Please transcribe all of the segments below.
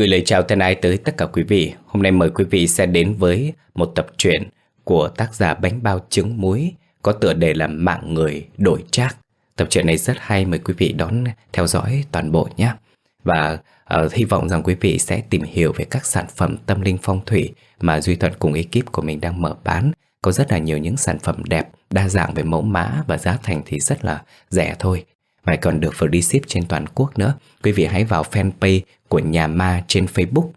Gửi lời chào thân ái tới tất cả quý vị. Hôm nay mời quý vị sẽ đến với một tập truyện của tác giả Bánh Bao Trứng Muối có tựa đề là Mạng Người Đổi Trác. Tập truyện này rất hay, mời quý vị đón theo dõi toàn bộ nhé. Và uh, hy vọng rằng quý vị sẽ tìm hiểu về các sản phẩm tâm linh phong thủy mà Duy Thuận cùng ekip của mình đang mở bán. Có rất là nhiều những sản phẩm đẹp, đa dạng về mẫu mã và giá thành thì rất là rẻ thôi. Và còn được free ship trên toàn quốc nữa. Quý vị hãy vào fanpage của nhà ma trên Facebook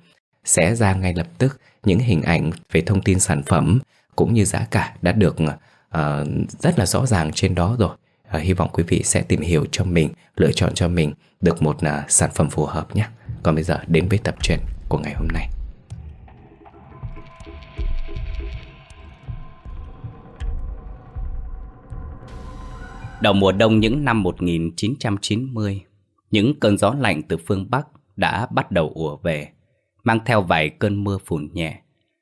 sẽ ra ngay lập tức những hình ảnh về thông tin sản phẩm cũng như giá cả đã được uh, rất là rõ ràng trên đó rồi. Uh, hy vọng quý vị sẽ tìm hiểu cho mình, lựa chọn cho mình được một uh, sản phẩm phù hợp nhé. Còn bây giờ đến với tập truyện của ngày hôm nay. Đầu mùa đông những năm 1990, những cơn gió lạnh từ phương Bắc đã bắt đầu ùa về, mang theo vài cơn mưa phùn nhẹ,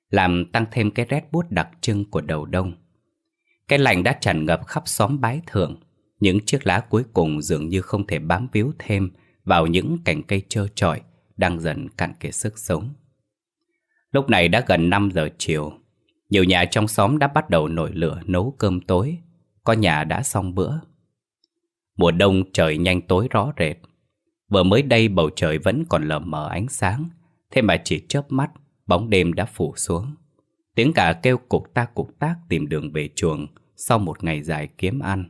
làm tăng thêm cái rét buốt đặc trưng của đầu đông. Cái lạnh đã tràn ngập khắp xóm bái thượng, những chiếc lá cuối cùng dường như không thể bám víu thêm vào những cành cây trơ trọi đang dần cạn kiệt sức sống. Lúc này đã gần 5 giờ chiều, nhiều nhà trong xóm đã bắt đầu nổi lửa nấu cơm tối, có nhà đã xong bữa. Mùa đông trời nhanh tối rõ rệt, Vừa mới đây bầu trời vẫn còn lờ mờ ánh sáng Thế mà chỉ chớp mắt Bóng đêm đã phủ xuống. Tiếng cả kêu cục ta cục tác tìm đường về chuồng Sau một ngày dài kiếm ăn.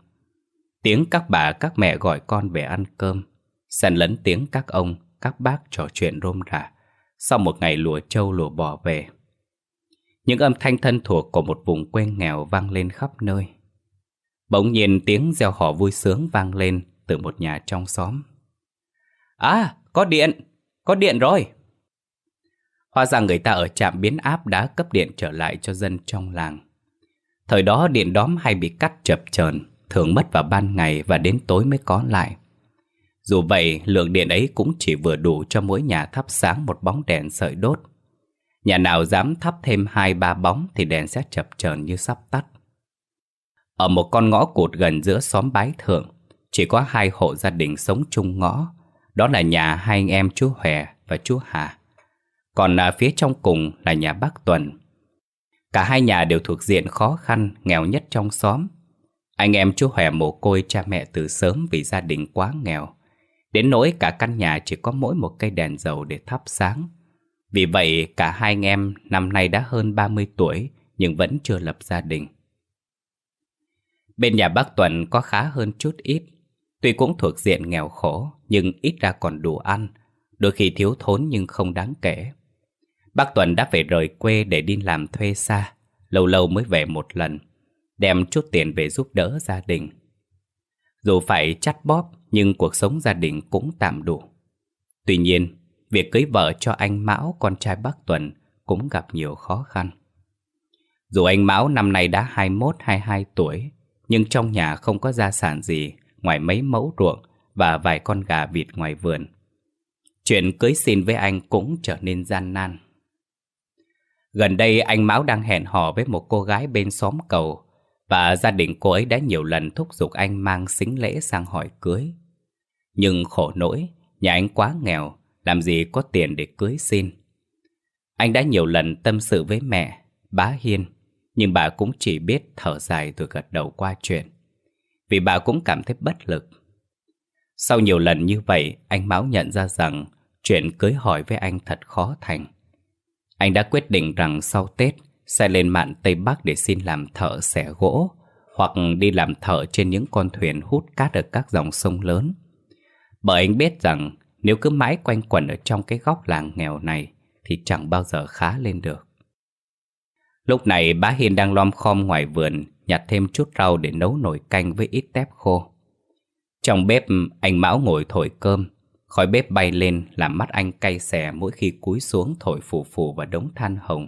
Tiếng các bà các mẹ gọi con về ăn cơm Xen lẫn tiếng các ông Các bác trò chuyện rôm rả Sau một ngày lùa trâu lùa bò về. Những âm thanh thân thuộc Của một vùng quê nghèo vang lên khắp nơi. Bỗng nhiên tiếng gieo hò vui sướng vang lên Từ một nhà trong xóm À, có điện, có điện rồi. Hóa ra người ta ở trạm biến áp đã cấp điện trở lại cho dân trong làng. Thời đó điện đóm hay bị cắt chập chờn, thường mất vào ban ngày và đến tối mới có lại. Dù vậy, lượng điện ấy cũng chỉ vừa đủ cho mỗi nhà thắp sáng một bóng đèn sợi đốt. Nhà nào dám thắp thêm hai ba bóng thì đèn sẽ chập chờn như sắp tắt. Ở một con ngõ cụt gần giữa xóm bái thượng, chỉ có hai hộ gia đình sống chung ngõ, đó là nhà hai anh em chú Hòe và chú Hà. Còn ở phía trong cùng là nhà bác Tuần. Cả hai nhà đều thuộc diện khó khăn, nghèo nhất trong xóm. Anh em chú Hòe mồ côi cha mẹ từ sớm vì gia đình quá nghèo. Đến nỗi cả căn nhà chỉ có mỗi một cây đèn dầu để thắp sáng. Vì vậy cả hai anh em năm nay đã hơn 30 tuổi nhưng vẫn chưa lập gia đình. Bên nhà bác Tuần có khá hơn chút ít Tuy cũng thuộc diện nghèo khổ, nhưng ít ra còn đủ ăn, đôi khi thiếu thốn nhưng không đáng kể. Bác Tuấn đã phải rời quê để đi làm thuê xa, lâu lâu mới về một lần, đem chút tiền về giúp đỡ gia đình. Dù phải chắt bóp, nhưng cuộc sống gia đình cũng tạm đủ. Tuy nhiên, việc cưới vợ cho anh Mão, con trai bác Tuần, cũng gặp nhiều khó khăn. Dù anh Mão năm nay đã 21-22 tuổi, nhưng trong nhà không có gia sản gì ngoài mấy mẫu ruộng và vài con gà vịt ngoài vườn. Chuyện cưới xin với anh cũng trở nên gian nan. Gần đây anh Mão đang hẹn hò với một cô gái bên xóm cầu và gia đình cô ấy đã nhiều lần thúc giục anh mang xính lễ sang hỏi cưới. Nhưng khổ nỗi, nhà anh quá nghèo, làm gì có tiền để cưới xin. Anh đã nhiều lần tâm sự với mẹ, bá Hiên, nhưng bà cũng chỉ biết thở dài rồi gật đầu qua chuyện vì bà cũng cảm thấy bất lực. Sau nhiều lần như vậy, anh Mão nhận ra rằng chuyện cưới hỏi với anh thật khó thành. Anh đã quyết định rằng sau Tết sẽ lên mạn Tây Bắc để xin làm thợ xẻ gỗ hoặc đi làm thợ trên những con thuyền hút cát ở các dòng sông lớn. Bởi anh biết rằng nếu cứ mãi quanh quẩn ở trong cái góc làng nghèo này thì chẳng bao giờ khá lên được. Lúc này bá Hiên đang lom khom ngoài vườn nhặt thêm chút rau để nấu nồi canh với ít tép khô. Trong bếp, anh Mão ngồi thổi cơm, khói bếp bay lên làm mắt anh cay xè mỗi khi cúi xuống thổi phù phù vào đống than hồng.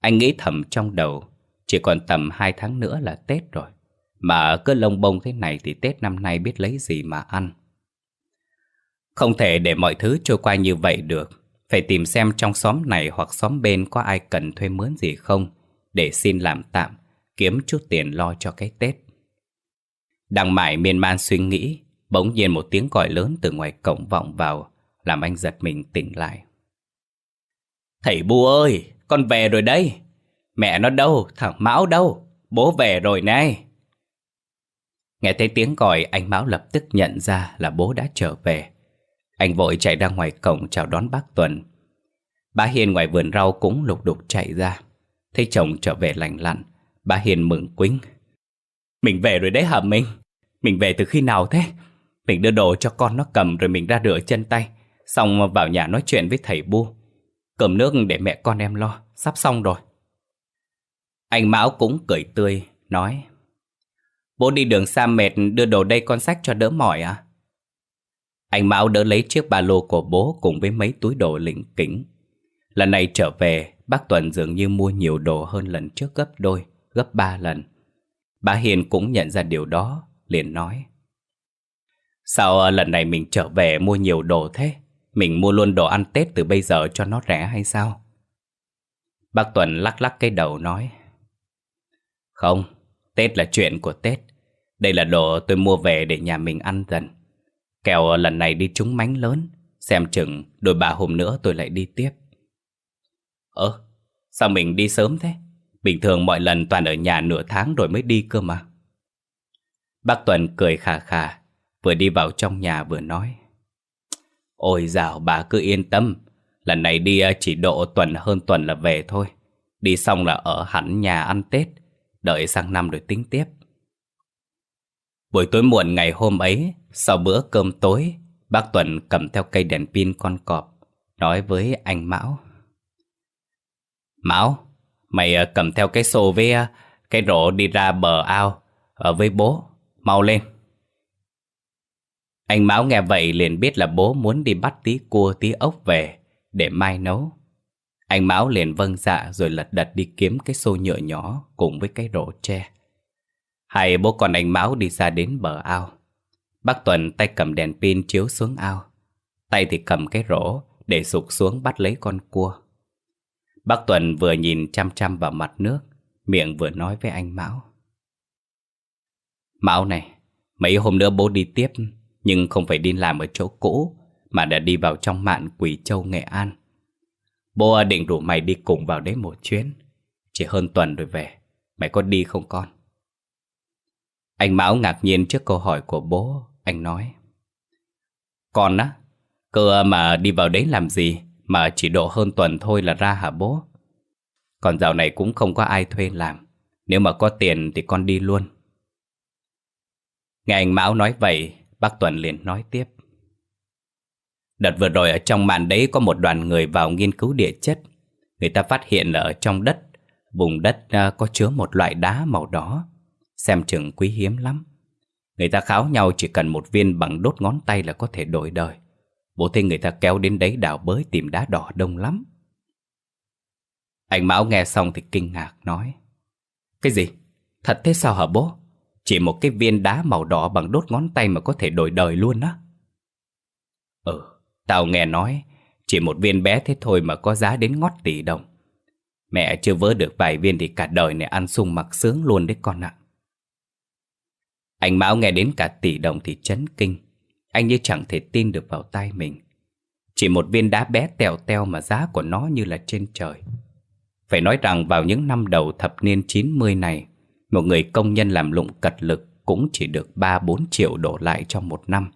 Anh nghĩ thầm trong đầu, chỉ còn tầm hai tháng nữa là Tết rồi. Mà cứ lông bông thế này thì Tết năm nay biết lấy gì mà ăn. Không thể để mọi thứ trôi qua như vậy được. Phải tìm xem trong xóm này hoặc xóm bên có ai cần thuê mướn gì không để xin làm tạm kiếm chút tiền lo cho cái Tết. Đang mải miên man suy nghĩ, bỗng nhiên một tiếng còi lớn từ ngoài cổng vọng vào, làm anh giật mình tỉnh lại. Thầy Bu ơi, con về rồi đây. Mẹ nó đâu, thằng Mão đâu, bố về rồi này. Nghe thấy tiếng gọi, anh Mão lập tức nhận ra là bố đã trở về. Anh vội chạy ra ngoài cổng chào đón bác Tuần. Bà Hiền ngoài vườn rau cũng lục đục chạy ra. Thấy chồng trở về lành lặn, bà Hiền mừng quính. Mình về rồi đấy hả Minh? Mình về từ khi nào thế? Mình đưa đồ cho con nó cầm rồi mình ra rửa chân tay. Xong vào nhà nói chuyện với thầy Bu. Cầm nước để mẹ con em lo, sắp xong rồi. Anh Mão cũng cười tươi, nói Bố đi đường xa mệt đưa đồ đây con sách cho đỡ mỏi à? Anh Mão đỡ lấy chiếc ba lô của bố cùng với mấy túi đồ lỉnh kính. Lần này trở về, bác Tuần dường như mua nhiều đồ hơn lần trước gấp đôi, gấp ba lần. Bà Hiền cũng nhận ra điều đó, liền nói. Sao lần này mình trở về mua nhiều đồ thế? Mình mua luôn đồ ăn Tết từ bây giờ cho nó rẻ hay sao? Bác Tuần lắc lắc cái đầu nói. Không, Tết là chuyện của Tết. Đây là đồ tôi mua về để nhà mình ăn dần. Kèo lần này đi trúng mánh lớn, xem chừng đôi ba hôm nữa tôi lại đi tiếp. Ơ, sao mình đi sớm thế? Bình thường mọi lần toàn ở nhà nửa tháng rồi mới đi cơ mà. Bác Tuần cười khà khà, vừa đi vào trong nhà vừa nói. Ôi dào bà cứ yên tâm, lần này đi ờ, chỉ độ tuần hơn tuần là về thôi. Đi xong là ở hẳn nhà ăn Tết, đợi sang năm rồi tính tiếp. Buổi tối muộn ngày hôm ấy, sau bữa cơm tối, bác Tuần cầm theo cây đèn pin con cọp, nói với anh Mão. Mão, mày ờ, cầm theo cái xô với ờ, cái rổ đi ra bờ ao, ở với bố, mau lên. Anh Mão nghe vậy liền biết là bố muốn đi bắt tí cua tí ốc về để mai nấu. Anh Mão liền vâng dạ rồi lật đật đi kiếm cái xô nhựa nhỏ cùng với cái rổ tre. Hai bố con anh Mão đi ra đến bờ ao. Bác Tuần tay cầm đèn pin chiếu xuống ao. Tay thì cầm cái rổ để sụp xuống bắt lấy con cua. Bác Tuần vừa nhìn chăm chăm vào mặt nước, miệng vừa nói với anh Mão. Mão này, mấy hôm nữa bố đi tiếp, nhưng không phải đi làm ở chỗ cũ, mà đã đi vào trong mạn Quỷ Châu Nghệ An. Bố định rủ mày đi cùng vào đấy một chuyến. Chỉ hơn tuần rồi về, mày có đi không con? Anh Mão ngạc nhiên trước câu hỏi của bố, anh nói. Con á, cơ mà đi vào đấy làm gì mà chỉ độ hơn tuần thôi là ra hả bố? Còn dạo này cũng không có ai thuê làm, nếu mà có tiền thì con đi luôn. Nghe anh Mão nói vậy, bác Tuần liền nói tiếp. Đợt vừa rồi ở trong màn đấy có một đoàn người vào nghiên cứu địa chất. Người ta phát hiện là ở trong đất, vùng đất à, có chứa một loại đá màu đỏ. Xem chừng quý hiếm lắm. Người ta kháo nhau chỉ cần một viên bằng đốt ngón tay là có thể đổi đời. Bố thấy người ta kéo đến đấy đào bới tìm đá đỏ đông lắm. Anh Mão nghe xong thì kinh ngạc nói. Cái gì? Thật thế sao hả bố? Chỉ một cái viên đá màu đỏ bằng đốt ngón tay mà có thể đổi đời luôn á. Ừ, tao nghe nói, chỉ một viên bé thế thôi mà có giá đến ngót tỷ đồng. Mẹ chưa vỡ được vài viên thì cả đời này ăn sung mặc sướng luôn đấy con ạ. Anh Mão nghe đến cả tỷ đồng thì chấn kinh. Anh như chẳng thể tin được vào tay mình. Chỉ một viên đá bé tèo teo mà giá của nó như là trên trời. Phải nói rằng vào những năm đầu thập niên 90 này, một người công nhân làm lụng cật lực cũng chỉ được 3-4 triệu đổ lại trong một năm.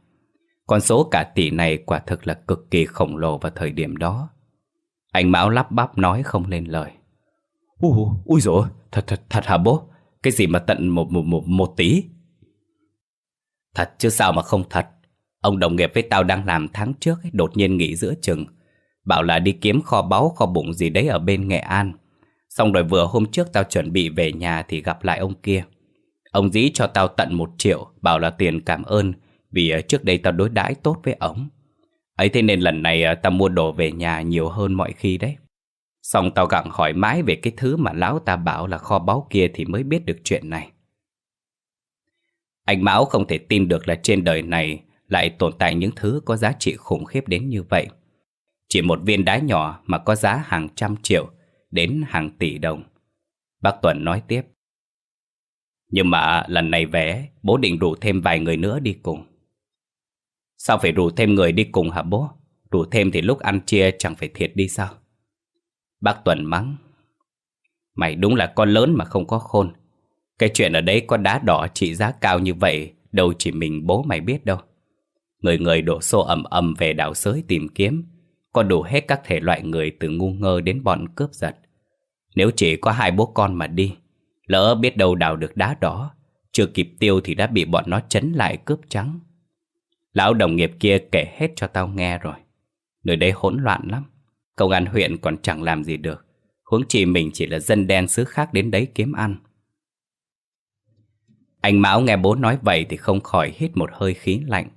Con số cả tỷ này quả thực là cực kỳ khổng lồ vào thời điểm đó. Anh Mão lắp bắp nói không lên lời. Ui, ui dồi, thật, thật, thật hả bố? Cái gì mà tận một, một, một, một tỷ? Thật chứ sao mà không thật. Ông đồng nghiệp với tao đang làm tháng trước ấy, đột nhiên nghỉ giữa chừng. Bảo là đi kiếm kho báu kho bụng gì đấy ở bên Nghệ An. Xong rồi vừa hôm trước tao chuẩn bị về nhà thì gặp lại ông kia. Ông dĩ cho tao tận một triệu, bảo là tiền cảm ơn vì ờ, trước đây tao đối đãi tốt với ổng. ấy thế nên lần này ờ, tao mua đồ về nhà nhiều hơn mọi khi đấy. Xong tao gặng hỏi mãi về cái thứ mà lão ta bảo là kho báu kia thì mới biết được chuyện này. Anh Mão không thể tin được là trên đời này lại tồn tại những thứ có giá trị khủng khiếp đến như vậy. Chỉ một viên đá nhỏ mà có giá hàng trăm triệu đến hàng tỷ đồng. Bác Tuấn nói tiếp. Nhưng mà lần này vé, bố định rủ thêm vài người nữa đi cùng. Sao phải rủ thêm người đi cùng hả bố? Rủ thêm thì lúc ăn chia chẳng phải thiệt đi sao? Bác Tuần mắng. Mày đúng là con lớn mà không có khôn. Cái chuyện ở đấy có đá đỏ trị giá cao như vậy, đâu chỉ mình bố mày biết đâu. Người người đổ xô ầm ầm về đảo sới tìm kiếm, có đủ hết các thể loại người từ ngu ngơ đến bọn cướp giật. Nếu chỉ có hai bố con mà đi, lỡ biết đâu đào được đá đỏ, chưa kịp tiêu thì đã bị bọn nó chấn lại cướp trắng. Lão đồng nghiệp kia kể hết cho tao nghe rồi. Nơi đây hỗn loạn lắm. Công an huyện còn chẳng làm gì được. Huống chi mình chỉ là dân đen xứ khác đến đấy kiếm ăn. Anh Mão nghe bố nói vậy thì không khỏi hít một hơi khí lạnh.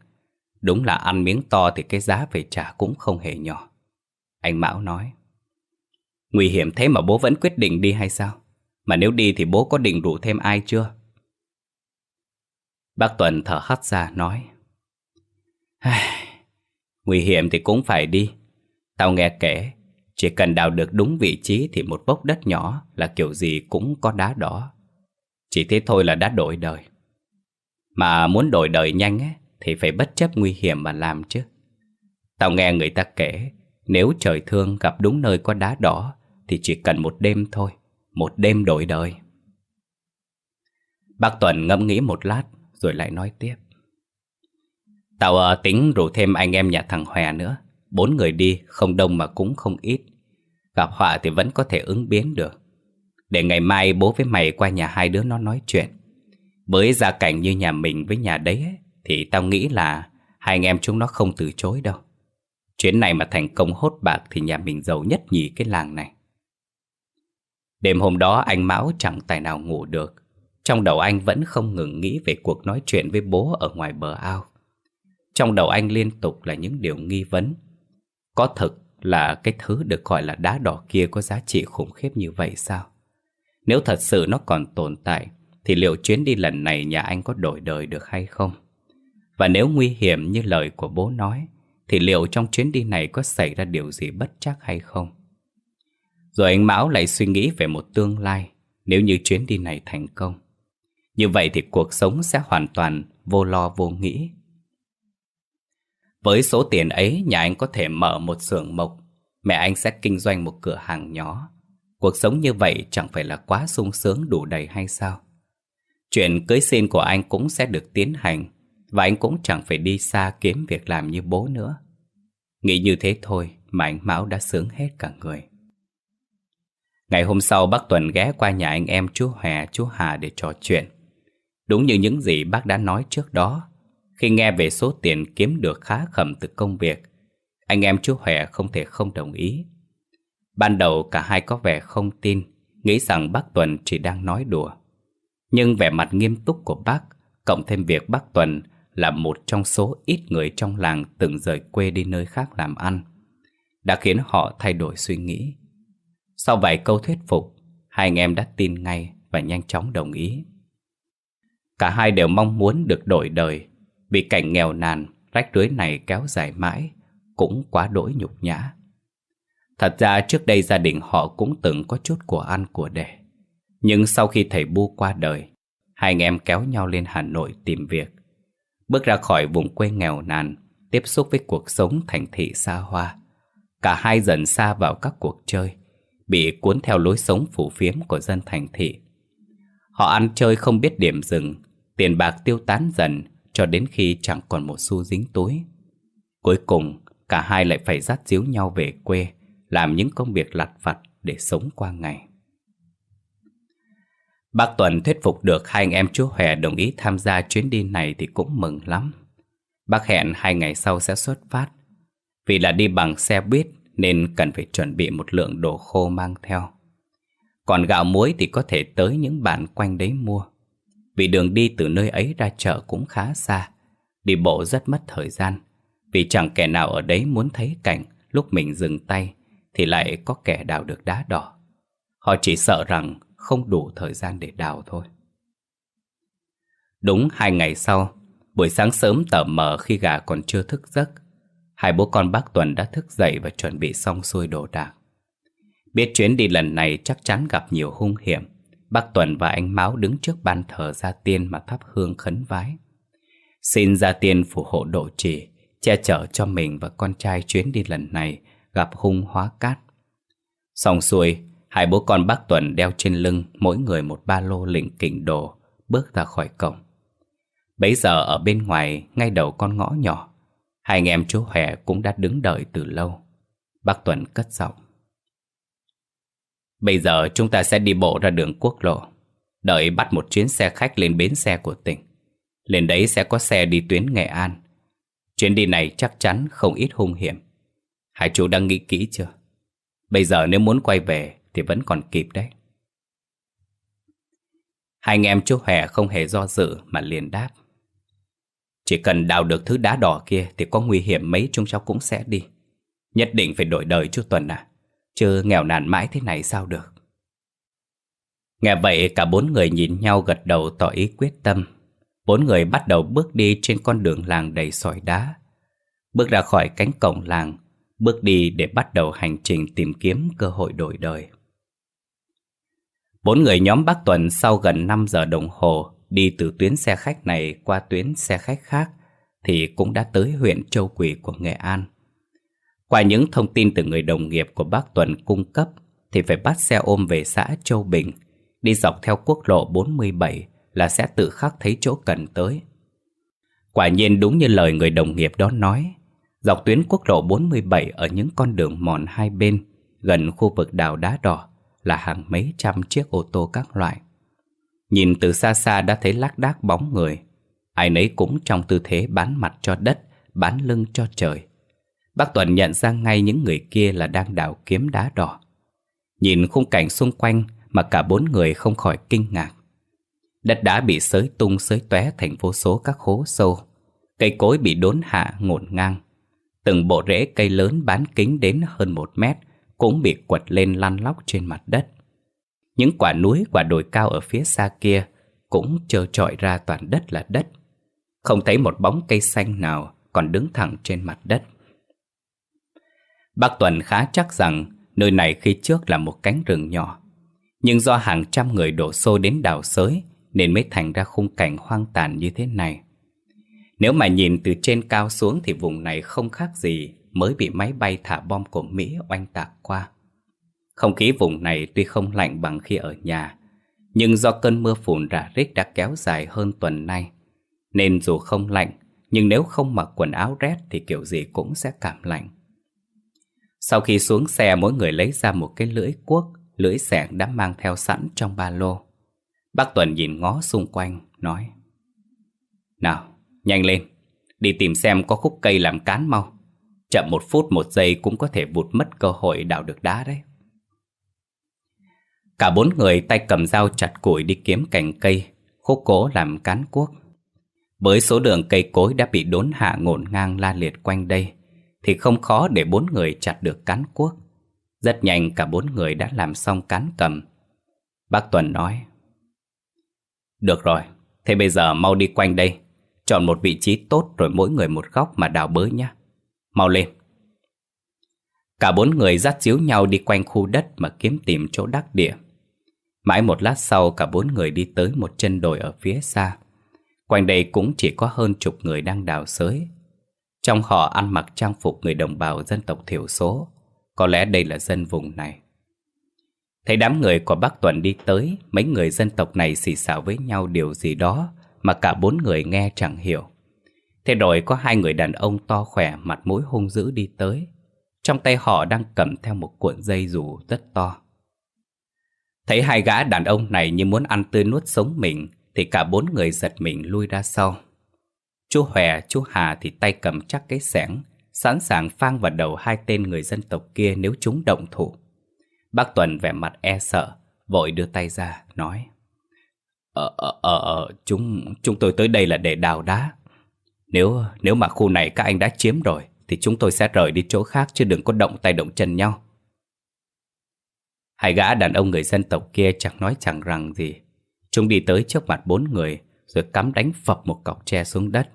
Đúng là ăn miếng to thì cái giá phải trả cũng không hề nhỏ. Anh Mão nói. Nguy hiểm thế mà bố vẫn quyết định đi hay sao? Mà nếu đi thì bố có định rủ thêm ai chưa? Bác Tuần thở hắt ra nói. Nguy hiểm thì cũng phải đi. Tao nghe kể, chỉ cần đào được đúng vị trí thì một bốc đất nhỏ là kiểu gì cũng có đá đỏ. Chỉ thế thôi là đã đổi đời. Mà muốn đổi đời nhanh ấy, thì phải bất chấp nguy hiểm mà làm chứ. Tao nghe người ta kể, nếu trời thương gặp đúng nơi có đá đỏ thì chỉ cần một đêm thôi, một đêm đổi đời. Bác Tuần ngẫm nghĩ một lát rồi lại nói tiếp. Tao uh, tính rủ thêm anh em nhà thằng Hòe nữa. Bốn người đi, không đông mà cũng không ít. Gặp họa thì vẫn có thể ứng biến được. Để ngày mai bố với mày qua nhà hai đứa nó nói chuyện. Với gia cảnh như nhà mình với nhà đấy ấy, thì tao nghĩ là hai anh em chúng nó không từ chối đâu. Chuyến này mà thành công hốt bạc thì nhà mình giàu nhất nhì cái làng này. Đêm hôm đó anh Mão chẳng tài nào ngủ được. Trong đầu anh vẫn không ngừng nghĩ về cuộc nói chuyện với bố ở ngoài bờ ao. Trong đầu anh liên tục là những điều nghi vấn. Có thực là cái thứ được gọi là đá đỏ kia có giá trị khủng khiếp như vậy sao? Nếu thật sự nó còn tồn tại, thì liệu chuyến đi lần này nhà anh có đổi đời được hay không? Và nếu nguy hiểm như lời của bố nói, thì liệu trong chuyến đi này có xảy ra điều gì bất chắc hay không? Rồi anh Mão lại suy nghĩ về một tương lai nếu như chuyến đi này thành công. Như vậy thì cuộc sống sẽ hoàn toàn vô lo vô nghĩ. Với số tiền ấy, nhà anh có thể mở một xưởng mộc, mẹ anh sẽ kinh doanh một cửa hàng nhỏ. Cuộc sống như vậy chẳng phải là quá sung sướng đủ đầy hay sao? Chuyện cưới xin của anh cũng sẽ được tiến hành, và anh cũng chẳng phải đi xa kiếm việc làm như bố nữa. Nghĩ như thế thôi mà anh Mão đã sướng hết cả người. Ngày hôm sau bác Tuần ghé qua nhà anh em chú Hòe, chú Hà để trò chuyện. Đúng như những gì bác đã nói trước đó, khi nghe về số tiền kiếm được khá khẩm từ công việc, anh em chú Hòe không thể không đồng ý. Ban đầu cả hai có vẻ không tin, nghĩ rằng bác Tuần chỉ đang nói đùa. Nhưng vẻ mặt nghiêm túc của bác, cộng thêm việc bác Tuần là một trong số ít người trong làng từng rời quê đi nơi khác làm ăn, đã khiến họ thay đổi suy nghĩ. Sau vài câu thuyết phục, hai anh em đã tin ngay và nhanh chóng đồng ý. Cả hai đều mong muốn được đổi đời vì cảnh nghèo nàn, rách rưới này kéo dài mãi cũng quá đỗi nhục nhã. Thật ra trước đây gia đình họ cũng từng có chút của ăn của để. Nhưng sau khi thầy Bu qua đời, hai anh em kéo nhau lên Hà Nội tìm việc. Bước ra khỏi vùng quê nghèo nàn, tiếp xúc với cuộc sống thành thị xa hoa. Cả hai dần xa vào các cuộc chơi, bị cuốn theo lối sống phủ phiếm của dân thành thị. Họ ăn chơi không biết điểm dừng, tiền bạc tiêu tán dần cho đến khi chẳng còn một xu dính túi. Cuối cùng, cả hai lại phải dắt díu nhau về quê, làm những công việc lặt vặt để sống qua ngày. Bác Tuần thuyết phục được hai anh em chú Hòe đồng ý tham gia chuyến đi này thì cũng mừng lắm. Bác hẹn hai ngày sau sẽ xuất phát. Vì là đi bằng xe buýt nên cần phải chuẩn bị một lượng đồ khô mang theo. Còn gạo muối thì có thể tới những bản quanh đấy mua. Vì đường đi từ nơi ấy ra chợ cũng khá xa, Đi bộ rất mất thời gian Vì chẳng kẻ nào ở đấy muốn thấy cảnh Lúc mình dừng tay thì lại có kẻ đào được đá đỏ. Họ chỉ sợ rằng không đủ thời gian để đào thôi. Đúng hai ngày sau Buổi sáng sớm tờ mờ khi gà còn chưa thức giấc Hai bố con bác Tuần đã thức dậy và chuẩn bị xong xuôi đồ đạc. Biết chuyến đi lần này chắc chắn gặp nhiều hung hiểm Bác Tuần và anh Máu đứng trước ban thờ gia tiên mà thắp hương khấn vái. Xin gia tiên phù hộ độ trì, che chở cho mình và con trai chuyến đi lần này gặp hung hóa cát. Xong xuôi, hai bố con bác Tuần đeo trên lưng mỗi người một ba lô lỉnh kỉnh đồ, bước ra khỏi cổng. Bấy giờ ở bên ngoài, ngay đầu con ngõ nhỏ, hai anh em chú Hòe cũng đã đứng đợi từ lâu. Bác Tuần cất giọng. Bây giờ chúng ta sẽ đi bộ ra đường quốc lộ, đợi bắt một chuyến xe khách lên bến xe của tỉnh. Lên đấy sẽ có xe đi tuyến Nghệ An. Chuyến đi này chắc chắn không ít hung hiểm. Hai chú đang nghĩ kỹ chưa? Bây giờ nếu muốn quay về thì vẫn còn kịp đấy. Hai anh em chú Hòe không hề do dự mà liền đáp. Chỉ cần đào được thứ đá đỏ kia thì có nguy hiểm mấy chúng cháu cũng sẽ đi. Nhất định phải đổi đời chú Tuần à, chứ nghèo nàn mãi thế này sao được. Nghe vậy cả bốn người nhìn nhau gật đầu tỏ ý quyết tâm. Bốn người bắt đầu bước đi trên con đường làng đầy sỏi đá. Bước ra khỏi cánh cổng làng, bước đi để bắt đầu hành trình tìm kiếm cơ hội đổi đời. Bốn người nhóm bác Tuần sau gần 5 giờ đồng hồ đi từ tuyến xe khách này qua tuyến xe khách khác thì cũng đã tới huyện Châu Quỳ của Nghệ An. Qua những thông tin từ người đồng nghiệp của bác Tuần cung cấp thì phải bắt xe ôm về xã Châu Bình, đi dọc theo quốc lộ 47 là sẽ tự khắc thấy chỗ cần tới. Quả nhiên đúng như lời người đồng nghiệp đó nói, dọc tuyến quốc lộ 47 ở những con đường mòn hai bên, gần khu vực đào đá đỏ, là hàng mấy trăm chiếc ô tô các loại. Nhìn từ xa xa đã thấy lác đác bóng người, ai nấy cũng trong tư thế bán mặt cho đất, bán lưng cho trời. Bác Tuần nhận ra ngay những người kia là đang đào kiếm đá đỏ. Nhìn khung cảnh xung quanh mà cả bốn người không khỏi kinh ngạc. Đất đá bị sới tung sới tóe thành vô số các hố sâu. Cây cối bị đốn hạ ngổn ngang. Từng bộ rễ cây lớn bán kính đến hơn một mét cũng bị quật lên lăn lóc trên mặt đất. Những quả núi, quả đồi cao ở phía xa kia cũng trơ trọi ra toàn đất là đất. Không thấy một bóng cây xanh nào còn đứng thẳng trên mặt đất. Bác Tuần khá chắc rằng nơi này khi trước là một cánh rừng nhỏ. Nhưng do hàng trăm người đổ xô đến đào sới nên mới thành ra khung cảnh hoang tàn như thế này. Nếu mà nhìn từ trên cao xuống thì vùng này không khác gì mới bị máy bay thả bom của Mỹ oanh tạc qua. Không khí vùng này tuy không lạnh bằng khi ở nhà, nhưng do cơn mưa phùn rả rích đã kéo dài hơn tuần nay, nên dù không lạnh, nhưng nếu không mặc quần áo rét thì kiểu gì cũng sẽ cảm lạnh. Sau khi xuống xe mỗi người lấy ra một cái lưỡi cuốc, lưỡi xẻng đã mang theo sẵn trong ba lô. Bác Tuần nhìn ngó xung quanh, nói Nào, nhanh lên, đi tìm xem có khúc cây làm cán mau. Chậm một phút một giây cũng có thể vụt mất cơ hội đào được đá đấy. Cả bốn người tay cầm dao chặt củi đi kiếm cành cây, khúc cố làm cán cuốc. Với số đường cây cối đã bị đốn hạ ngổn ngang la liệt quanh đây, thì không khó để bốn người chặt được cán cuốc. Rất nhanh cả bốn người đã làm xong cán cầm. Bác Tuần nói, Được rồi, thế bây giờ mau đi quanh đây, chọn một vị trí tốt rồi mỗi người một góc mà đào bới nhé. Mau lên. Cả bốn người dắt chiếu nhau đi quanh khu đất mà kiếm tìm chỗ đắc địa. Mãi một lát sau cả bốn người đi tới một chân đồi ở phía xa. Quanh đây cũng chỉ có hơn chục người đang đào sới. Trong họ ăn mặc trang phục người đồng bào dân tộc thiểu số. Có lẽ đây là dân vùng này. Thấy đám người của bác Tuần đi tới, mấy người dân tộc này xì xào với nhau điều gì đó mà cả bốn người nghe chẳng hiểu. Thế rồi có hai người đàn ông to khỏe mặt mũi hung dữ đi tới. Trong tay họ đang cầm theo một cuộn dây dù rất to. Thấy hai gã đàn ông này như muốn ăn tươi nuốt sống mình thì cả bốn người giật mình lui ra sau. Chú Hòe, chú Hà thì tay cầm chắc cái sẻng, sẵn sàng phang vào đầu hai tên người dân tộc kia nếu chúng động thủ. Bác Tuần vẻ mặt e sợ, vội đưa tay ra, nói Ờ, ờ, ờ, ờ, chúng, chúng tôi tới đây là để đào đá. Nếu, nếu mà khu này các anh đã chiếm rồi, thì chúng tôi sẽ rời đi chỗ khác chứ đừng có động tay động chân nhau. Hai gã đàn ông người dân tộc kia chẳng nói chẳng rằng gì. Chúng đi tới trước mặt bốn người, rồi cắm đánh phập một cọc tre xuống đất.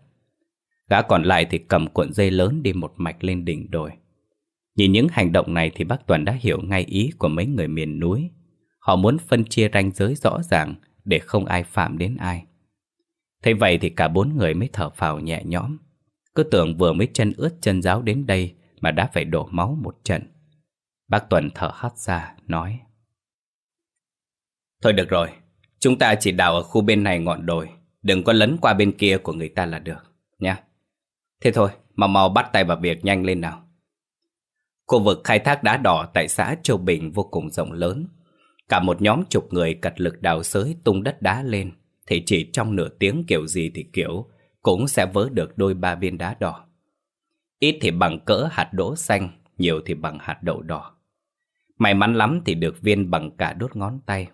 Gã còn lại thì cầm cuộn dây lớn đi một mạch lên đỉnh đồi. Nhìn những hành động này thì bác Tuần đã hiểu ngay ý của mấy người miền núi. Họ muốn phân chia ranh giới rõ ràng để không ai phạm đến ai. Thế vậy thì cả bốn người mới thở phào nhẹ nhõm. Cứ tưởng vừa mới chân ướt chân giáo đến đây mà đã phải đổ máu một trận. Bác Tuần thở hắt ra, nói Thôi được rồi, chúng ta chỉ đào ở khu bên này ngọn đồi Đừng có lấn qua bên kia của người ta là được, nha Thế thôi, mau mau bắt tay vào việc nhanh lên nào Khu vực khai thác đá đỏ tại xã Châu Bình vô cùng rộng lớn Cả một nhóm chục người cật lực đào sới tung đất đá lên. Thì chỉ trong nửa tiếng kiểu gì thì kiểu Cũng sẽ vớ được đôi ba viên đá đỏ. Ít thì bằng cỡ hạt đỗ xanh, Nhiều thì bằng hạt đậu đỏ. May mắn lắm thì được viên bằng cả đốt ngón tay.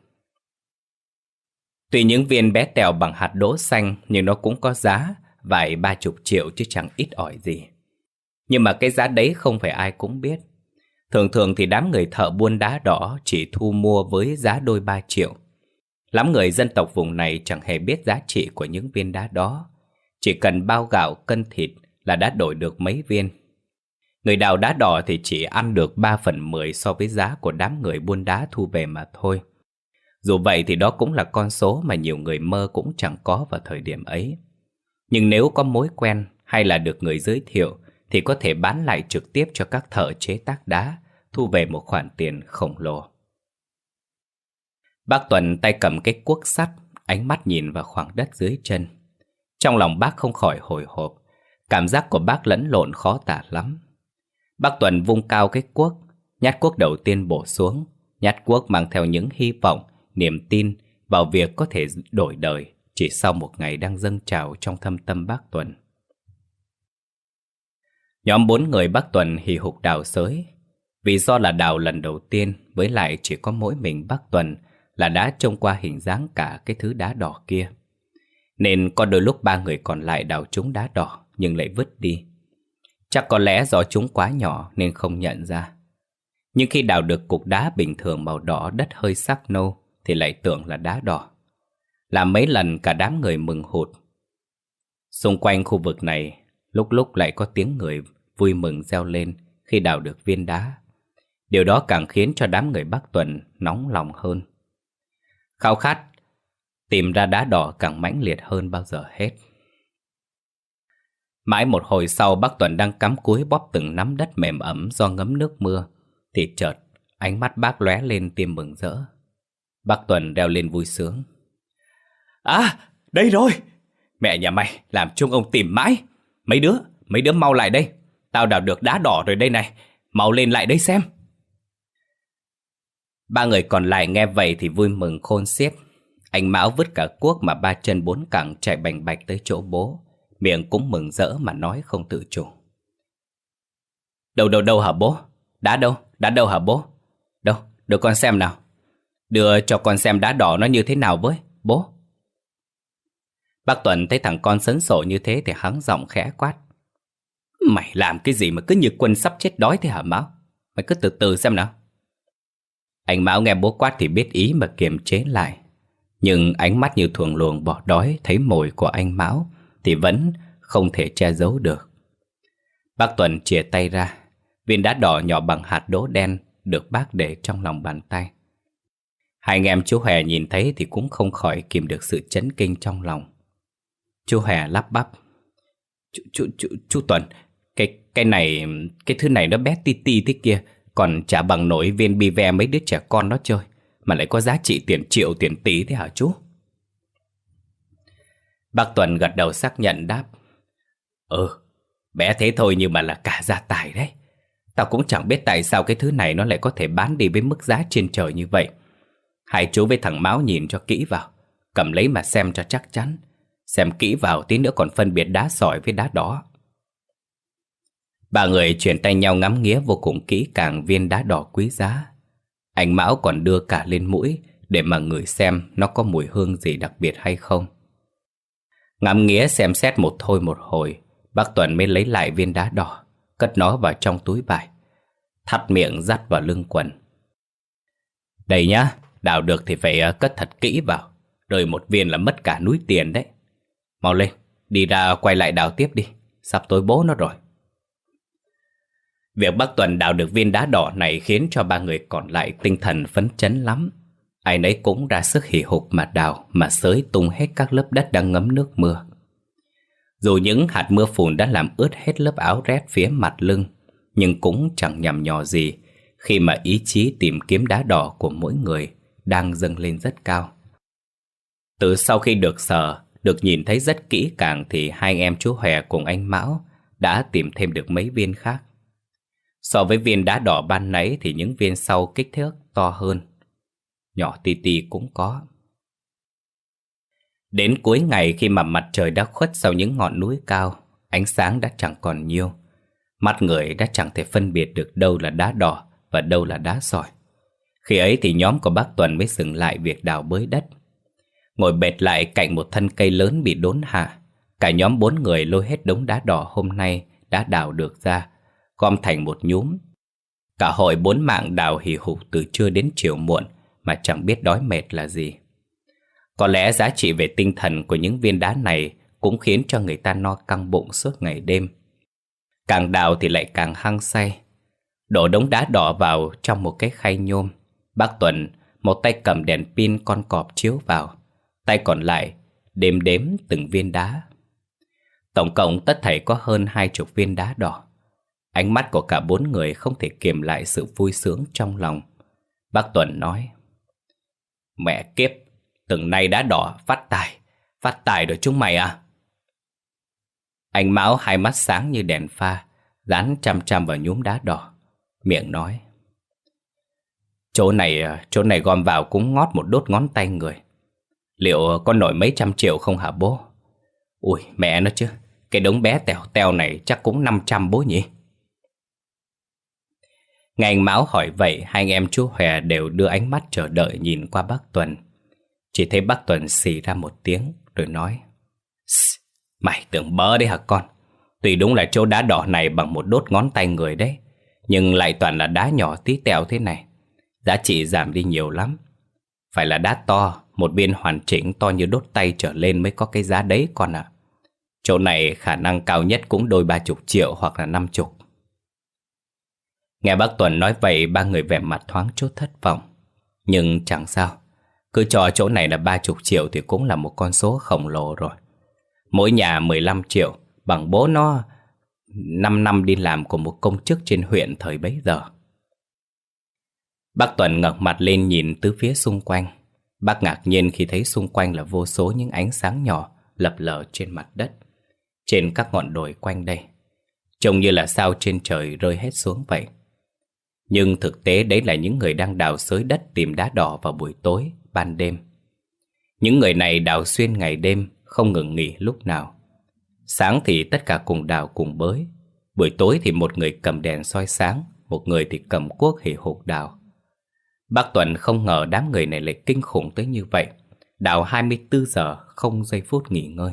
Tuy những viên bé tèo bằng hạt đỗ xanh Nhưng nó cũng có giá Vài ba chục triệu chứ chẳng ít ỏi gì. Nhưng mà cái giá đấy không phải ai cũng biết. Thường thường thì đám người thợ buôn đá đỏ chỉ thu mua với giá đôi ba triệu. Lắm người dân tộc vùng này chẳng hề biết giá trị của những viên đá đó. Chỉ cần bao gạo, cân thịt là đã đổi được mấy viên. Người đào đá đỏ thì chỉ ăn được 3 phần 10 so với giá của đám người buôn đá thu về mà thôi. Dù vậy thì đó cũng là con số mà nhiều người mơ cũng chẳng có vào thời điểm ấy. Nhưng nếu có mối quen hay là được người giới thiệu thì có thể bán lại trực tiếp cho các thợ chế tác đá, thu về một khoản tiền khổng lồ. Bác Tuần tay cầm cái cuốc sắt, ánh mắt nhìn vào khoảng đất dưới chân. Trong lòng bác không khỏi hồi hộp, cảm giác của bác lẫn lộn khó tả lắm. Bác Tuần vung cao cái cuốc, nhát cuốc đầu tiên bổ xuống, nhát cuốc mang theo những hy vọng, niềm tin vào việc có thể đổi đời chỉ sau một ngày đang dâng trào trong thâm tâm bác Tuần. Nhóm bốn người bác Tuần hì hục đào sới. Vì do là đào lần đầu tiên, với lại chỉ có mỗi mình bác Tuần là đã trông qua hình dáng cả cái thứ đá đỏ kia. Nên có đôi lúc ba người còn lại đào chúng đá đỏ nhưng lại vứt đi. Chắc có lẽ do chúng quá nhỏ nên không nhận ra. Nhưng khi đào được cục đá bình thường màu đỏ đất hơi sắc nâu thì lại tưởng là đá đỏ. Làm mấy lần cả đám người mừng hụt. Xung quanh khu vực này lúc lúc lại có tiếng người vui mừng reo lên khi đào được viên đá. Điều đó càng khiến cho đám người Bắc Tuần nóng lòng hơn. Khao khát tìm ra đá đỏ càng mãnh liệt hơn bao giờ hết. Mãi một hồi sau Bắc Tuần đang cắm cúi bóp từng nắm đất mềm ẩm do ngấm nước mưa, thì chợt ánh mắt bác lóe lên tiêm mừng rỡ. Bác Tuần reo lên vui sướng. À, đây rồi! Mẹ nhà mày làm chung ông tìm mãi. Mấy đứa, mấy đứa mau lại đây. Tao đào được đá đỏ rồi đây này. Mau lên lại đây xem. Ba người còn lại nghe vậy thì vui mừng khôn xiết. Anh Mão vứt cả cuốc mà ba chân bốn cẳng chạy bành bạch tới chỗ bố. Miệng cũng mừng rỡ mà nói không tự chủ. Đâu đâu đâu hả bố? Đá đâu? Đá đâu hả bố? Đâu? Đưa con xem nào. Đưa cho con xem đá đỏ nó như thế nào với, bố. Bác Tuấn thấy thằng con sấn sổ như thế thì hắng giọng khẽ quát. Mày làm cái gì mà cứ như quân sắp chết đói thế hả Mão? Mày cứ từ từ xem nào. Anh Mão nghe bố quát thì biết ý mà kiềm chế lại. Nhưng ánh mắt như thuồng luồng bỏ đói thấy mồi của anh Mão thì vẫn không thể che giấu được. Bác Tuần chìa tay ra, viên đá đỏ nhỏ bằng hạt đỗ đen được bác để trong lòng bàn tay. Hai anh em chú Hòe nhìn thấy thì cũng không khỏi kìm được sự chấn kinh trong lòng. Chú Hòe lắp bắp. Chú, chú, chú, chú Tuần, cái cái này, cái thứ này nó bé ti ti thế kia, còn chả bằng nổi viên bi ve mấy đứa trẻ con nó chơi, mà lại có giá trị tiền triệu tiền tỷ thế hả chú? Bác Tuần gật đầu xác nhận đáp. Ừ, bé thế thôi nhưng mà là cả gia tài đấy. Tao cũng chẳng biết tại sao cái thứ này nó lại có thể bán đi với mức giá trên trời như vậy. Hai chú với thằng Máu nhìn cho kỹ vào, cầm lấy mà xem cho chắc chắn. Xem kỹ vào tí nữa còn phân biệt đá sỏi với đá đỏ. Ba người chuyển tay nhau ngắm nghía vô cùng kỹ càng viên đá đỏ quý giá. Anh Mão còn đưa cả lên mũi để mà người xem nó có mùi hương gì đặc biệt hay không. Ngắm nghía xem xét một thôi một hồi, bác Tuần mới lấy lại viên đá đỏ, cất nó vào trong túi bài. Thắt miệng dắt vào lưng quần. Đây nhá, đào được thì phải ờ, cất thật kỹ vào, rời một viên là mất cả núi tiền đấy. Mau lên, đi ra quay lại đào tiếp đi, sắp tối bố nó rồi. Việc bác Tuần đào được viên đá đỏ này khiến cho ba người còn lại tinh thần phấn chấn lắm. Ai nấy cũng ra sức hỉ hục mà đào, mà sới tung hết các lớp đất đang ngấm nước mưa. Dù những hạt mưa phùn đã làm ướt hết lớp áo rét phía mặt lưng, nhưng cũng chẳng nhằm nhò gì khi mà ý chí tìm kiếm đá đỏ của mỗi người đang dâng lên rất cao. Từ sau khi được sờ, được nhìn thấy rất kỹ càng thì hai anh em chú Hòe cùng anh Mão đã tìm thêm được mấy viên khác. So với viên đá đỏ ban nãy thì những viên sau kích thước to hơn. Nhỏ ti ti cũng có. Đến cuối ngày khi mà mặt trời đã khuất sau những ngọn núi cao, ánh sáng đã chẳng còn nhiều. Mắt người đã chẳng thể phân biệt được đâu là đá đỏ và đâu là đá sỏi. Khi ấy thì nhóm của bác Tuần mới dừng lại việc đào bới đất. Ngồi bệt lại cạnh một thân cây lớn bị đốn hạ. Cả nhóm bốn người lôi hết đống đá đỏ hôm nay đã đào được ra, gom thành một nhúm. Cả hội bốn mạng đào hì hục từ trưa đến chiều muộn mà chẳng biết đói mệt là gì. Có lẽ giá trị về tinh thần của những viên đá này cũng khiến cho người ta no căng bụng suốt ngày đêm. Càng đào thì lại càng hăng say. Đổ đống đá đỏ vào trong một cái khay nhôm. Bác Tuần, một tay cầm đèn pin con cọp chiếu vào. Tay còn lại, đếm đếm từng viên đá. Tổng cộng tất thảy có hơn hai chục viên đá đỏ. Ánh mắt của cả bốn người không thể kiềm lại sự vui sướng trong lòng. Bác Tuần nói, Mẹ kiếp, từng nay đá đỏ, phát tài, phát tài rồi chúng mày à? Anh Mão hai mắt sáng như đèn pha, dán chăm chăm vào nhúm đá đỏ. Miệng nói, Chỗ này, à, chỗ này gom vào cũng ngót một đốt ngón tay người. Liệu con nổi mấy trăm triệu không hả bố? Ui, mẹ nó chứ, Cái đống bé tèo tèo này chắc cũng 500 bố nhỉ? Ngày anh Mão hỏi vậy, Hai anh em chú Hòe đều đưa ánh mắt chờ đợi nhìn qua bác Tuần. Chỉ thấy bác Tuần xì ra một tiếng, Rồi nói Mày tưởng bớ đấy hả con? Tuy đúng là chỗ đá đỏ này bằng một đốt ngón tay người đấy, Nhưng lại toàn là đá nhỏ tí tẹo thế này. Giá trị giảm đi nhiều lắm. Phải là đá to một viên hoàn chỉnh to như đốt tay trở lên mới có cái giá đấy con ạ. À. Chỗ này khả năng cao nhất cũng đôi ba chục triệu hoặc là năm chục. Nghe bác Tuần nói vậy, ba người vẻ mặt thoáng chút thất vọng. Nhưng chẳng sao. Cứ cho chỗ này là ba chục triệu thì cũng là một con số khổng lồ rồi. Mỗi nhà 15 triệu, bằng bố nó 5 năm đi làm của một công chức trên huyện thời bấy giờ. Bác Tuần ngẩng mặt lên nhìn tứ phía xung quanh. Bác ngạc nhiên khi thấy xung quanh là vô số những ánh sáng nhỏ lập lờ trên mặt đất, trên các ngọn đồi quanh đây. Trông như là sao trên trời rơi hết xuống vậy. Nhưng thực tế đấy là những người đang đào xới đất tìm đá đỏ vào buổi tối, ban đêm. Những người này đào xuyên ngày đêm, không ngừng nghỉ lúc nào. Sáng thì tất cả cùng đào cùng bới. Buổi tối thì một người cầm đèn soi sáng, một người thì cầm cuốc hì hục đào. Bác Tuần không ngờ đám người này lại kinh khủng tới như vậy. Đào 24 giờ không giây phút nghỉ ngơi.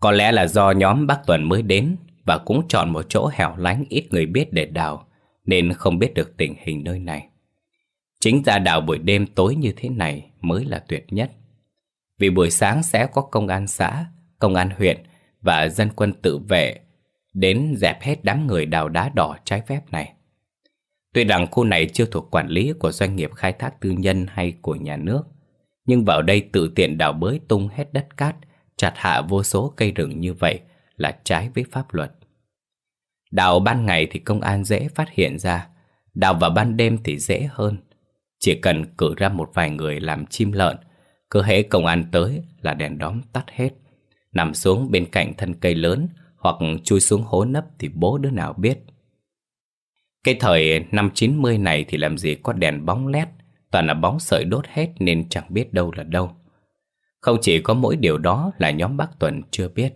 Có lẽ là do nhóm bác Tuần mới đến và cũng chọn một chỗ hẻo lánh ít người biết để đào nên không biết được tình hình nơi này. Chính ra đào buổi đêm tối như thế này mới là tuyệt nhất. Vì buổi sáng sẽ có công an xã, công an huyện và dân quân tự vệ đến dẹp hết đám người đào đá đỏ trái phép này. Tuy rằng khu này chưa thuộc quản lý của doanh nghiệp khai thác tư nhân hay của nhà nước, nhưng vào đây tự tiện đào bới tung hết đất cát, chặt hạ vô số cây rừng như vậy là trái với pháp luật. Đào ban ngày thì công an dễ phát hiện ra, đào vào ban đêm thì dễ hơn. Chỉ cần cử ra một vài người làm chim lợn, cứ hễ công an tới là đèn đóm tắt hết. Nằm xuống bên cạnh thân cây lớn hoặc chui xuống hố nấp thì bố đứa nào biết. Cái thời năm 90 này thì làm gì có đèn bóng led, toàn là bóng sợi đốt hết nên chẳng biết đâu là đâu. Không chỉ có mỗi điều đó là nhóm bác Tuần chưa biết.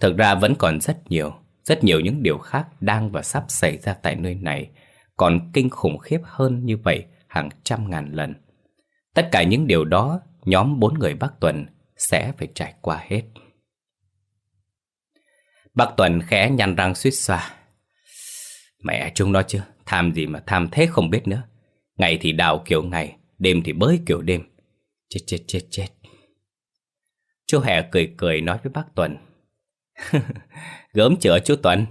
Thực ra vẫn còn rất nhiều, rất nhiều những điều khác đang và sắp xảy ra tại nơi này, còn kinh khủng khiếp hơn như vậy hàng trăm ngàn lần. Tất cả những điều đó, nhóm bốn người bác Tuần sẽ phải trải qua hết. Bác Tuần khẽ nhăn răng suýt xoa. Mẹ chúng nó chứ, tham gì mà tham thế không biết nữa. Ngày thì đào kiểu ngày, đêm thì bới kiểu đêm. Chết chết chết chết. Chú Hẹ cười cười nói với bác Tuần. Gớm chữa chú Tuần.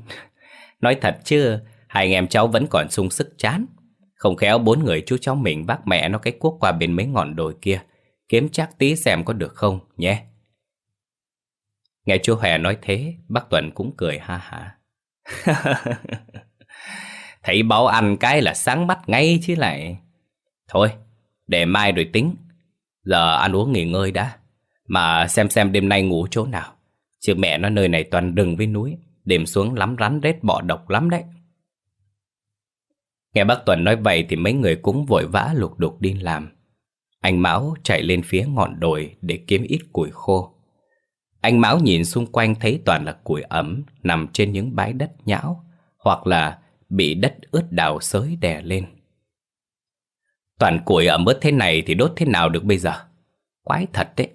Nói thật chứ, hai anh em cháu vẫn còn sung sức chán. Không khéo bốn người chú cháu mình bác mẹ nó cái cuốc qua bên mấy ngọn đồi kia. Kiếm chắc tí xem có được không nhé. Nghe chú Hẹ nói thế, bác Tuần cũng cười ha hả. Thấy báo ăn cái là sáng mắt ngay chứ lại. Thôi, để mai rồi tính. Giờ ăn uống nghỉ ngơi đã. Mà xem xem đêm nay ngủ chỗ nào. Chứ mẹ nó nơi này toàn rừng với núi. Đêm xuống lắm rắn rết bọ độc lắm đấy. Nghe bác Tuần nói vậy thì mấy người cũng vội vã lục đục đi làm. Anh Mão chạy lên phía ngọn đồi để kiếm ít củi khô. Anh Mão nhìn xung quanh thấy toàn là củi ẩm nằm trên những bãi đất nhão hoặc là bị đất ướt đào sới đè lên. Toàn củi ẩm ướt thế này thì đốt thế nào được bây giờ? Quái thật đấy.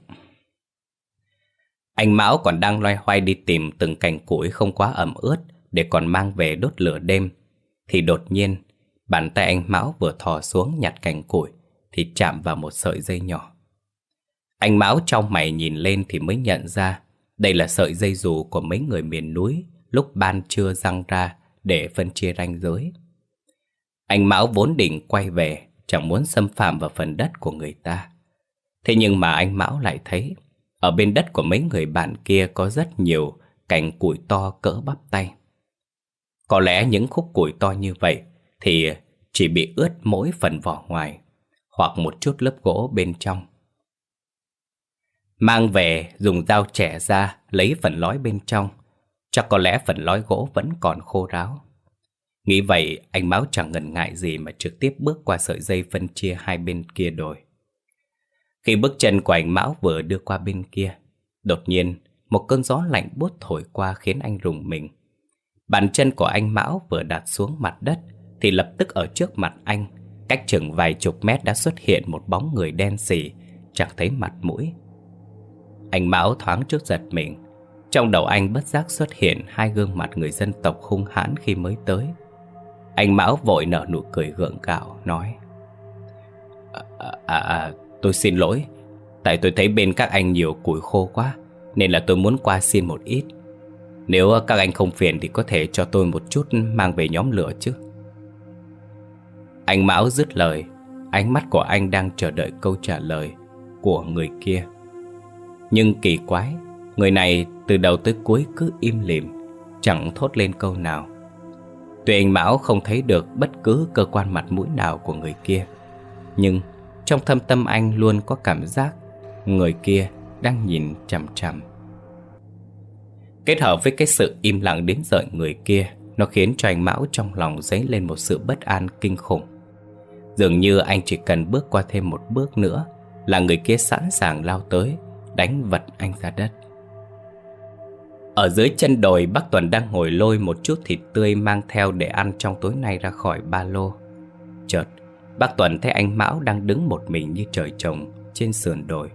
Anh Mão còn đang loay hoay đi tìm từng cành củi không quá ẩm ướt để còn mang về đốt lửa đêm. Thì đột nhiên, bàn tay anh Mão vừa thò xuống nhặt cành củi thì chạm vào một sợi dây nhỏ. Anh Mão trong mày nhìn lên thì mới nhận ra đây là sợi dây dù của mấy người miền núi lúc ban trưa răng ra để phân chia ranh giới. Anh Mão vốn định quay về, chẳng muốn xâm phạm vào phần đất của người ta. Thế nhưng mà anh Mão lại thấy, ở bên đất của mấy người bạn kia có rất nhiều cành củi to cỡ bắp tay. Có lẽ những khúc củi to như vậy thì chỉ bị ướt mỗi phần vỏ ngoài, hoặc một chút lớp gỗ bên trong. Mang về dùng dao trẻ ra lấy phần lói bên trong Chắc có lẽ phần lói gỗ vẫn còn khô ráo. Nghĩ vậy, anh mão chẳng ngần ngại gì mà trực tiếp bước qua sợi dây phân chia hai bên kia đồi. Khi bước chân của anh Mão vừa đưa qua bên kia, Đột nhiên một cơn gió lạnh buốt thổi qua khiến anh rùng mình. Bàn chân của anh Mão vừa đặt xuống mặt đất Thì lập tức ở trước mặt anh, Cách chừng vài chục mét đã xuất hiện một bóng người đen sì Chẳng thấy mặt mũi. Anh Mão thoáng trước giật mình trong đầu anh bất giác xuất hiện Hai gương mặt người dân tộc hung hãn khi mới tới. Anh Mão vội nở nụ cười gượng gạo Nói à, à, à, à, Tôi xin lỗi. Tại tôi thấy bên các anh nhiều củi khô quá Nên là tôi muốn qua xin một ít. Nếu các anh không phiền Thì có thể cho tôi một chút Mang về nhóm lửa chứ. Anh Mão dứt lời Ánh mắt của anh đang chờ đợi câu trả lời Của người kia. Nhưng kỳ quái Người này từ đầu tới cuối cứ im lìm, Chẳng thốt lên câu nào. Tuy anh Mão không thấy được bất cứ cơ quan mặt mũi nào của người kia. Nhưng trong thâm tâm anh luôn có cảm giác Người kia đang nhìn chằm chằm. Kết hợp với cái sự im lặng đến rợn người kia, Nó khiến cho anh Mão trong lòng dấy lên một sự bất an kinh khủng. Dường như anh chỉ cần bước qua thêm một bước nữa Là người kia sẵn sàng lao tới, đánh vật anh ra đất. Ở dưới chân đồi bác Tuần đang ngồi lôi một chút thịt tươi mang theo để ăn trong tối nay ra khỏi ba lô. Chợt, bác Tuần thấy anh Mão đang đứng một mình như trời trồng trên sườn đồi.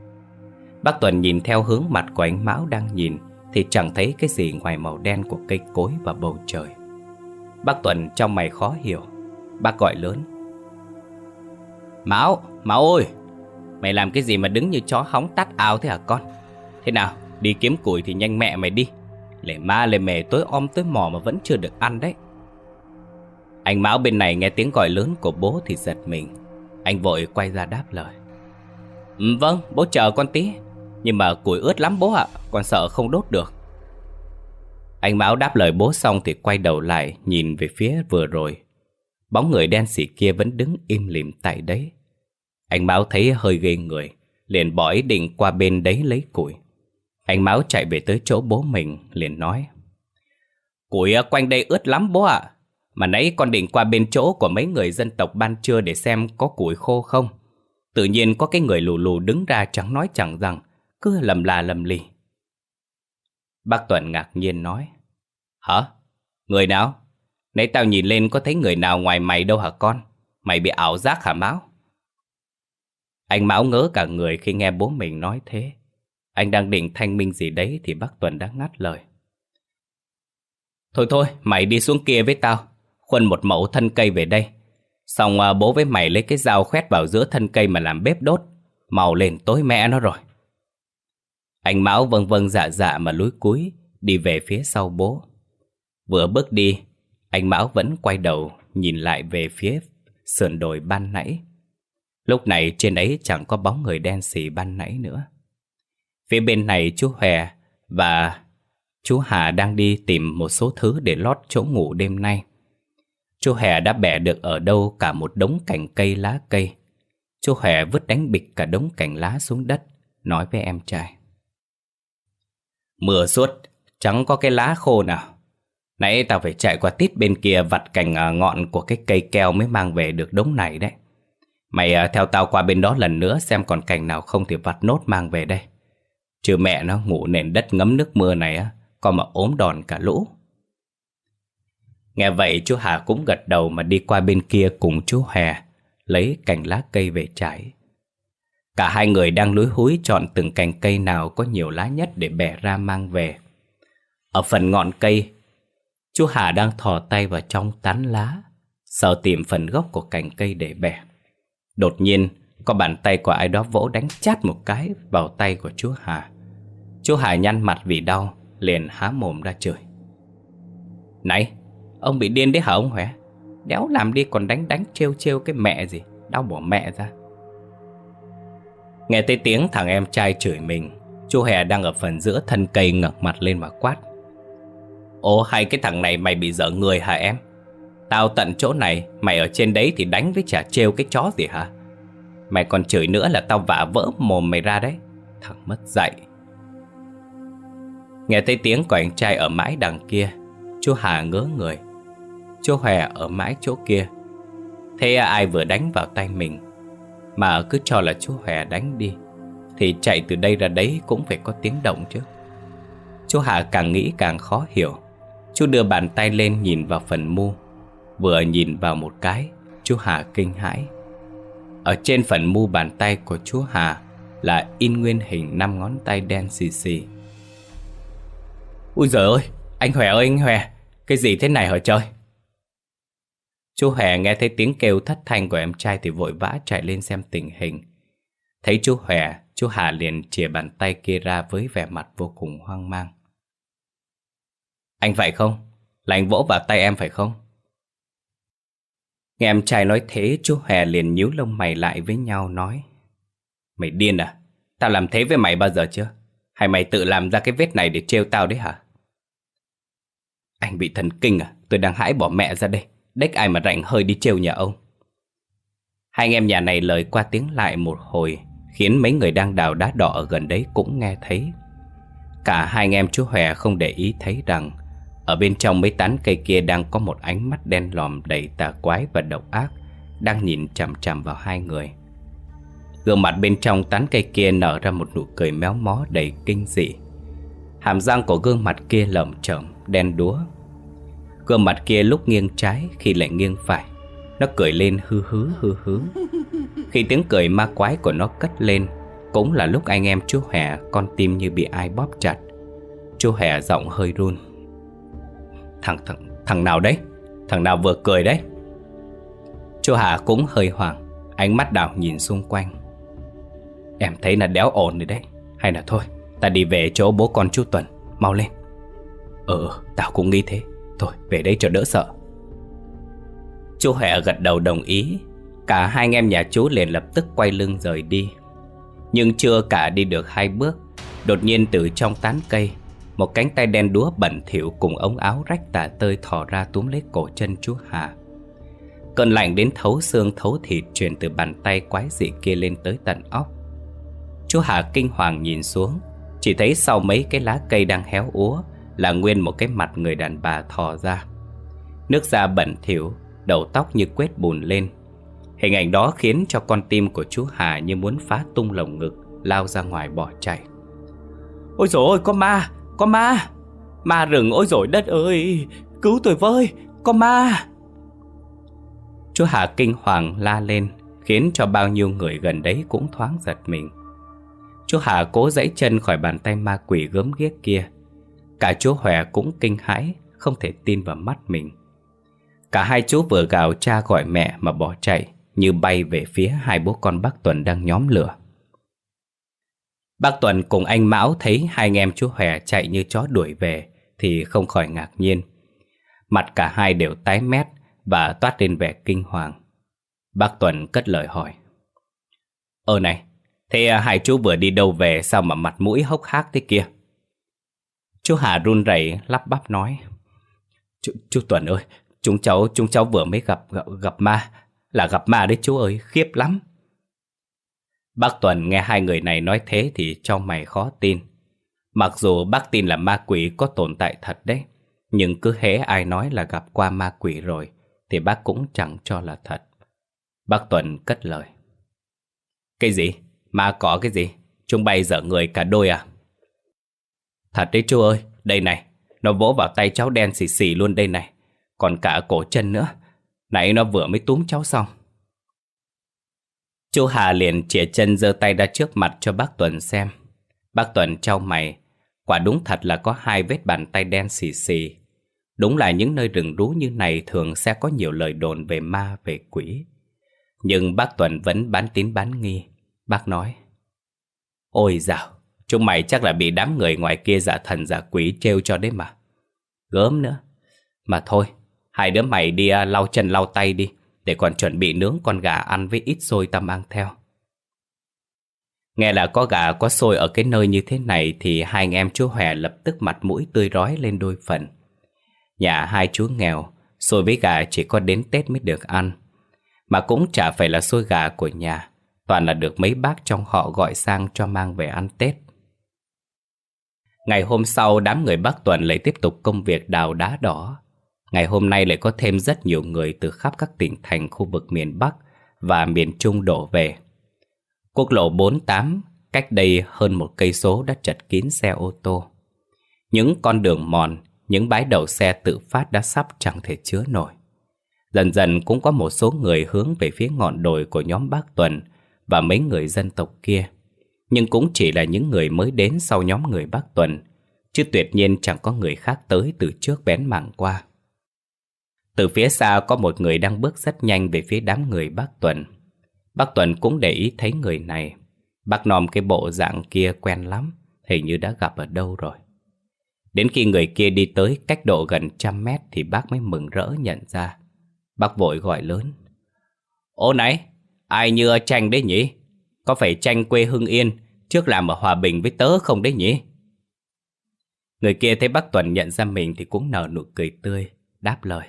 Bác Tuần nhìn theo hướng mặt của anh Mão đang nhìn thì chẳng thấy cái gì ngoài màu đen của cây cối và bầu trời. Bác Tuần trong mày khó hiểu. Bác gọi lớn. Mão, Mão ơi, Mày làm cái gì mà đứng như chó hóng tắt áo thế hả con Thế nào đi kiếm củi thì nhanh mẹ mày đi Lệ ma lệ mề tối om tối mò mà vẫn chưa được ăn đấy. Anh Mão bên này nghe tiếng gọi lớn của bố thì giật mình. Anh vội quay ra đáp lời. Ừ, Vâng bố chờ con tí. Nhưng mà củi ướt lắm bố ạ Con sợ không đốt được. Anh Mão đáp lời bố xong thì quay đầu lại Nhìn về phía vừa rồi. Bóng người đen xỉ kia vẫn đứng im lìm tại đấy. Anh Mão thấy hơi ghê người Liền bỏ ý định qua bên đấy lấy củi. Anh Mão chạy về tới chỗ bố mình, Liền nói Củi quanh đây ướt lắm bố ạ Mà nãy con định qua bên chỗ của mấy người dân tộc ban trưa Để xem có củi khô không Tự nhiên có cái người lù lù đứng ra chẳng nói chẳng rằng, Cứ lầm là lầm lì Bác Tuần ngạc nhiên nói Hả? Người nào? Nãy tao nhìn lên có thấy người nào ngoài mày đâu hả con? Mày bị ảo giác hả Mão? Anh Mão ngớ cả người khi nghe bố mình nói thế. Anh đang định thanh minh gì đấy thì bác Tuần đã ngắt lời. Thôi thôi, mày đi xuống kia với tao. Khuân một mẫu thân cây về đây. Xong à, bố với mày lấy cái dao khoét vào giữa thân cây mà làm bếp đốt. Màu lên tối mẹ nó rồi. Anh Mão vâng vâng dạ dạ mà lúi cúi đi về phía sau bố. Vừa bước đi, anh Mão vẫn quay đầu nhìn lại về phía sườn đồi ban nãy. Lúc này trên ấy chẳng có bóng người đen xì ban nãy nữa. Phía bên này chú Hòe và chú Hà đang đi tìm một số thứ để lót chỗ ngủ đêm nay. Chú Hè đã bẻ được ở đâu cả một đống cành cây lá cây. Chú Hè vứt đánh bịch cả đống cành lá xuống đất, nói với em trai. Mưa suốt, chẳng có cái lá khô nào. Nãy tao phải chạy qua tít bên kia vặt cành à, ngọn của cái cây keo mới mang về được đống này đấy. Mày à, theo tao qua bên đó lần nữa xem còn cành nào không thì vặt nốt mang về đây. Chứ mẹ nó ngủ nền đất ngấm nước mưa này á, còn mà ốm đòn cả lũ. Nghe vậy chú Hà cũng gật đầu mà đi qua bên kia cùng chú Hè, lấy cành lá cây về trải. Cả hai người đang lúi húi chọn từng cành cây nào có nhiều lá nhất để bẻ ra mang về. Ở phần ngọn cây, chú Hà đang thò tay vào trong tán lá, sợ tìm phần gốc của cành cây để bẻ. Đột nhiên, có bàn tay của ai đó vỗ đánh chát một cái vào tay của chú Hà. Chú Hải nhăn mặt vì đau, liền há mồm ra chửi. Này, ông bị điên đấy hả ông Huệ? Đéo làm đi còn đánh đánh trêu trêu cái mẹ gì, đau bỏ mẹ ra. Nghe thấy tiếng thằng em trai chửi mình, chú Hè đang ở phần giữa thân cây ngẩng mặt lên mà quát. Ồ hay cái thằng này mày bị dở người hả em? Tao tận chỗ này, mày ở trên đấy thì đánh với chả trêu cái chó gì hả? Mày còn chửi nữa là tao vả vỡ mồm mày ra đấy Thằng mất dạy Nghe thấy tiếng của anh trai ở mãi đằng kia, Chú Hà ngớ người. Chú Hòe ở mãi chỗ kia. Thế ai vừa đánh vào tay mình, Mà cứ cho là chú Hòe đánh đi, Thì chạy từ đây ra đấy cũng phải có tiếng động chứ. Chú Hà càng nghĩ càng khó hiểu. Chú đưa bàn tay lên nhìn vào phần mu, Vừa nhìn vào một cái, Chú Hà kinh hãi. Ở trên phần mu bàn tay của chú Hà Là in nguyên hình năm ngón tay đen xì xì. Ui giời ơi, Anh Hòe ơi, anh Hòe, Cái gì thế này hả trời Chú Hòe nghe thấy tiếng kêu thất thanh của em trai Thì vội vã chạy lên xem tình hình Thấy chú Hòe, Chú Hà liền chìa bàn tay kia ra Với vẻ mặt vô cùng hoang mang Anh phải không? Là anh vỗ vào tay em phải không? Nghe em trai nói thế, chú Hòe liền nhíu lông mày lại với nhau nói, Mày điên à? Tao làm thế với mày bao giờ chưa? Hay mày tự làm ra cái vết này để trêu tao đấy hả? Anh bị thần kinh à? Tôi đang hãi bỏ mẹ ra đây. Đếch ai mà rảnh hơi đi trêu nhà ông. Hai anh em nhà này lời qua tiếng lại một hồi, khiến mấy người đang đào đá đỏ ở gần đấy cũng nghe thấy. Cả hai anh em chú Hòe không để ý thấy rằng ở bên trong mấy tán cây kia đang có một ánh mắt đen lòm đầy tà quái và độc ác đang nhìn chằm chằm vào hai người. Gương mặt bên trong tán cây kia nở ra một nụ cười méo mó đầy kinh dị. Hàm răng của gương mặt kia lởm chởm, đen đúa. Gương mặt kia lúc nghiêng trái khi lại nghiêng phải. Nó cười lên hư hứ hư hứ. Khi tiếng cười ma quái của nó cất lên, cũng là lúc anh em chú Hẻ con tim như bị ai bóp chặt. Chú Hẻ giọng hơi run. Thằng thằng thằng nào đấy? Thằng nào vừa cười đấy? Chú Hà cũng hơi hoảng, ánh mắt đảo nhìn xung quanh. Em thấy là đéo ổn rồi đấy Hay là thôi Ta đi về chỗ bố con chú Tuần Mau lên Ừ tao cũng nghĩ thế Thôi, về đây cho đỡ sợ. Chú Huệ gật đầu đồng ý. Cả hai anh em nhà chú liền lập tức quay lưng rời đi. Nhưng chưa cả đi được hai bước, Đột nhiên từ trong tán cây, Một cánh tay đen đúa bẩn thỉu cùng ống áo rách tả tơi thò ra túm lấy cổ chân chú Hà. Cơn lạnh đến thấu xương, thấu thịt truyền từ bàn tay quái dị kia lên tới tận óc. Chú Hà kinh hoàng nhìn xuống, Chỉ thấy sau mấy cái lá cây đang héo úa là nguyên một cái mặt người đàn bà thò ra. Nước da bẩn thỉu Đầu tóc như quét bùn lên. Hình ảnh đó khiến cho con tim của chú Hà Như muốn phá tung lồng ngực Lao ra ngoài bỏ chạy. Ôi dồi ôi có ma Có ma. Ma rừng ôi dồi đất ơi Cứu tôi với Có ma. Chú Hà kinh hoàng la lên Khiến cho bao nhiêu người gần đấy cũng thoáng giật mình. Chú Hà cố giãy chân khỏi bàn tay ma quỷ gớm ghiếc kia Cả chú Hòe cũng kinh hãi, Không thể tin vào mắt mình. Cả hai chú vừa gào cha gọi mẹ mà bỏ chạy, Như bay về phía hai bố con bác Tuần đang nhóm lửa. Bác Tuần cùng anh Mão thấy hai anh em chú Hòe chạy như chó đuổi về, Thì không khỏi ngạc nhiên. Mặt cả hai đều tái mét Và toát lên vẻ kinh hoàng. Bác Tuần cất lời hỏi. Ờ này, Thế hai chú vừa đi đâu về sao mà mặt mũi hốc hác thế kia? Chú Hà run rẩy lắp bắp nói. Chú, chú Tuần ơi, chúng cháu, chúng cháu vừa mới gặp, gặp, gặp ma. Là gặp ma đấy chú ơi, khiếp lắm. Bác Tuần nghe hai người này nói thế thì cho mày khó tin. Mặc dù bác tin là ma quỷ có tồn tại thật đấy, nhưng cứ hễ ai nói là gặp qua ma quỷ rồi, thì bác cũng chẳng cho là thật. Bác Tuần cất lời. Cái gì? Ma có cái gì? Chúng bay dở người cả đôi à? Thật đấy chú ơi, đây này, nó vỗ vào tay cháu đen xì xì luôn đây này. Còn cả cổ chân nữa. Nãy nó vừa mới túm cháu xong. Chú Hà liền chìa chân giơ tay ra trước mặt cho bác Tuần xem. Bác Tuần trao mày, quả đúng thật là có hai vết bàn tay đen xì xì. Đúng là những nơi rừng rú như này thường sẽ có nhiều lời đồn về ma, về quỷ. Nhưng bác Tuần vẫn bán tín bán nghi. Bác nói, Ôi dào, chúng mày chắc là bị đám người ngoài kia giả thần giả quỷ trêu cho đấy mà. Gớm nữa. Mà thôi, hai đứa mày đi à, lau chân lau tay đi, để còn chuẩn bị nướng con gà ăn với ít xôi ta mang theo. Nghe là có gà có xôi ở cái nơi như thế này thì hai anh em chú Hòe lập tức mặt mũi tươi rói lên đôi phần. Nhà hai chú nghèo, xôi với gà chỉ có đến Tết mới được ăn. Mà cũng chả phải là xôi gà của nhà, toàn là được mấy bác trong họ gọi sang cho mang về ăn Tết. Ngày hôm sau, đám người Bắc Tuần lại tiếp tục công việc đào đá đỏ. Ngày hôm nay lại có thêm rất nhiều người từ khắp các tỉnh thành khu vực miền Bắc và miền Trung đổ về. Quốc lộ 48 cách đây hơn một cây số đã chật kín xe ô tô. Những con đường mòn, những bãi đậu xe tự phát đã sắp chẳng thể chứa nổi. Dần dần cũng có một số người hướng về phía ngọn đồi của nhóm bác Tuần và mấy người dân tộc kia. Nhưng cũng chỉ là những người mới đến sau nhóm người bác Tuần, chứ tuyệt nhiên chẳng có người khác tới từ trước bén mảng qua. Từ phía xa có một người đang bước rất nhanh về phía đám người bác Tuần. Bác Tuần cũng để ý thấy người này. Bác nòm cái bộ dạng kia quen lắm, hình như đã gặp ở đâu rồi. Đến khi người kia đi tới cách độ gần trăm mét thì bác mới mừng rỡ nhận ra. Bác vội gọi lớn. Ô này, ai như ở tranh đấy nhỉ? Có phải tranh quê Hưng Yên trước làm ở Hòa Bình với tớ không đấy nhỉ? Người kia thấy bác Tuần nhận ra mình thì cũng nở nụ cười tươi, đáp lời.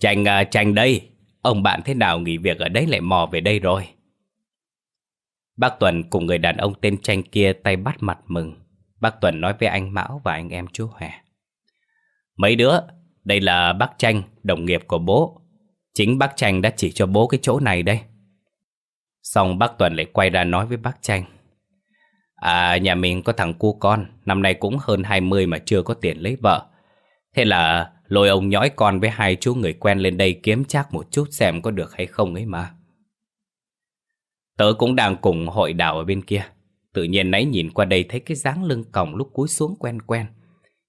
Tranh, uh, à, tranh đây, ông bạn thế nào nghỉ việc ở đấy lại mò về đây rồi? Bác Tuần cùng người đàn ông tên tranh kia tay bắt mặt mừng. Bác Tuần nói với anh Mão và anh em chú hòa Mấy đứa, đây là bác Tranh, đồng nghiệp của bố. Chính bác Tranh đã chỉ cho bố cái chỗ này đây. Xong bác Tuần lại quay ra nói với bác Tranh. À, nhà mình có thằng cu con, năm nay cũng hơn 20 mà chưa có tiền lấy vợ. Thế là lôi ông nhõi con với hai chú người quen lên đây kiếm chắc một chút xem có được hay không ấy mà. Tớ cũng đang cùng hội đảo ở bên kia. Tự nhiên nãy nhìn qua đây thấy cái dáng lưng còng lúc cúi xuống quen quen.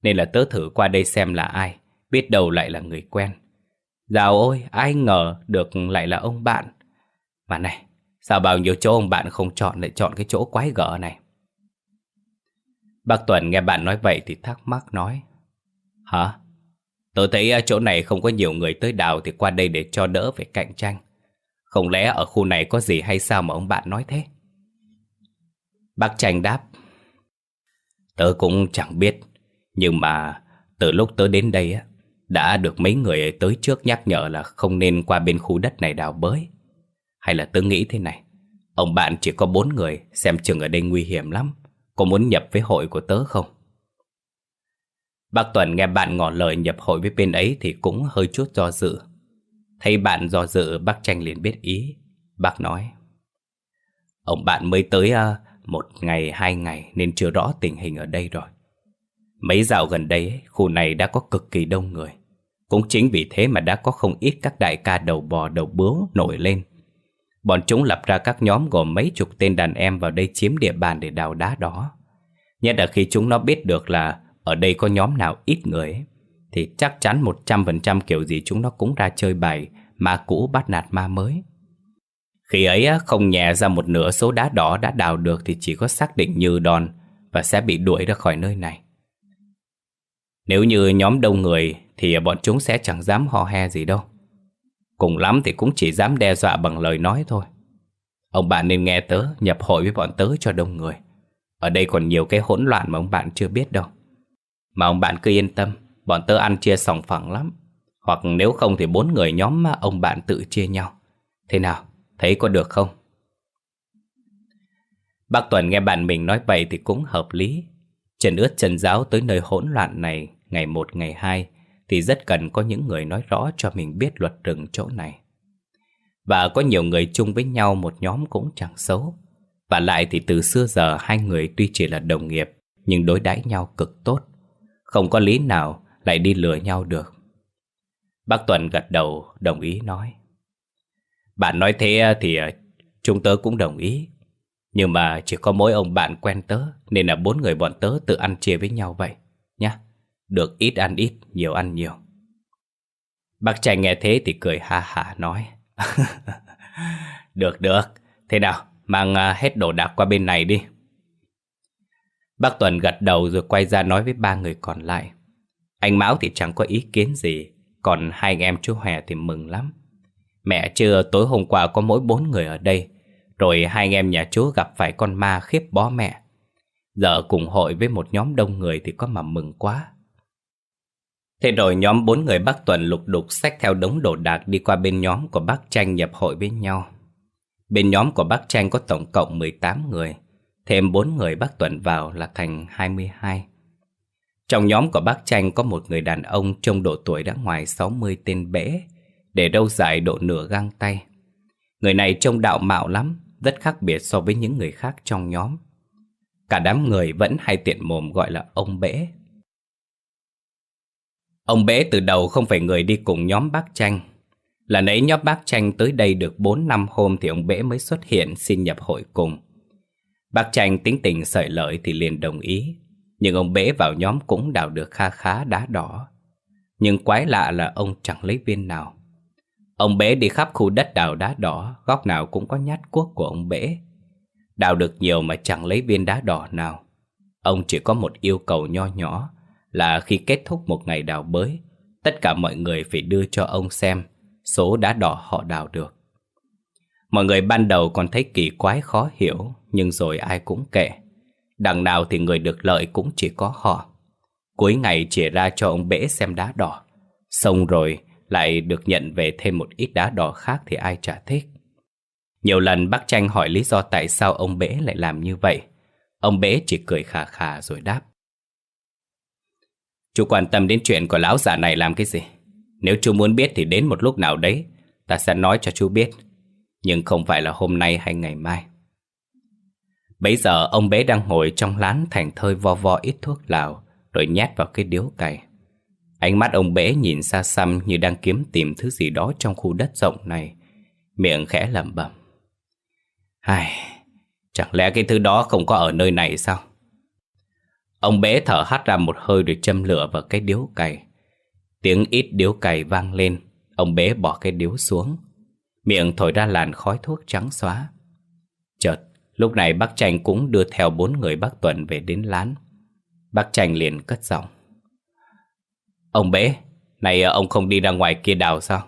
Nên là tớ thử qua đây xem là ai, biết đâu lại là người quen. Dào ôi, ai ngờ được lại là ông bạn. Mà này, sao bao nhiêu chỗ ông bạn không chọn lại chọn cái chỗ quái gở này? Bác Tuần nghe bạn nói vậy thì thắc mắc nói. Hả? Tôi thấy chỗ này không có nhiều người tới đào thì qua đây để cho đỡ về cạnh tranh. Không lẽ ở khu này có gì hay sao mà ông bạn nói thế? Bác Tranh đáp. Tớ cũng chẳng biết, nhưng mà từ lúc tớ đến đây á, đã được mấy người tới trước nhắc nhở là không nên qua bên khu đất này đào bới. Hay là tớ nghĩ thế này, ông bạn chỉ có bốn người, xem chừng ở đây nguy hiểm lắm. Có muốn nhập với hội của tớ không? Bác Tuần nghe bạn ngỏ lời nhập hội với bên ấy thì cũng hơi chút do dự. Thấy bạn do dự, bác Tranh liền biết ý. Bác nói, Ông bạn mới tới uh, một ngày, hai ngày nên chưa rõ tình hình ở đây rồi. Mấy dạo gần đây, khu này đã có cực kỳ đông người. Cũng chính vì thế mà đã có không ít các đại ca đầu bò đầu bướu nổi lên. Bọn chúng lập ra các nhóm gồm mấy chục tên đàn em vào đây chiếm địa bàn để đào đá đó. Nhất là khi chúng nó biết được là ở đây có nhóm nào ít người thì chắc chắn 100% kiểu gì chúng nó cũng ra chơi bài ma cũ bắt nạt ma mới. Khi ấy không nhẹ ra một nửa số đá đỏ đã đào được thì chỉ có xác định như đòn và sẽ bị đuổi ra khỏi nơi này. Nếu như nhóm đông người thì bọn chúng sẽ chẳng dám hò he gì đâu. Cùng lắm thì cũng chỉ dám đe dọa bằng lời nói thôi. Ông bạn nên nghe tớ nhập hội với bọn tớ cho đông người. Ở đây còn nhiều cái hỗn loạn mà ông bạn chưa biết đâu. Mà ông bạn cứ yên tâm, bọn tớ ăn chia sòng phẳng lắm. Hoặc nếu không thì bốn người nhóm mà ông bạn tự chia nhau Thế nào, thấy có được không? Bác Tuần nghe bạn mình nói vậy thì cũng hợp lý Trần ướt trần giáo tới nơi hỗn loạn này Ngày một ngày hai thì rất cần có những người nói rõ cho mình biết luật rừng chỗ này. Và có nhiều người chung với nhau một nhóm cũng chẳng xấu. Và lại thì từ xưa giờ hai người tuy chỉ là đồng nghiệp, Nhưng đối đãi nhau cực tốt. Không có lý nào lại đi lừa nhau được. Bác Tuần gật đầu, đồng ý nói. Bạn nói thế thì ờ, chúng tớ cũng đồng ý. Nhưng mà chỉ có mỗi ông bạn quen tớ, Nên là bốn người bọn tớ tự ăn chia với nhau vậy, Nhá. Được ít ăn ít, nhiều ăn nhiều. Bác trai nghe thế thì cười ha hả nói. Được được. Thế nào mang à, hết đồ đạc qua bên này đi. Bác Tuần gật đầu rồi quay ra nói với ba người còn lại. Anh Mão thì chẳng có ý kiến gì Còn hai anh em chú Hòe thì mừng lắm. Mẹ chưa tối hôm qua có mỗi bốn người ở đây Rồi hai anh em nhà chú gặp phải con ma khiếp bó mẹ. Giờ cùng hội với một nhóm đông người thì có mà mừng quá. Thế rồi nhóm bốn người bác Tuần lục đục xách theo đống đồ đạc đi qua bên nhóm của bác Tranh nhập hội với nhau. Bên nhóm của bác Tranh có tổng cộng 18 người, thêm bốn người bác Tuần vào là thành 22. Trong nhóm của bác Tranh có một người đàn ông trong độ tuổi đã ngoài 60 tên bể, để đâu dài độ nửa găng tay. Người này trông đạo mạo lắm, rất khác biệt so với những người khác trong nhóm. Cả đám người vẫn hay tiện mồm gọi là ông bể. Ông bể từ đầu không phải người đi cùng nhóm bác tranh. Là nấy nhóm bác tranh tới đây được 4 năm hôm thì ông bể mới xuất hiện xin nhập hội cùng. Bác tranh tính tình sợi lợi thì liền đồng ý. Nhưng ông bể vào nhóm cũng đào được kha khá đá đỏ. Nhưng quái lạ là ông chẳng lấy viên nào. Ông bể đi khắp khu đất đào đá đỏ, góc nào cũng có nhát cuốc của ông bể. Đào được nhiều mà chẳng lấy viên đá đỏ nào. Ông chỉ có một yêu cầu nho nhỏ là khi kết thúc một ngày đào bới, tất cả mọi người phải đưa cho ông xem số đá đỏ họ đào được. Mọi người ban đầu còn thấy kỳ quái khó hiểu, nhưng rồi ai cũng kệ. Đằng nào thì người được lợi cũng chỉ có họ. Cuối ngày chỉ ra cho ông bể xem đá đỏ. Xong rồi lại được nhận về thêm một ít đá đỏ khác thì ai chả thích. Nhiều lần bác tranh hỏi lý do tại sao ông bể lại làm như vậy. Ông bể chỉ cười khà khà rồi đáp. Chú quan tâm đến chuyện của lão già này làm cái gì? Nếu chú muốn biết thì đến một lúc nào đấy, ta sẽ nói cho chú biết. Nhưng không phải là hôm nay hay ngày mai. Bây giờ ông bé đang ngồi trong lán thành thơi vo vo ít thuốc lào, rồi nhét vào cái điếu cày. Ánh mắt ông bé nhìn xa xăm như đang kiếm tìm thứ gì đó trong khu đất rộng này. Miệng khẽ lẩm bẩm. Ai, chẳng lẽ cái thứ đó không có ở nơi này sao? Ông bé thở hắt ra một hơi rồi châm lửa vào cái điếu cày. Tiếng ít điếu cày vang lên, ông bé bỏ cái điếu xuống. Miệng thổi ra làn khói thuốc trắng xóa. Chợt, lúc này bác Tranh cũng đưa theo bốn người bác Tuần về đến lán. Bác Tranh liền cất giọng. Ông bé, này ông không đi ra ngoài kia đào sao?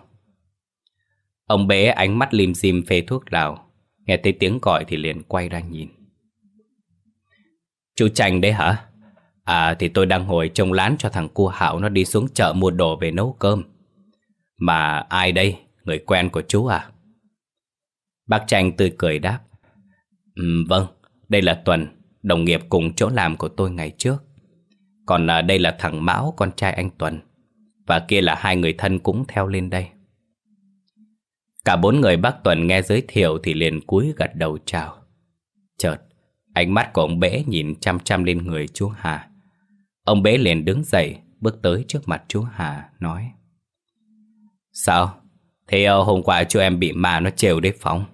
Ông bé ánh mắt lim dim phê thuốc lào, nghe thấy tiếng gọi thì liền quay ra nhìn. Chú Tranh đấy hả? À thì tôi đang ngồi trông lán cho thằng cua hạo nó đi xuống chợ mua đồ về nấu cơm. Mà ai đây? Người quen của chú à? Bác Tranh tươi cười đáp. Um, vâng, đây là Tuần, đồng nghiệp cùng chỗ làm của tôi ngày trước. Còn à, đây là thằng Mão, con trai anh Tuần. Và kia là hai người thân cũng theo lên đây. Cả bốn người bác Tuần nghe giới thiệu thì liền cúi gật đầu chào. Chợt, ánh mắt của ông bẽ nhìn chăm chăm lên người chú Hà. Ông bé liền đứng dậy, bước tới trước mặt chú Hà, nói Sao? Thế ờ, hôm qua chú em bị ma nó trêu đấy phóng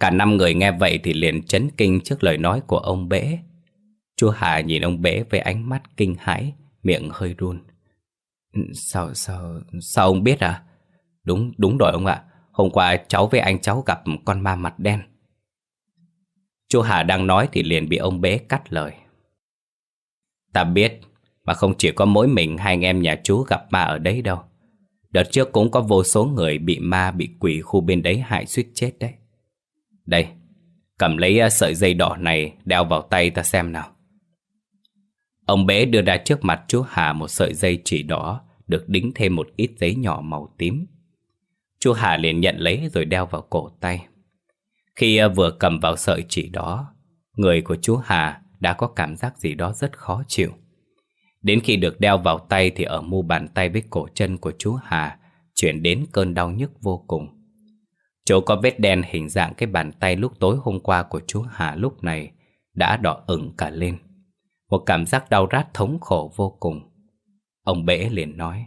Cả năm người nghe vậy thì liền chấn kinh trước lời nói của ông bể. Chú Hà nhìn ông bể với ánh mắt kinh hãi, miệng hơi run. Sao, sao, sao ông biết à? Đúng, đúng rồi ông ạ. Hôm qua cháu với anh cháu gặp con ma mặt đen. Chú Hà đang nói thì liền bị ông bế cắt lời. Ta biết, mà không chỉ có mỗi mình hai anh em nhà chú gặp ma ở đấy đâu. Đợt trước cũng có vô số người bị ma bị quỷ khu bên đấy hại suýt chết đấy. Đây, cầm lấy à, sợi dây đỏ này đeo vào tay ta xem nào. Ông bé đưa ra trước mặt chú Hà một sợi dây chỉ đỏ được đính thêm một ít giấy nhỏ màu tím. Chú Hà liền nhận lấy rồi đeo vào cổ tay. Khi à, vừa cầm vào sợi chỉ đó, người của chú Hà đã có cảm giác gì đó rất khó chịu. Đến khi được đeo vào tay thì ở mu bàn tay với cổ chân của chú Hà, chuyển đến cơn đau nhức vô cùng. Chỗ có vết đen hình dạng cái bàn tay lúc tối hôm qua của chú Hà lúc này đã đỏ ửng cả lên. Một cảm giác đau rát thống khổ vô cùng. Ông bể liền nói.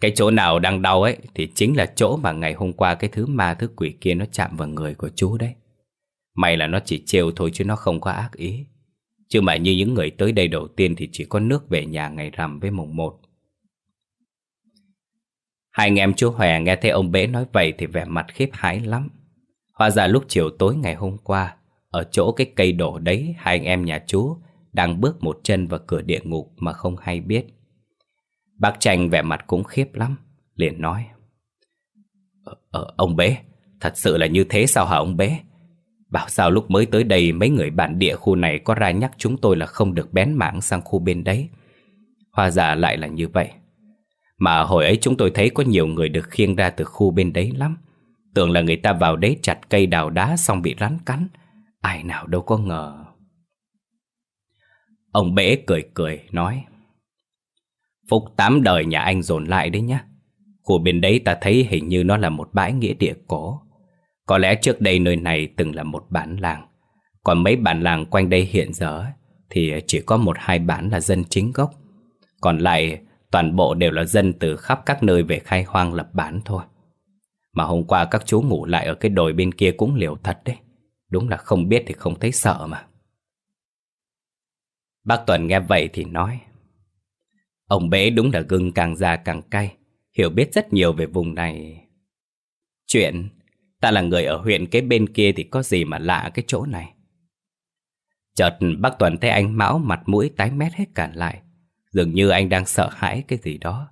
Cái chỗ nào đang đau ấy thì chính là chỗ mà ngày hôm qua cái thứ ma thứ quỷ kia nó chạm vào người của chú đấy. May là nó chỉ trêu thôi chứ nó không có ác ý. Chứ mà như những người tới đây đầu tiên thì chỉ có nước về nhà ngày rằm với mùng một. Hai anh em chú Hòe nghe thấy ông bế nói vậy thì vẻ mặt khiếp hái lắm. Hóa ra lúc chiều tối ngày hôm qua, ở chỗ cái cây đổ đấy, hai anh em nhà chú đang bước một chân vào cửa địa ngục mà không hay biết. Bác Tranh vẻ mặt cũng khiếp lắm, liền nói. Ờ, ờ, ông bế, thật sự là như thế sao hả ông bế? Bảo sao lúc mới tới đây mấy người bản địa khu này có ra nhắc chúng tôi là không được bén mảng sang khu bên đấy. Hóa ra lại là như vậy. Mà hồi ấy chúng tôi thấy có nhiều người được khiêng ra từ khu bên đấy lắm. Tưởng là người ta vào đấy chặt cây đào đá xong bị rắn cắn. Ai nào đâu có ngờ. Ông bể cười cười, nói. Phúc tám đời nhà anh dồn lại đấy nhá. Khu bên đấy ta thấy hình như nó là một bãi nghĩa địa cổ. Có lẽ trước đây nơi này từng là một bản làng. Còn mấy bản làng quanh đây hiện giờ thì chỉ có một hai bản là dân chính gốc. Còn lại, toàn bộ đều là dân từ khắp các nơi về khai hoang lập bản thôi. Mà hôm qua các chú ngủ lại ở cái đồi bên kia cũng liều thật đấy. Đúng là không biết thì không thấy sợ mà. Bác Tuần nghe vậy thì nói, Ông bé đúng là gừng càng già càng cay, Hiểu biết rất nhiều về vùng này Chuyện Ta là người ở huyện cái bên kia thì có gì mà lạ cái chỗ này? Chợt bác Tuần thấy anh Mão mặt mũi tái mét hết cả lại. Dường như anh đang sợ hãi cái gì đó.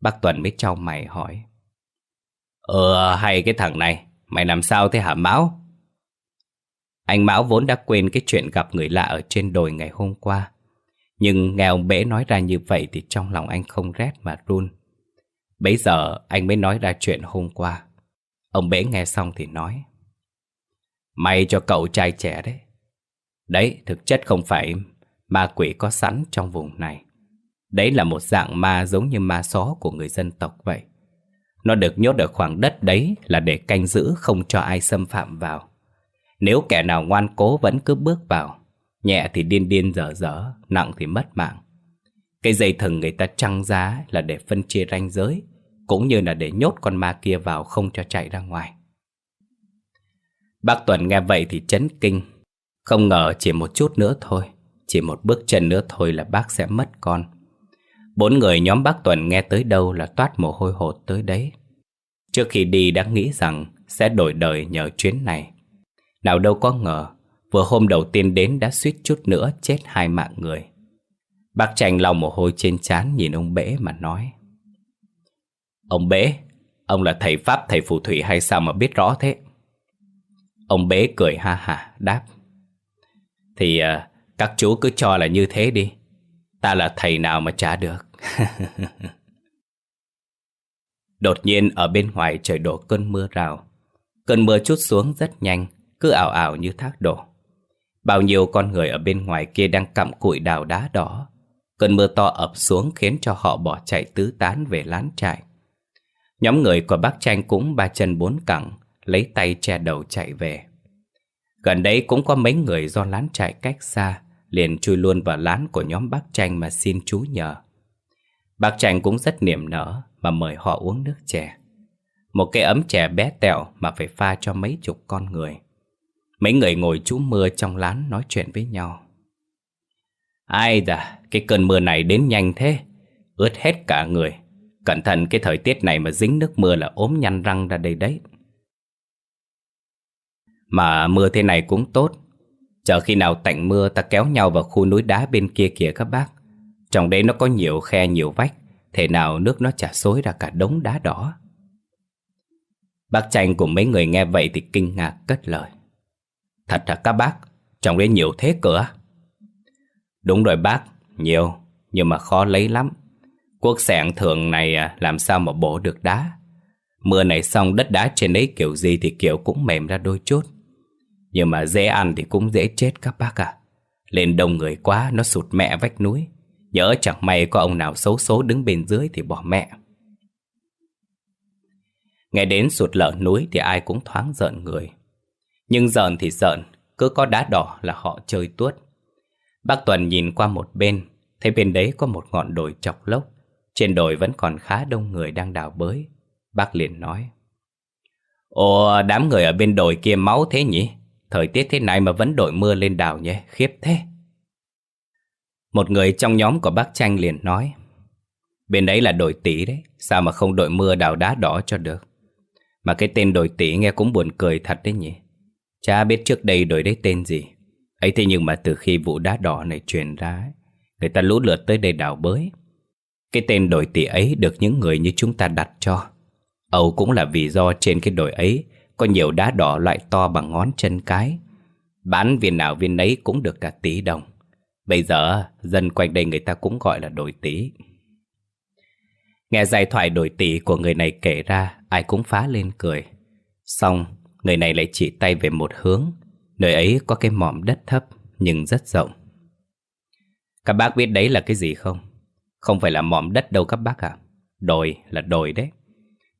Bác Tuần mới trao mày hỏi. Ờ hay cái thằng này. Mày làm sao thế hả Mão? Anh Mão vốn đã quên cái chuyện gặp người lạ ở trên đồi ngày hôm qua. Nhưng nghe ông bể nói ra như vậy Thì trong lòng anh không rét mà run. Bấy giờ anh mới nói ra chuyện hôm qua. Ông bể nghe xong thì nói May cho cậu trai trẻ đấy Đấy thực chất không phải ma quỷ có sẵn trong vùng này Đấy là một dạng ma giống như ma só của người dân tộc vậy. Nó được nhốt ở khoảng đất đấy là để canh giữ không cho ai xâm phạm vào. Nếu kẻ nào ngoan cố vẫn cứ bước vào, nhẹ thì điên điên dở dở, nặng thì mất mạng. Cái dây thừng người ta trăng giá là để phân chia ranh giới, cũng như là để nhốt con ma kia vào không cho chạy ra ngoài. Bác Tuần nghe vậy thì chấn kinh, không ngờ chỉ một chút nữa thôi, chỉ một bước chân nữa thôi là bác sẽ mất con. Bốn người nhóm bác Tuần nghe tới đâu là toát mồ hôi hột tới đấy. Trước khi đi đã nghĩ rằng sẽ đổi đời nhờ chuyến này. Nào đâu có ngờ, vừa hôm đầu tiên đến đã suýt chút nữa chết hai mạng người. Bác Tranh lau mồ hôi trên trán nhìn ông Bể mà nói. Ông bé ông là thầy Pháp thầy phù thủy hay sao mà biết rõ thế? Ông bé cười ha ha, đáp. Thì à, các chú cứ cho là như thế đi. Ta là thầy nào mà trả được Đột nhiên ở bên ngoài trời đổ cơn mưa rào Cơn mưa chút xuống rất nhanh Cứ ảo ảo như thác đổ Bao nhiêu con người ở bên ngoài kia đang cặm cụi đào đá đỏ Cơn mưa to ập xuống khiến cho họ bỏ chạy tứ tán về lán trại Nhóm người của bác tranh cũng ba chân bốn cẳng Lấy tay che đầu chạy về Gần đấy cũng có mấy người do lán trại cách xa liền chui luôn vào lán của nhóm bác tranh mà xin chú nhờ. Bác tranh cũng rất niềm nở mà mời họ uống nước chè. Một cái ấm chè bé tẹo mà phải pha cho mấy chục con người. Mấy người ngồi trú mưa trong lán nói chuyện với nhau. Ai da, cái cơn mưa này đến nhanh thế, ướt hết cả người. Cẩn thận cái thời tiết này mà dính nước mưa là ốm nhăn răng ra đây đấy. Mà mưa thế này cũng tốt, Chờ khi nào tạnh mưa ta kéo nhau vào khu núi đá bên kia kìa các bác. Trong đấy nó có nhiều khe nhiều vách. Thể nào nước nó chả xối ra cả đống đá đỏ. Bác tranh của mấy người nghe vậy thì kinh ngạc cất lời. Thật là các bác? Trong đấy nhiều thế cửa Đúng rồi bác Nhiều. Nhưng mà khó lấy lắm. Quốc sẻng thường này à, làm sao mà bổ được đá? Mưa này xong đất đá trên đấy kiểu gì thì kiểu cũng mềm ra đôi chút. Nhưng mà dễ ăn thì cũng dễ chết các bác ạ. Lên đông người quá, nó sụt mẹ vách núi. Nhớ chẳng may có ông nào xấu số đứng bên dưới thì bỏ mẹ. Nghe đến sụt lở núi thì ai cũng thoáng giận người. Nhưng giận thì giận, Cứ có đá đỏ là họ chơi tuốt. Bác Tuần nhìn qua một bên, Thấy bên đấy có một ngọn đồi chọc lốc. Trên đồi vẫn còn khá đông người đang đào bới. Bác liền nói, Ồ, đám người ở bên đồi kia máu thế nhỉ? Thời tiết thế này mà vẫn đội mưa lên đảo nhé Khiếp thế. Một người trong nhóm của bác Tranh liền nói, Bên đấy là đồi tỷ đấy, Sao mà không đội mưa đào đá đỏ cho được? Mà cái tên đồi tỷ nghe cũng buồn cười thật đấy nhỉ? Cha biết trước đây đồi đấy tên gì. Ấy thế nhưng mà từ khi vụ đá đỏ này truyền ra Người ta lũ lượt tới đây đào bới. Cái tên đồi tỷ ấy được những người như chúng ta đặt cho. Âu cũng là vì do trên cái đồi ấy Có nhiều đá đỏ loại to bằng ngón chân cái. Bán viên nào viên nấy cũng được cả tỷ đồng. Bây giờ, dân quanh đây người ta cũng gọi là đồi tỷ Nghe giải thoại đồi tỷ của người này kể ra, Ai cũng phá lên cười. Xong, người này lại chỉ tay về một hướng. Nơi ấy có cái mỏm đất thấp, Nhưng rất rộng. Các bác biết đấy là cái gì không? Không phải là mỏm đất đâu các bác ạ. Đồi là đồi đấy.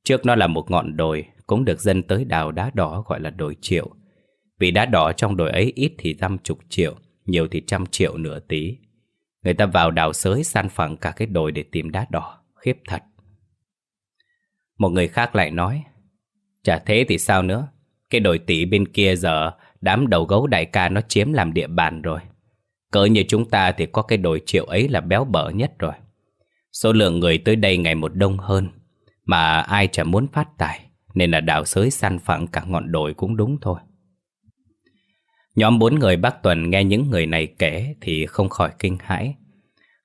Trước nó là một ngọn đồi, Cũng được dân tới đào đá đỏ gọi là đồi triệu. Vì đá đỏ trong đồi ấy ít thì dăm chục triệu, Nhiều thì trăm triệu nửa tí. Người ta vào đào sới san phẳng cả cái đồi để tìm đá đỏ. Khiếp thật. Một người khác lại nói, Chả thế thì sao nữa? Cái đồi tỷ bên kia giờ, Đám đầu gấu đại ca nó chiếm làm địa bàn rồi. Cỡ như chúng ta thì có cái đồi triệu ấy là béo bở nhất rồi. Số lượng người tới đây ngày một đông hơn, mà ai chả muốn phát tài, Nên là đào sới săn phẳng cả ngọn đồi cũng đúng thôi. Nhóm bốn người bác Tuần nghe những người này kể Thì không khỏi kinh hãi.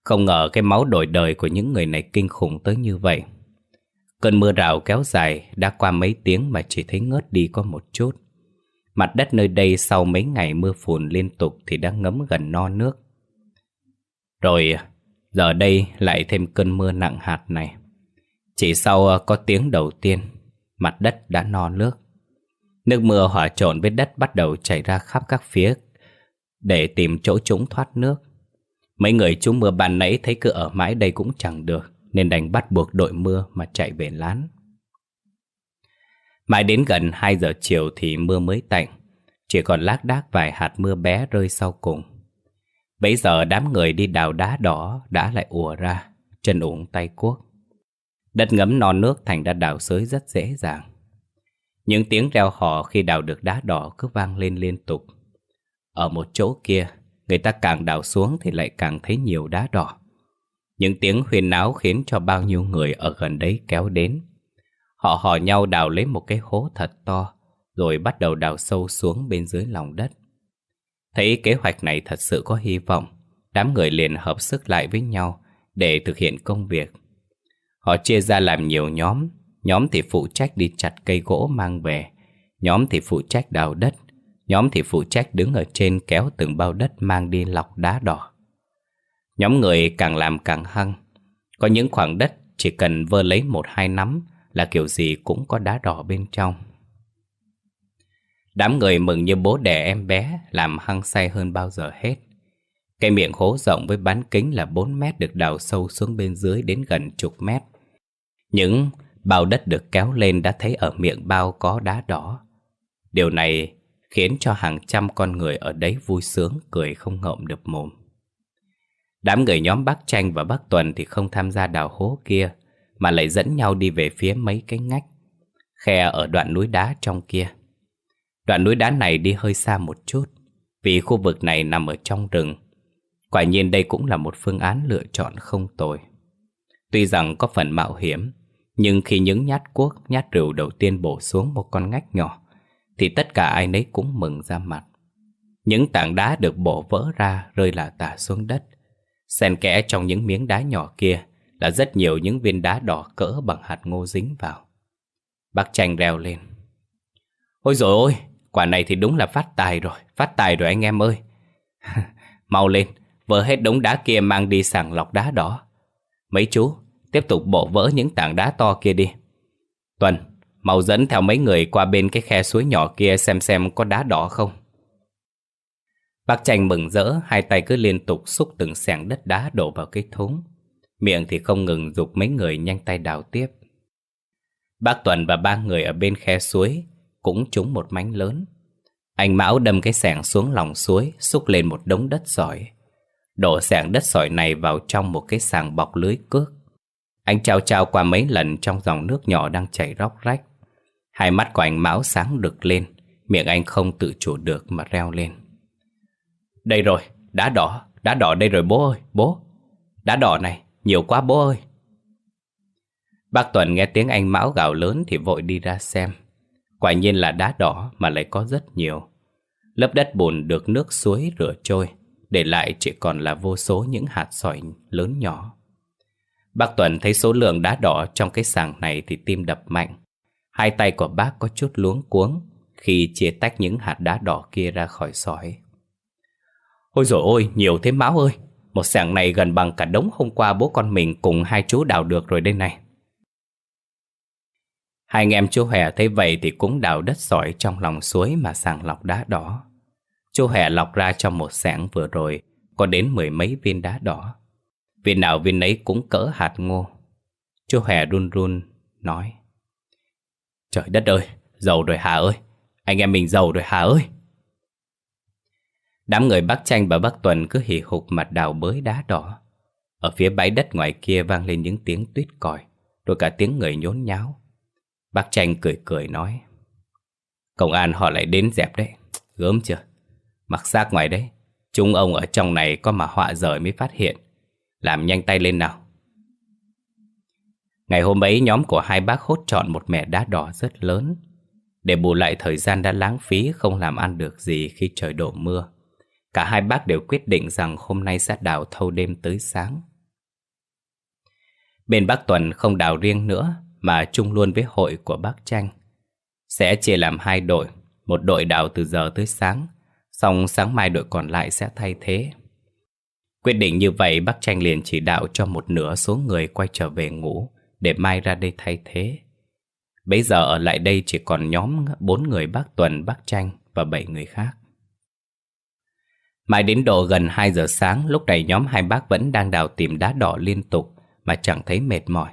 Không ngờ cái máu đổi đời của những người này kinh khủng tới như vậy. Cơn mưa rào kéo dài Đã qua mấy tiếng mà chỉ thấy ngớt đi có một chút. Mặt đất nơi đây sau mấy ngày mưa phùn liên tục Thì đã ngấm gần no nước. Rồi giờ đây lại thêm cơn mưa nặng hạt này chỉ sau ờ, có tiếng đầu tiên, mặt đất đã no nước. Nước mưa hòa trộn với đất bắt đầu chảy ra khắp các phía để tìm chỗ chúng thoát nước. Mấy người chúng mưa ban nãy thấy cứ ở mãi đây cũng chẳng được, nên đành bắt buộc đội mưa mà chạy về lán. Mãi đến gần 2 giờ chiều thì mưa mới tạnh, chỉ còn lác đác vài hạt mưa bé rơi sau cùng. Bấy giờ đám người đi đào đá đỏ đã lại ùa ra, chân ủng tay cuốc. Đất ngấm non nước thành ra đào sới rất dễ dàng. Những tiếng reo hò khi đào được đá đỏ cứ vang lên liên tục. Ở một chỗ kia, người ta càng đào xuống thì lại càng thấy nhiều đá đỏ. Những tiếng huyền náo khiến cho bao nhiêu người ở gần đấy kéo đến. Họ hò nhau đào lấy một cái hố thật to, rồi bắt đầu đào sâu xuống bên dưới lòng đất. Thấy kế hoạch này thật sự có hy vọng, đám người liền hợp sức lại với nhau để thực hiện công việc. Họ chia ra làm nhiều nhóm Nhóm thì phụ trách đi chặt cây gỗ mang về Nhóm thì phụ trách đào đất Nhóm thì phụ trách đứng ở trên kéo từng bao đất mang đi lọc đá đỏ Nhóm người càng làm càng hăng Có những khoảng đất chỉ cần vơ lấy một hai nắm Là kiểu gì cũng có đá đỏ bên trong Đám người mừng như bố đẻ em bé Làm hăng say hơn bao giờ hết Cây miệng hố rộng với bán kính là 4 mét Được đào sâu xuống bên dưới đến gần chục mét những bao đất được kéo lên đã thấy ở miệng bao có đá đỏ. Điều này khiến cho hàng trăm con người ở đấy vui sướng cười không ngậm được mồm. Đám người nhóm bác Tranh và bác Tuần thì không tham gia đào hố kia, mà lại dẫn nhau đi về phía mấy cái ngách, khe ở đoạn núi đá trong kia. Đoạn núi đá này đi hơi xa một chút, vì khu vực này nằm ở trong rừng. Quả nhiên đây cũng là một phương án lựa chọn không tồi. Tuy rằng có phần mạo hiểm, nhưng khi những nhát cuốc, nhát rượu đầu tiên bổ xuống một con ngách nhỏ, thì tất cả ai nấy cũng mừng ra mặt. Những tảng đá được bổ vỡ ra rơi là tả xuống đất. Xen kẽ trong những miếng đá nhỏ kia là rất nhiều những viên đá đỏ cỡ bằng hạt ngô dính vào. Bác tranh reo lên. Ôi dồi ôi, quả này thì đúng là phát tài rồi, phát tài rồi anh em ơi. Mau lên, vỡ hết đống đá kia mang đi sàng lọc đá đỏ. Mấy chú, Tiếp tục bổ vỡ những tảng đá to kia đi Tuần, mau dẫn theo mấy người qua bên cái khe suối nhỏ kia xem xem có đá đỏ không Bác tranh mừng rỡ, hai tay cứ liên tục xúc từng sẻng đất đá đổ vào cái thúng Miệng thì không ngừng dục mấy người nhanh tay đào tiếp Bác Tuần và ba người ở bên khe suối cũng trúng một mánh lớn anh Mão đâm cái sẻng xuống lòng suối, xúc lên một đống đất sỏi. Đổ sẻng đất sỏi này vào trong một cái sàng bọc lưới cước. Anh trao trao qua mấy lần trong dòng nước nhỏ đang chảy róc rách. Hai mắt của anh Mão sáng đực lên, miệng anh không tự chủ được mà reo lên. Đây rồi, đá đỏ, đá đỏ đây rồi bố ơi, bố. Đá đỏ này, nhiều quá bố ơi. Bác Tuần nghe tiếng anh Mão gào lớn thì vội đi ra xem. Quả nhiên là đá đỏ mà lại có rất nhiều. Lớp đất bùn được nước suối rửa trôi, để lại chỉ còn là vô số những hạt sỏi lớn nhỏ. Bác Tuần thấy số lượng đá đỏ trong cái sàng này thì tim đập mạnh. Hai tay của bác có chút luống cuống khi chia tách những hạt đá đỏ kia ra khỏi sỏi. Ôi dồi ôi, nhiều thế máu ơi! Một sàng này gần bằng cả đống hôm qua bố con mình cùng hai chú đào được rồi đây này. Hai anh em chú Hòe thấy vậy thì cũng đào đất sỏi trong lòng suối mà sàng lọc đá đỏ. Chú Hòe lọc ra trong một sẻng vừa rồi có đến mười mấy viên đá đỏ. Viên nào viên ấy cũng cỡ hạt ngô. Chú Hòe run run nói Trời đất ơi, giàu rồi Hà ơi, anh em mình giàu rồi Hà ơi. Đám người bác Tranh và bác Tuần cứ hì hục mặt đào bới đá đỏ. Ở phía bãi đất ngoài kia vang lên những tiếng tuyết còi, rồi cả tiếng người nhốn nháo. Bác Tranh cười cười nói, Công an họ lại đến dẹp đấy. Gớm chưa? Mặc xác ngoài đấy, Chúng ông ở trong này có mà họa rời mới phát hiện. Làm nhanh tay lên nào. Ngày hôm ấy, nhóm của hai bác hốt chọn một mẻ đá đỏ rất lớn. Để bù lại thời gian đã lãng phí, không làm ăn được gì khi trời đổ mưa, Cả hai bác đều quyết định rằng hôm nay sẽ đào thâu đêm tới sáng. Bên bác Tuần không đào riêng nữa mà chung luôn với hội của bác Tranh. Sẽ chia làm hai đội, một đội đào từ giờ tới sáng, xong sáng mai đội còn lại sẽ thay thế. Quyết định như vậy bác Tranh liền chỉ đạo cho một nửa số người quay trở về ngủ để mai ra đây thay thế. Bây giờ ở lại đây chỉ còn nhóm bốn người bác Tuần, bác Tranh và bảy người khác. Mai đến độ gần 2 giờ sáng, lúc này nhóm hai bác vẫn đang đào tìm đá đỏ liên tục mà chẳng thấy mệt mỏi.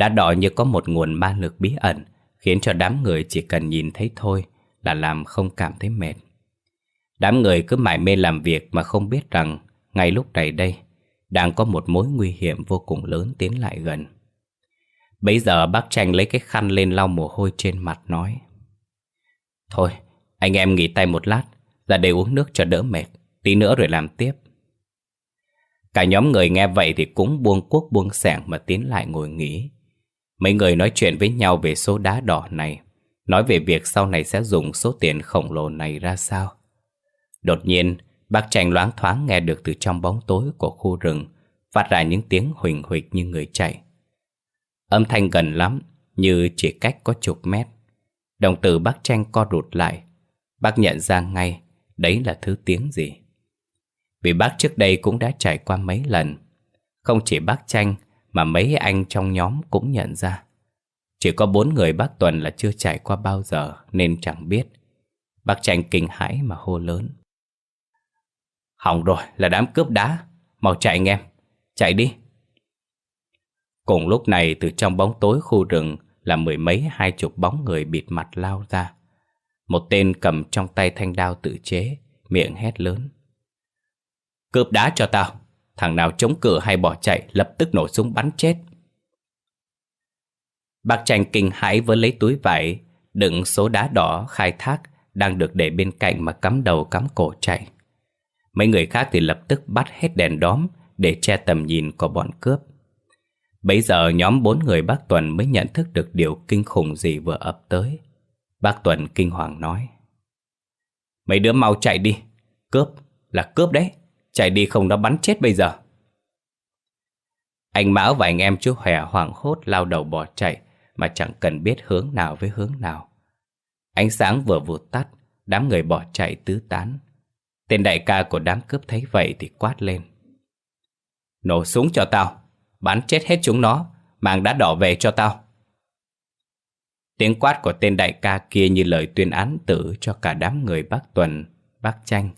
Đã đỏ như có một nguồn ma lực bí ẩn, Khiến cho đám người chỉ cần nhìn thấy thôi Là làm không cảm thấy mệt. Đám người cứ mải mê làm việc Mà không biết rằng, Ngay lúc này đây, Đang có một mối nguy hiểm vô cùng lớn tiến lại gần. Bấy giờ bác tranh lấy cái khăn lên lau mồ hôi trên mặt nói, Thôi, anh em nghỉ tay một lát, Ra đây uống nước cho đỡ mệt, Tí nữa rồi làm tiếp. Cả nhóm người nghe vậy thì cũng buông cuốc buông sẻng mà tiến lại ngồi nghỉ. Mấy người nói chuyện với nhau về số đá đỏ này. Nói về việc sau này sẽ dùng số tiền khổng lồ này ra sao. Đột nhiên, Bác tranh loáng thoáng nghe được từ trong bóng tối của khu rừng, Phát ra những tiếng huỳnh huỳnh như người chạy. Âm thanh gần lắm, Như chỉ cách có chục mét. Đồng tử bác tranh co rụt lại. Bác nhận ra ngay, Đấy là thứ tiếng gì. Vì bác trước đây cũng đã trải qua mấy lần. Không chỉ bác tranh mà mấy anh trong nhóm cũng nhận ra. Chỉ có bốn người bác Tuần là chưa trải qua bao giờ nên chẳng biết. Bác Tranh kinh hãi mà hô lớn. Hỏng rồi là đám cướp đá. Mau chạy anh em, chạy đi. Cùng lúc này từ trong bóng tối khu rừng là mười mấy hai chục bóng người bịt mặt lao ra. Một tên cầm trong tay thanh đao tự chế, miệng hét lớn. Cướp đá cho tao! Thằng nào chống cự hay bỏ chạy lập tức nổ súng bắn chết. Bác tranh kinh hãi với lấy túi vải đựng số đá đỏ khai thác đang được để bên cạnh mà cắm đầu cắm cổ chạy. Mấy người khác thì lập tức bắt hết đèn đóm để che tầm nhìn của bọn cướp. Bây giờ nhóm bốn người bác Tuần mới nhận thức được điều kinh khủng gì vừa ập tới. Bác Tuần kinh hoàng nói. Mấy đứa mau chạy đi, cướp, là cướp đấy. Chạy đi không nó bắn chết bây giờ Anh Mão và anh em chú Hòe hoảng hốt lao đầu bỏ chạy Mà chẳng cần biết hướng nào với hướng nào Ánh sáng vừa vụt tắt Đám người bỏ chạy tứ tán Tên đại ca của đám cướp thấy vậy thì quát lên Nổ súng cho tao bắn chết hết chúng nó, mang đá đỏ về cho tao. Tiếng quát của tên đại ca kia như lời tuyên án tử cho cả đám người bác Tuần, bác Tranh.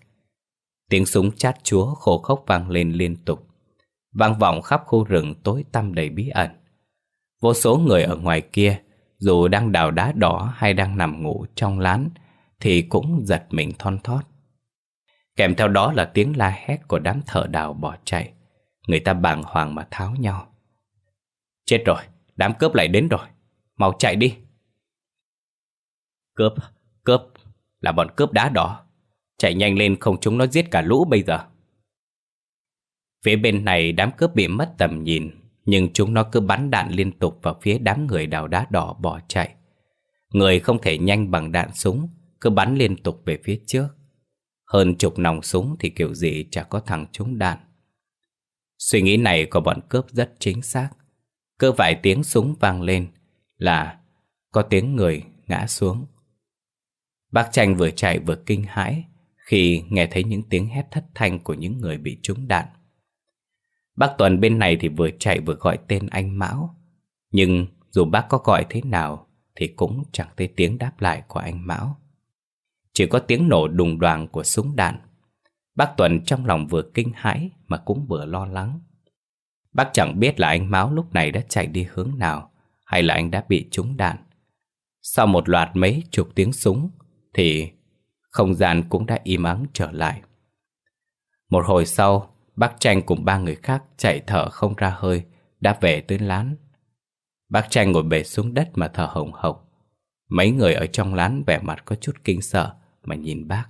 Tiếng súng chát chúa khổ khốc vang lên liên tục, vang vọng khắp khu rừng tối tăm đầy bí ẩn. Vô số người ở ngoài kia, dù đang đào đá đỏ hay đang nằm ngủ trong lán, thì cũng giật mình thon thót. Kèm theo đó là tiếng la hét của đám thợ đào bỏ chạy. Người ta bàng hoàng mà tháo nhau. Chết rồi, đám cướp lại đến rồi. Mau chạy đi. Cướp, cướp, là bọn cướp đá đỏ. Chạy nhanh lên không chúng nó giết cả lũ bây giờ. Phía bên này đám cướp bị mất tầm nhìn, nhưng chúng nó cứ bắn đạn liên tục vào phía đám người đào đá đỏ bỏ chạy. Người không thể nhanh bằng đạn súng, cứ bắn liên tục về phía trước. Hơn chục nòng súng thì kiểu gì chả có thằng trúng đạn. Suy nghĩ này của bọn cướp rất chính xác. Cứ vài tiếng súng vang lên là có tiếng người ngã xuống. Bác tranh vừa chạy vừa kinh hãi khi nghe thấy những tiếng hét thất thanh của những người bị trúng đạn. Bác Tuần bên này thì vừa chạy vừa gọi tên anh Mão. Nhưng dù bác có gọi thế nào thì cũng chẳng thấy tiếng đáp lại của anh Mão. Chỉ có tiếng nổ đùng đoàn của súng đạn Bác Tuần trong lòng vừa kinh hãi Mà cũng vừa lo lắng Bác chẳng biết là anh Mão lúc này đã chạy đi hướng nào Hay là anh đã bị trúng đạn Sau một loạt mấy chục tiếng súng Thì không gian cũng đã im ắng trở lại Một hồi sau Bác Tranh cùng ba người khác chạy thở không ra hơi Đã về tới lán Bác Tranh ngồi bệt xuống đất mà thở hồng hộc Mấy người ở trong lán vẻ mặt có chút kinh sợ mà nhìn bác.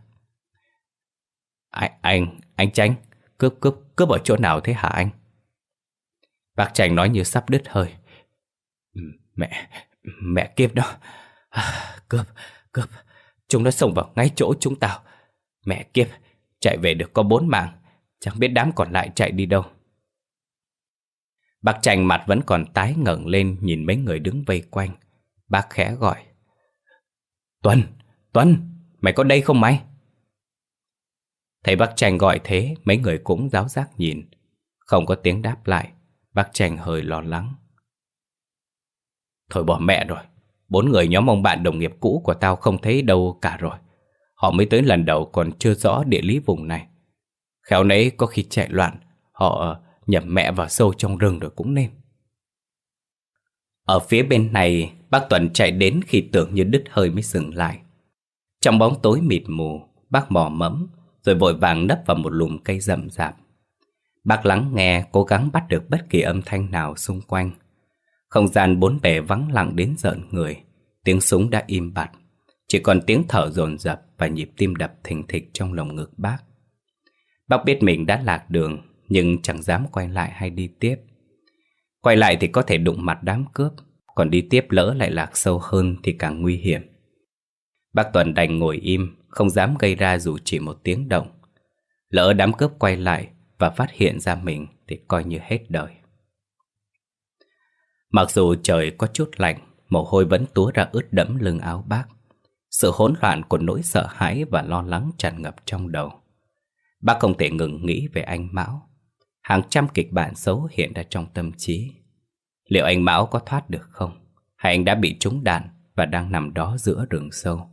Anh, anh, anh Tranh, cướp cướp, cướp ở chỗ nào thế hả anh? Bác Tranh nói như sắp đứt hơi. Mẹ, mẹ kiếp đó. À, cướp, cướp, chúng nó xông vào ngay chỗ chúng tao. Mẹ kiếp, chạy về được có bốn mạng, chẳng biết đám còn lại chạy đi đâu. Bác Trành mặt vẫn còn tái ngẩng lên nhìn mấy người đứng vây quanh. Bác khẽ gọi. Tuân, Tuân! Mày có đây không mày? Thấy bác Trành gọi thế Mấy người cũng giáo giác nhìn Không có tiếng đáp lại Bác Trành hơi lo lắng Thôi bỏ mẹ rồi Bốn người nhóm ông bạn đồng nghiệp cũ của tao không thấy đâu cả rồi Họ mới tới lần đầu còn chưa rõ địa lý vùng này Khéo nấy có khi chạy loạn Họ ờ, nhập mẹ vào sâu trong rừng rồi cũng nên Ở phía bên này Bác Tuần chạy đến khi tưởng như đứt hơi mới dừng lại trong bóng tối mịt mù, bác mò mẫm, rồi vội vàng nấp vào một lùm cây rậm rạp. Bác lắng nghe, cố gắng bắt được bất kỳ âm thanh nào xung quanh. Không gian bốn bề vắng lặng đến giận người, tiếng súng đã im bặt. Chỉ còn tiếng thở dồn dập và nhịp tim đập thình thịch trong lồng ngực bác. Bác biết mình đã lạc đường, nhưng chẳng dám quay lại hay đi tiếp. Quay lại thì có thể đụng mặt đám cướp, còn đi tiếp lỡ lại lạc sâu hơn thì càng nguy hiểm. Bác Tuần đành ngồi im, không dám gây ra dù chỉ một tiếng động. Lỡ đám cướp quay lại và phát hiện ra mình thì coi như hết đời. Mặc dù trời có chút lạnh, mồ hôi vẫn túa ra ướt đẫm lưng áo bác. Sự hỗn loạn của nỗi sợ hãi và lo lắng tràn ngập trong đầu. Bác không thể ngừng nghĩ về anh Mão. Hàng trăm kịch bản xấu hiện ra trong tâm trí. Liệu anh Mão có thoát được không? Hay anh đã bị trúng đạn và đang nằm đó giữa rừng sâu?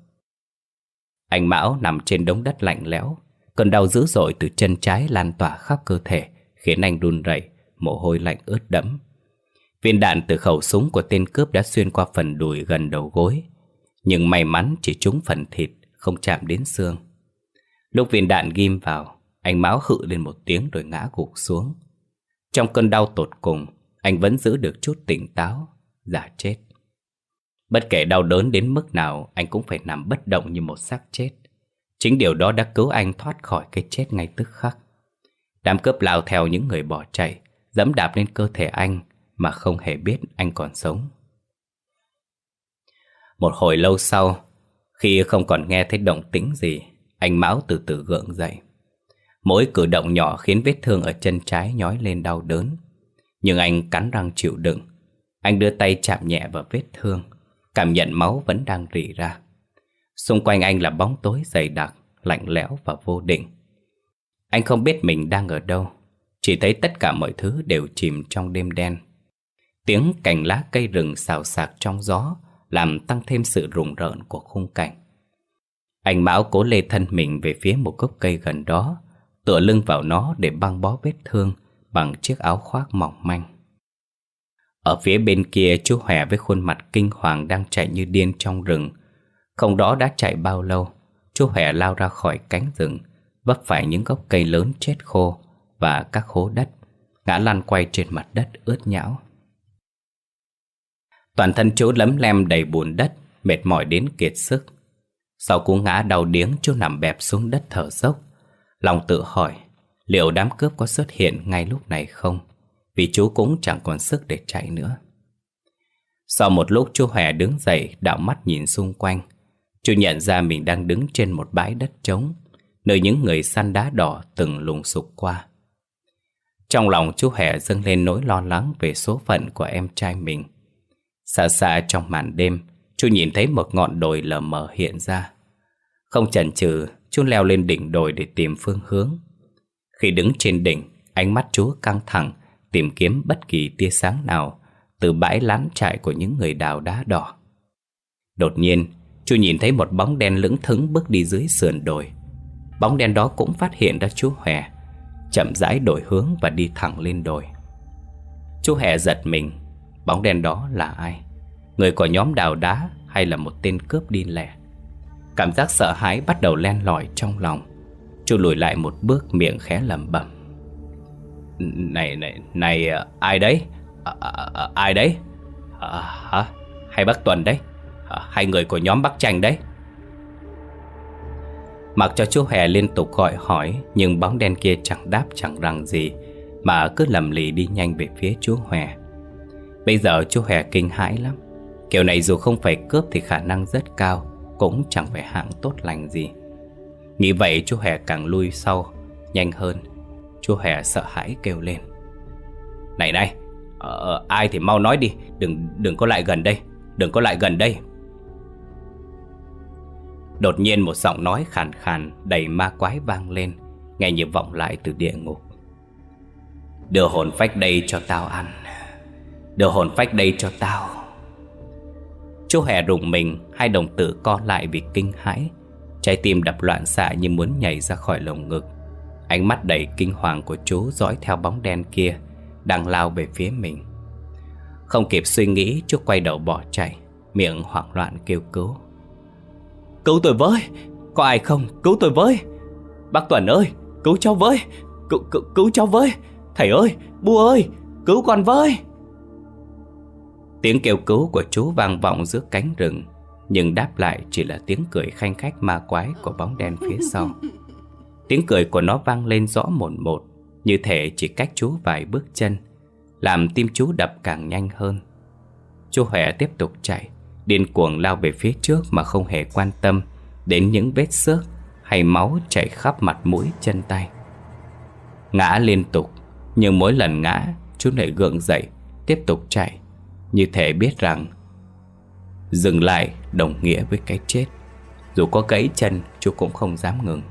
Anh Mão nằm trên đống đất lạnh lẽo Cơn đau dữ dội từ chân trái lan tỏa khắp cơ thể Khiến anh run rẩy, mồ hôi lạnh ướt đẫm Viên đạn từ khẩu súng của tên cướp đã xuyên qua phần đùi gần đầu gối. Nhưng may mắn chỉ trúng phần thịt, không chạm đến xương. Lúc viên đạn ghim vào, anh máu hự lên một tiếng rồi ngã gục xuống. Trong cơn đau tột cùng, anh vẫn giữ được chút tỉnh táo, giả chết. Bất kể đau đớn đến mức nào Anh cũng phải nằm bất động như một xác chết. Chính điều đó đã cứu anh thoát khỏi cái chết ngay tức khắc. Đám cướp lao theo những người bỏ chạy Dẫm đạp lên cơ thể anh mà không hề biết anh còn sống. Một hồi lâu sau, Khi không còn nghe thấy động tĩnh gì, Anh Mão từ từ gượng dậy. Mỗi cử động nhỏ khiến vết thương ở chân trái nhói lên đau đớn. Nhưng anh cắn răng chịu đựng. Anh đưa tay chạm nhẹ vào vết thương. Cảm nhận máu vẫn đang rỉ ra. Xung quanh anh là bóng tối dày đặc, Lạnh lẽo và vô định. Anh không biết mình đang ở đâu. Chỉ thấy tất cả mọi thứ đều chìm trong đêm đen. Tiếng cành lá cây rừng xào xạc trong gió Làm tăng thêm sự rùng rợn của khung cảnh. Anh Mão cố lê thân mình về phía một gốc cây gần đó, Tựa lưng vào nó để băng bó vết thương Bằng chiếc áo khoác mỏng manh. Ở phía bên kia, chú Hòe với khuôn mặt kinh hoàng đang chạy như điên trong rừng. Không đó đã chạy bao lâu, Chú Hòe lao ra khỏi cánh rừng, Vấp phải những gốc cây lớn chết khô Và các hố đất, Ngã lăn quay trên mặt đất ướt nhão. Toàn thân chú lấm lem đầy bùn đất, Mệt mỏi đến kiệt sức. Sau cú ngã đau điếng chú nằm bẹp xuống đất thở dốc, Lòng tự hỏi, Liệu đám cướp có xuất hiện ngay lúc này không? Vì chú cũng chẳng còn sức để chạy nữa. Sau một lúc chú Hòe đứng dậy Đạo mắt nhìn xung quanh. Chú nhận ra mình đang đứng trên một bãi đất trống, Nơi những người săn đá đỏ từng lùng sục qua. Trong lòng chú Hẻ dâng lên nỗi lo lắng về số phận của em trai mình. Xa xa trong màn đêm Chú nhìn thấy một ngọn đồi lờ mờ hiện ra. Không chần chừ Chú leo lên đỉnh đồi để tìm phương hướng. Khi đứng trên đỉnh, Ánh mắt chú căng thẳng, Tìm kiếm bất kỳ tia sáng nào Từ bãi lán trại của những người đào đá đỏ. Đột nhiên Chú nhìn thấy một bóng đen lững thững bước đi dưới sườn đồi. Bóng đen đó cũng phát hiện ra chú Hòe, Chậm rãi đổi hướng và đi thẳng lên đồi. Chú Hòe giật mình Bóng đen đó là ai? Người của nhóm đào đá hay là một tên cướp đi lẻ? Cảm giác sợ hãi bắt đầu len lỏi trong lòng Chú lùi lại một bước miệng khẽ lẩm bẩm Này, này, này, ai đấy? À, à, à, ai đấy? À, hả? Hay bác Tuần đấy? À, hay người của nhóm bác Tranh đấy? Mặc cho chú Hè liên tục gọi hỏi Nhưng bóng đen kia chẳng đáp chẳng rằng gì Mà cứ lầm lì đi nhanh về phía chú Hè Bây giờ chú Hòe kinh hãi lắm. Kiểu này dù không phải cướp thì khả năng rất cao Cũng chẳng phải hạng tốt lành gì. Nghĩ vậy chú Hòe càng lui sau Nhanh hơn. Chú Hòe sợ hãi kêu lên. Này này ờ, ờ Ai thì mau nói đi Đừng đừng có lại gần đây Đừng có lại gần đây. Đột nhiên một giọng nói khàn khàn đầy ma quái vang lên Nghe như vọng lại từ địa ngục. Đưa hồn phách đây cho tao ăn. Đưa hồn phách đây cho tao. Chú hè rùng mình Hai đồng tử co lại vì kinh hãi. Trái tim đập loạn xạ như muốn nhảy ra khỏi lồng ngực. Ánh mắt đầy kinh hoàng của chú dõi theo bóng đen kia Đang lao về phía mình. Không kịp suy nghĩ chú quay đầu bỏ chạy Miệng hoảng loạn kêu cứu. Cứu tôi với! Có ai không? Cứu tôi với! Bác Tuần ơi! Cứu cháu với! Cứu, cứu, cứu cháu với! Thầy ơi! Bu ơi! Cứu con với! Tiếng kêu cứu của chú vang vọng giữa cánh rừng, Nhưng đáp lại chỉ là tiếng cười khanh khách ma quái của bóng đen phía sau. Tiếng cười của nó vang lên rõ một một, Như thể chỉ cách chú vài bước chân, Làm tim chú đập càng nhanh hơn. Chú Huệ tiếp tục chạy, Điên cuồng lao về phía trước mà không hề quan tâm Đến những vết xước hay máu chảy khắp mặt mũi chân tay. Ngã liên tục, Nhưng mỗi lần ngã, Chú lại gượng dậy, Tiếp tục chạy. Như thể biết rằng Dừng lại đồng nghĩa với cái chết. Dù có gãy chân, Chú cũng không dám ngừng.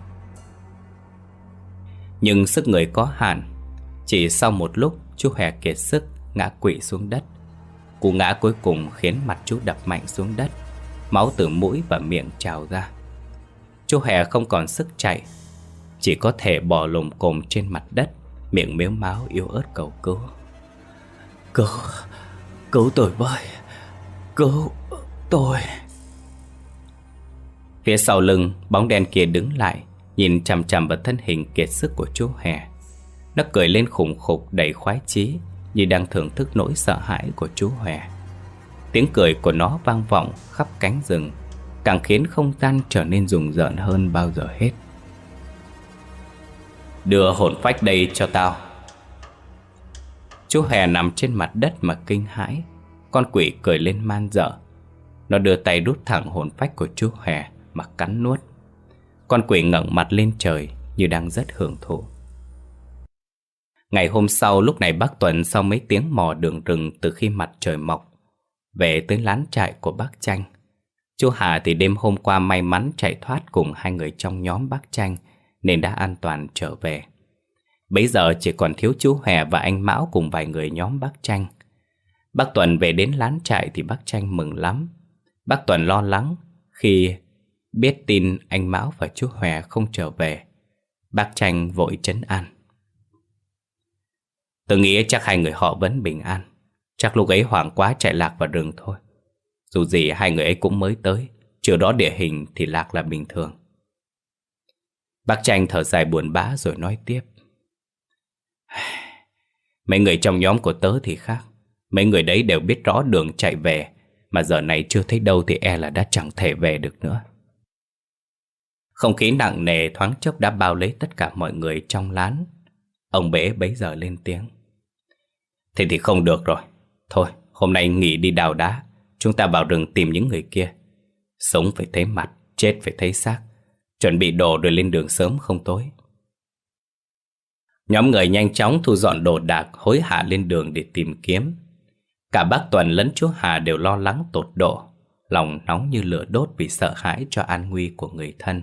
Nhưng sức người có hạn. Chỉ sau một lúc, Chú hề kiệt sức, Ngã quỵ xuống đất. Cú ngã cuối cùng khiến mặt chú đập mạnh xuống đất. Máu từ mũi và miệng trào ra. Chú Hè không còn sức chạy. Chỉ có thể bò lồm cồm trên mặt đất, Miệng miếu máu yếu ớt cầu cứu. Cứu. Cứu tôi với Cứu tôi Phía sau lưng Bóng đen kia đứng lại Nhìn chằm chằm vào thân hình kiệt sức của chú Hè Nó cười lên khủng khục đầy khoái chí như đang thưởng thức nỗi sợ hãi của chú Hòe. Tiếng cười của nó vang vọng khắp cánh rừng, càng khiến không gian trở nên rùng rợn hơn bao giờ hết. Đưa hồn phách đây cho tao. Chú Hè nằm trên mặt đất mà kinh hãi, con quỷ cười lên man dở. Nó đưa tay đút thẳng hồn phách của chú Hè mà cắn nuốt. Con quỷ ngẩng mặt lên trời như đang rất hưởng thụ. Ngày hôm sau lúc này bác Tuấn sau mấy tiếng mò đường rừng từ khi mặt trời mọc Về tới lán trại của bác Tranh Chú Hà thì đêm hôm qua may mắn chạy thoát cùng hai người trong nhóm bác Tranh Nên đã an toàn trở về Bây giờ chỉ còn thiếu chú Hè và anh Mão cùng vài người nhóm bác Tranh. Bác Tuần về đến lán trại thì bác Tranh mừng lắm. Bác Tuần lo lắng khi biết tin anh Mão và chú Hòe không trở về. Bác Tranh vội chấn an. Tôi nghĩ chắc hai người họ vẫn bình an. Chắc lúc ấy hoảng quá chạy lạc vào rừng thôi. Dù gì hai người ấy cũng mới tới, chưa đó địa hình thì lạc là bình thường. Bác Tranh thở dài buồn bã rồi nói tiếp. Mấy người trong nhóm của tớ thì khác. Mấy người đấy đều biết rõ đường chạy về, mà giờ này chưa thấy đâu thì e là đã chẳng thể về được nữa. Không khí nặng nề thoáng chốc đã bao lấy tất cả mọi người trong lán. Ông bế bấy giờ lên tiếng. Thế thì không được rồi. Thôi, hôm nay nghỉ đi đào đá. Chúng ta vào rừng tìm những người kia. Sống phải thấy mặt, chết phải thấy xác. Chuẩn bị đồ rồi lên đường sớm không tối. Nhóm người nhanh chóng thu dọn đồ đạc hối hả lên đường để tìm kiếm. Cả bác Tuần lẫn chú Hà đều lo lắng tột độ, lòng nóng như lửa đốt vì sợ hãi cho an nguy của người thân.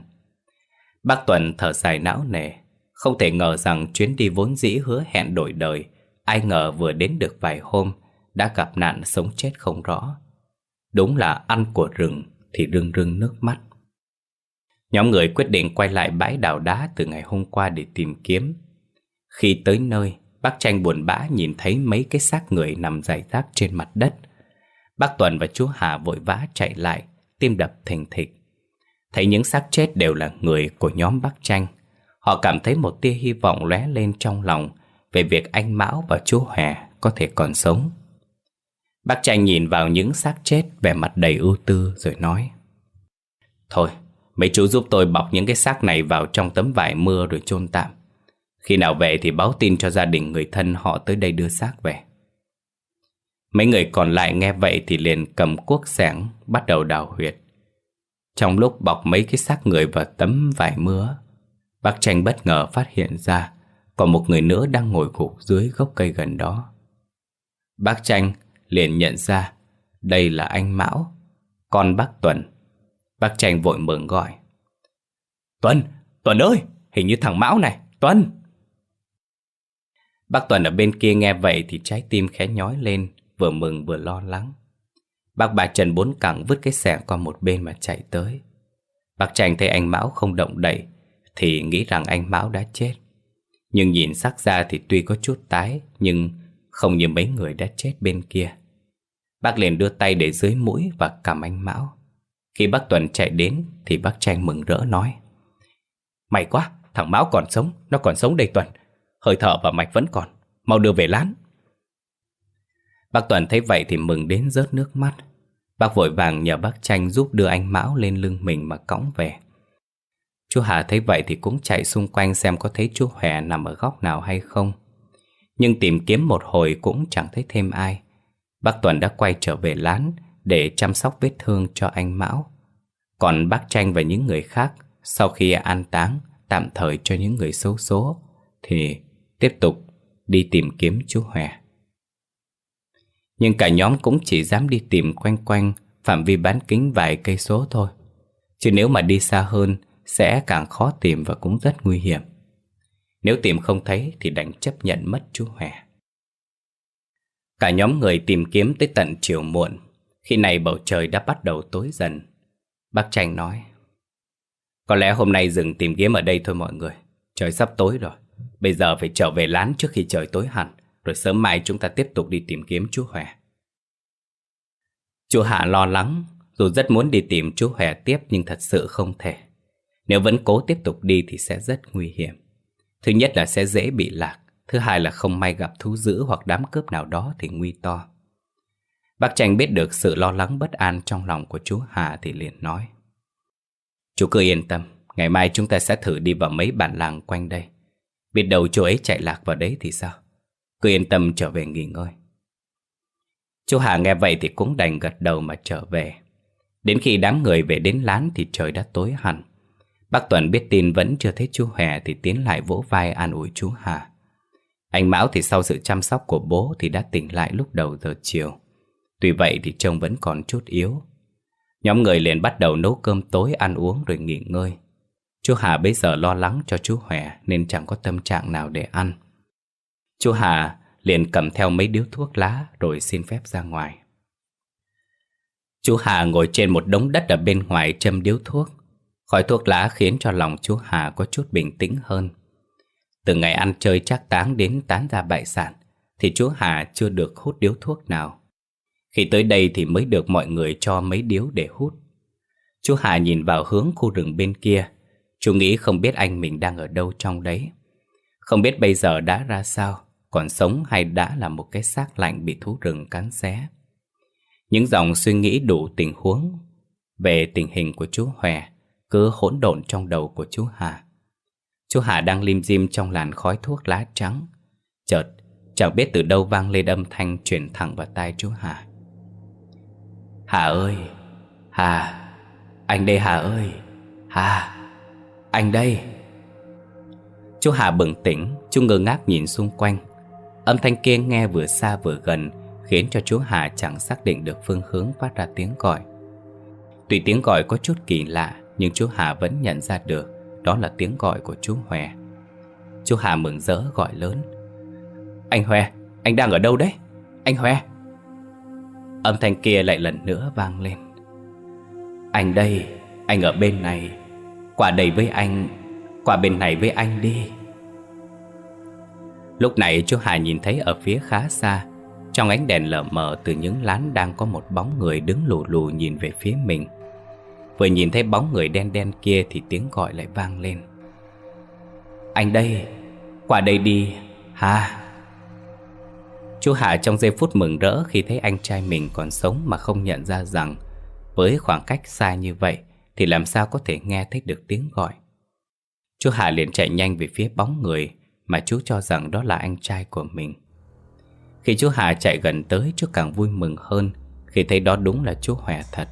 Bác Tuần thở dài não nề, không thể ngờ rằng chuyến đi vốn dĩ hứa hẹn đổi đời, ai ngờ vừa đến được vài hôm đã gặp nạn sống chết không rõ. Đúng là ăn của rừng thì rưng rưng nước mắt. Nhóm người quyết định quay lại bãi đào đá từ ngày hôm qua để tìm kiếm. Khi tới nơi, bác Tranh buồn bã nhìn thấy mấy cái xác người nằm rải rác trên mặt đất. Bác Tuần và chú Hà vội vã chạy lại, tim đập thình thịch. Thấy những xác chết đều là người của nhóm bác Tranh. Họ cảm thấy một tia hy vọng lóe lên trong lòng về việc anh Mão và chú Hòe có thể còn sống. Bác Tranh nhìn vào những xác chết vẻ mặt đầy ưu tư rồi nói Thôi, mấy chú giúp tôi bọc những cái xác này vào trong tấm vải mưa rồi chôn tạm. Khi nào về thì báo tin cho gia đình người thân họ tới đây đưa xác về. Mấy người còn lại nghe vậy thì liền cầm cuốc sẻng bắt đầu đào huyệt. Trong lúc bọc mấy cái xác người vào tấm vải mưa, bác tranh bất ngờ phát hiện ra còn một người nữa đang ngồi gục dưới gốc cây gần đó. Bác tranh liền nhận ra đây là anh Mão, con bác Tuần. Bác tranh vội mừng gọi. Tuần, Tuần ơi, hình như thằng Mão này, Tuần. Bác Tuần ở bên kia nghe vậy thì trái tim khẽ nhói lên, vừa mừng vừa lo lắng. Bác bà Trần bốn cẳng vứt cái xẻng qua một bên mà chạy tới. Bác Trành thấy anh Mão không động đậy thì nghĩ rằng anh Mão đã chết. Nhưng nhìn sắc ra thì tuy có chút tái nhưng không như mấy người đã chết bên kia. Bác liền đưa tay để dưới mũi và cầm anh Mão. Khi bác Tuần chạy đến thì bác Trành mừng rỡ nói May quá, thằng Mão còn sống, nó còn sống đây Tuần. Hơi thở và mạch vẫn còn. Mau đưa về lán. Bác Toàn thấy vậy thì mừng đến rớt nước mắt. Bác vội vàng nhờ bác Tranh giúp đưa anh Mão lên lưng mình mà cõng về. Chú Hà thấy vậy thì cũng chạy xung quanh xem có thấy chú Hòe nằm ở góc nào hay không. Nhưng tìm kiếm một hồi cũng chẳng thấy thêm ai. Bác Tuần đã quay trở về lán để chăm sóc vết thương cho anh Mão. Còn bác Tranh và những người khác, sau khi an táng, tạm thời cho những người xấu số thì tiếp tục đi tìm kiếm chú Hòe. Nhưng cả nhóm cũng chỉ dám đi tìm quanh quanh phạm vi bán kính vài cây số thôi. Chứ nếu mà đi xa hơn, sẽ càng khó tìm và cũng rất nguy hiểm. Nếu tìm không thấy thì đành chấp nhận mất chú Hòe. Cả nhóm người tìm kiếm tới tận chiều muộn. Khi này bầu trời đã bắt đầu tối dần. Bác Tranh nói, Có lẽ hôm nay dừng tìm kiếm ở đây thôi mọi người. Trời sắp tối rồi. Bây giờ phải trở về lán trước khi trời tối hẳn, Rồi sớm mai chúng ta tiếp tục đi tìm kiếm chú Hòe. Chú Hạ lo lắng, Dù rất muốn đi tìm chú Hòe tiếp Nhưng thật sự không thể. Nếu vẫn cố tiếp tục đi thì sẽ rất nguy hiểm. Thứ nhất là sẽ dễ bị lạc, Thứ hai là không may gặp thú dữ hoặc đám cướp nào đó thì nguy to. Bác Tranh biết được sự lo lắng bất an trong lòng của chú Hà thì liền nói. Chú cứ yên tâm, Ngày mai chúng ta sẽ thử đi vào mấy bản làng quanh đây. Biết đầu chú ấy chạy lạc vào đấy thì sao? Cứ yên tâm trở về nghỉ ngơi. Chú Hà nghe vậy thì cũng đành gật đầu mà trở về. Đến khi đám người về đến lán thì trời đã tối hẳn. Bác Tuấn biết tin vẫn chưa thấy chú Hè thì tiến lại vỗ vai an ủi chú Hà. Anh Mão thì sau sự chăm sóc của bố thì đã tỉnh lại lúc đầu giờ chiều. Tuy vậy thì trông vẫn còn chút yếu. Nhóm người liền bắt đầu nấu cơm tối ăn uống rồi nghỉ ngơi. Chú Hà bây giờ lo lắng cho chú Hòe nên chẳng có tâm trạng nào để ăn. Chú Hà liền cầm theo mấy điếu thuốc lá rồi xin phép ra ngoài. Chú Hà ngồi trên một đống đất ở bên ngoài châm điếu thuốc. Khói thuốc lá khiến cho lòng chú Hà có chút bình tĩnh hơn. Từ ngày ăn chơi chắc táng đến tán ra bại sản, thì chú Hà chưa được hút điếu thuốc nào. Khi tới đây thì mới được mọi người cho mấy điếu để hút. Chú Hà nhìn vào hướng khu rừng bên kia. Chú nghĩ không biết anh mình đang ở đâu trong đấy. Không biết bây giờ đã ra sao, còn sống hay đã là một cái xác lạnh bị thú rừng cắn xé. Những dòng suy nghĩ đủ tình huống về tình hình của chú Hòe cứ hỗn độn trong đầu của chú Hà. Chú Hà đang lim dim trong làn khói thuốc lá trắng. Chợt, chẳng biết từ đâu vang lên âm thanh truyền thẳng vào tai chú Hà. Hà ơi, Hà, anh đây Hà ơi, Hà, anh đây. Chú Hà bừng tỉnh, chú ngơ ngác nhìn xung quanh. Âm thanh kia nghe vừa xa vừa gần, khiến cho chú Hà chẳng xác định được phương hướng phát ra tiếng gọi. Tuy tiếng gọi có chút kỳ lạ, nhưng chú Hà vẫn nhận ra được đó là tiếng gọi của chú Hòe. Chú Hà mừng rỡ gọi lớn. Anh Hòe, anh đang ở đâu đấy? Anh Hòe. Âm thanh kia lại lần nữa vang lên. Anh đây, anh ở bên này. Qua đây với anh, qua bên này với anh đi. Lúc này chú Hà nhìn thấy ở phía khá xa Trong ánh đèn lờ mờ từ những lán đang có một bóng người đứng lù lù nhìn về phía mình. Vừa nhìn thấy bóng người đen đen kia thì tiếng gọi lại vang lên. Anh đây, qua đây đi, Hà. Chú Hà trong giây phút mừng rỡ khi thấy anh trai mình còn sống mà không nhận ra rằng Với khoảng cách xa như vậy thì làm sao có thể nghe thấy được tiếng gọi Chú Hà liền chạy nhanh về phía bóng người mà chú cho rằng đó là anh trai của mình. Khi chú Hà chạy gần tới, chú càng vui mừng hơn khi thấy đó đúng là chú Hòe thật.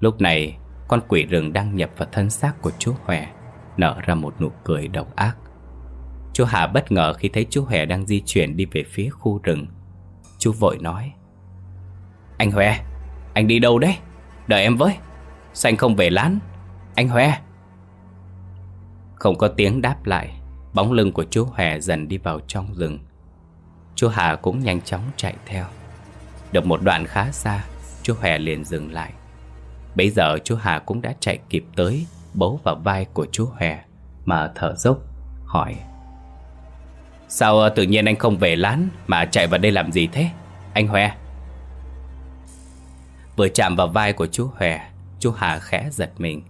Lúc này, con quỷ rừng đang nhập vào thân xác của chú Hòe, nở ra một nụ cười độc ác. Chú Hà bất ngờ khi thấy chú Hòe đang di chuyển đi về phía khu rừng. Chú vội nói, Anh Hòe, anh đi đâu đấy? Đợi em với, sao anh không về lán? Anh Hòe! Không có tiếng đáp lại, Bóng lưng của chú Hòe dần đi vào trong rừng. Chú Hà cũng nhanh chóng chạy theo. Được một đoạn khá xa, Chú Hòe liền dừng lại. Bây giờ chú Hà cũng đã chạy kịp tới Bấu vào vai của chú Hòe Mà thở dốc, Hỏi. Sao ờ, tự nhiên anh không về lán Mà chạy vào đây làm gì thế, Anh Hòe Vừa chạm vào vai của chú Hòe Chú Hà khẽ giật mình.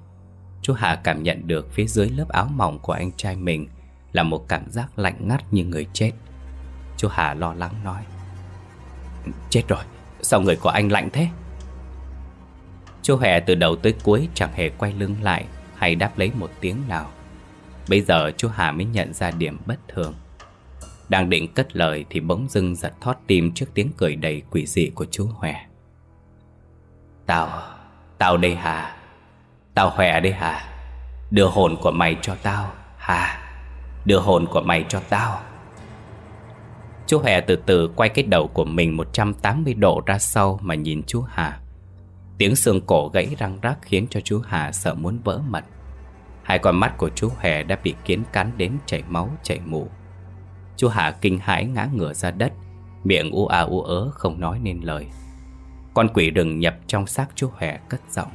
Chú Hà cảm nhận được phía dưới lớp áo mỏng của anh trai mình là một cảm giác lạnh ngắt như người chết. Chú Hà lo lắng nói Chết rồi, sao người của anh lạnh thế? Chú Hè từ đầu tới cuối chẳng hề quay lưng lại hay đáp lấy một tiếng nào. Bây giờ chú Hà mới nhận ra điểm bất thường. Đang định cất lời thì bỗng dưng giật thót tim trước tiếng cười đầy quỷ dị của chú Hòe. Tao, tao đây Hà. Tao Hòe đây Hà. Đưa hồn của mày cho tao, Hà. Đưa hồn của mày cho tao. Chú Hòe từ từ quay cái đầu của mình 180 độ ra sau mà nhìn chú Hà. Tiếng xương cổ gãy răng rắc khiến cho chú Hà sợ muốn vỡ mật Hai con mắt của chú Hòe đã bị kiến cắn đến chảy máu, chảy mù. Chú Hà kinh hãi ngã ngửa ra đất, Miệng u à u ớ không nói nên lời. Con quỷ rừng nhập trong xác chú Hòe cất giọng.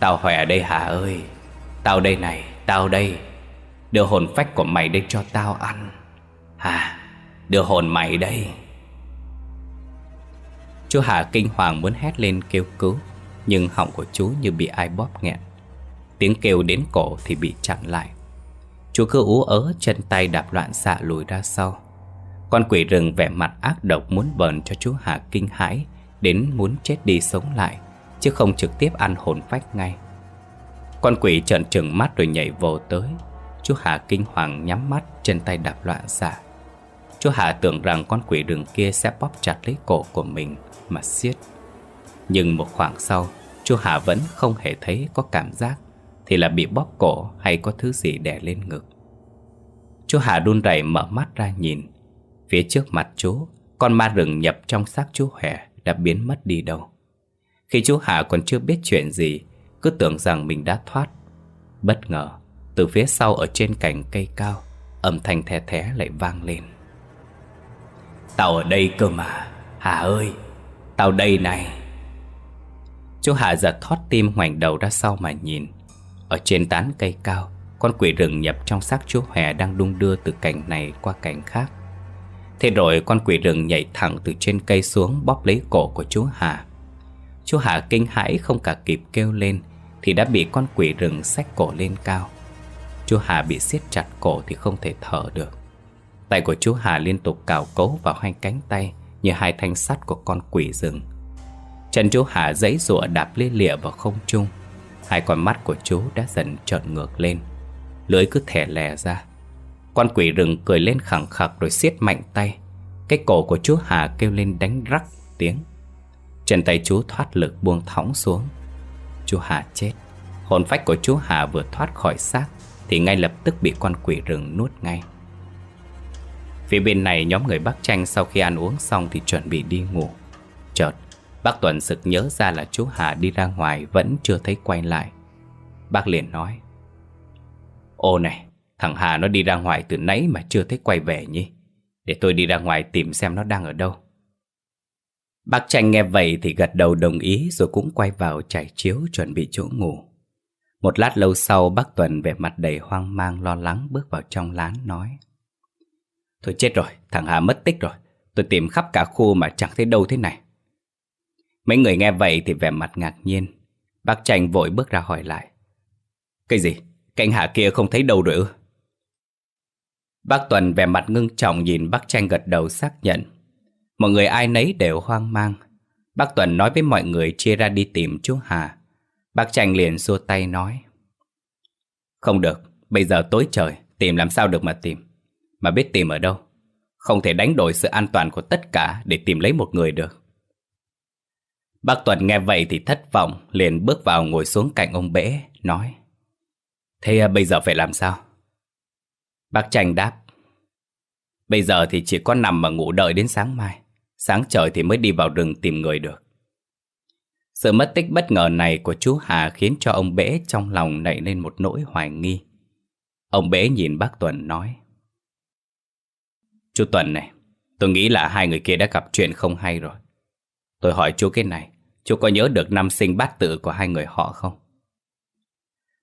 Tao Hòe đây Hà ơi Tao đây này, tao đây. Đưa hồn phách của mày đây cho tao ăn. Hà Đưa hồn mày đây. Chú Hà kinh hoàng muốn hét lên kêu cứu Nhưng họng của chú như bị ai bóp nghẹn. Tiếng kêu đến cổ thì bị chặn lại. Chú cứ ú ớ chân tay đạp loạn xạ lùi ra sau. Con quỷ rừng vẻ mặt ác độc muốn bờn cho chú Hà kinh hãi Đến muốn chết đi sống lại, Chứ không trực tiếp ăn hồn phách ngay. Con quỷ trợn trừng mắt rồi nhảy vô tới. Chú Hà kinh hoàng nhắm mắt trên tay đạp loạn xạ. Chú Hà tưởng rằng con quỷ rừng kia sẽ bóp chặt lấy cổ của mình mà siết. Nhưng một khoảng sau, Chú Hà vẫn không hề thấy có cảm giác Thì là bị bóp cổ hay có thứ gì đè lên ngực. Chú Hà đun rẩy mở mắt ra nhìn. Phía trước mặt chú, Con ma rừng nhập trong xác chú Hòe đã biến mất đi đâu. Khi chú Hà còn chưa biết chuyện gì, Cứ tưởng rằng mình đã thoát. Bất ngờ, Từ phía sau ở trên cành cây cao, Âm thanh the thé lại vang lên. Tao ở đây cơ mà Hà ơi, Tao đây này. Chú Hà giật thoát tim ngoảnh đầu ra sau mà nhìn. Ở trên tán cây cao, Con quỷ rừng nhập trong xác chú Hòe Đang đung đưa từ cành này qua cành khác. Thế rồi con quỷ rừng nhảy thẳng từ trên cây xuống Bóp lấy cổ của chú Hà. Chú Hà kinh hãi không cả kịp kêu lên Thì đã bị con quỷ rừng xách cổ lên cao. Chú Hà bị siết chặt cổ thì không thể thở được. Tay của chú Hà liên tục cào cấu vào hai cánh tay Như hai thanh sắt của con quỷ rừng. Chân chú Hà giấy rụa đạp lia lịa vào không trung. Hai con mắt của chú đã dần trợn ngược lên. Lưỡi cứ thẻ lè ra. Con quỷ rừng cười lên khẳng khặc rồi siết mạnh tay. Cái cổ của chú Hà kêu lên đánh rắc tiếng. Chân tay chú thoát lực buông thõng xuống. Chú Hà chết. Hồn phách của chú Hà vừa thoát khỏi xác Thì ngay lập tức bị con quỷ rừng nuốt ngay. Phía bên này nhóm người bác tranh sau khi ăn uống xong thì chuẩn bị đi ngủ. Chợt Bác Tuần sực nhớ ra là chú Hà đi ra ngoài vẫn chưa thấy quay lại. Bác liền nói Ô này, thằng Hà nó đi ra ngoài từ nãy mà chưa thấy quay về nhỉ? Để tôi đi ra ngoài tìm xem nó đang ở đâu. Bác Tranh nghe vậy thì gật đầu đồng ý rồi cũng quay vào trải chiếu chuẩn bị chỗ ngủ. Một lát lâu sau bác Tuần vẻ mặt đầy hoang mang lo lắng bước vào trong lán nói. Thôi chết rồi, thằng Hà mất tích rồi. Tôi tìm khắp cả khu mà chẳng thấy đâu thế này. Mấy người nghe vậy thì vẻ mặt ngạc nhiên. Bác Tranh vội bước ra hỏi lại. Cái gì? Cái anh Hà kia không thấy đâu rồi ư? Bác Tuần vẻ mặt ngưng trọng nhìn bác Tranh gật đầu xác nhận. Mọi người ai nấy đều hoang mang. Bác Tuần nói với mọi người chia ra đi tìm chú Hà. Bác Tranh liền xua tay nói. Không được, bây giờ tối trời Tìm làm sao được mà tìm? Mà biết tìm ở đâu? Không thể đánh đổi sự an toàn của tất cả Để tìm lấy một người được. Bác Tuần nghe vậy thì thất vọng, liền bước vào ngồi xuống cạnh ông Bể, nói. Thế à, bây giờ phải làm sao? Bác Tranh đáp Bây giờ thì chỉ có nằm mà ngủ đợi đến sáng mai. Sáng trời thì mới đi vào rừng tìm người được. Sự mất tích bất ngờ này của chú Hà khiến cho ông Bể trong lòng nảy lên một nỗi hoài nghi. Ông Bể nhìn bác Tuần nói Chú Tuần này, tôi nghĩ là hai người kia đã gặp chuyện không hay rồi. Tôi hỏi chú cái này Chú có nhớ được năm sinh bát tự của hai người họ không?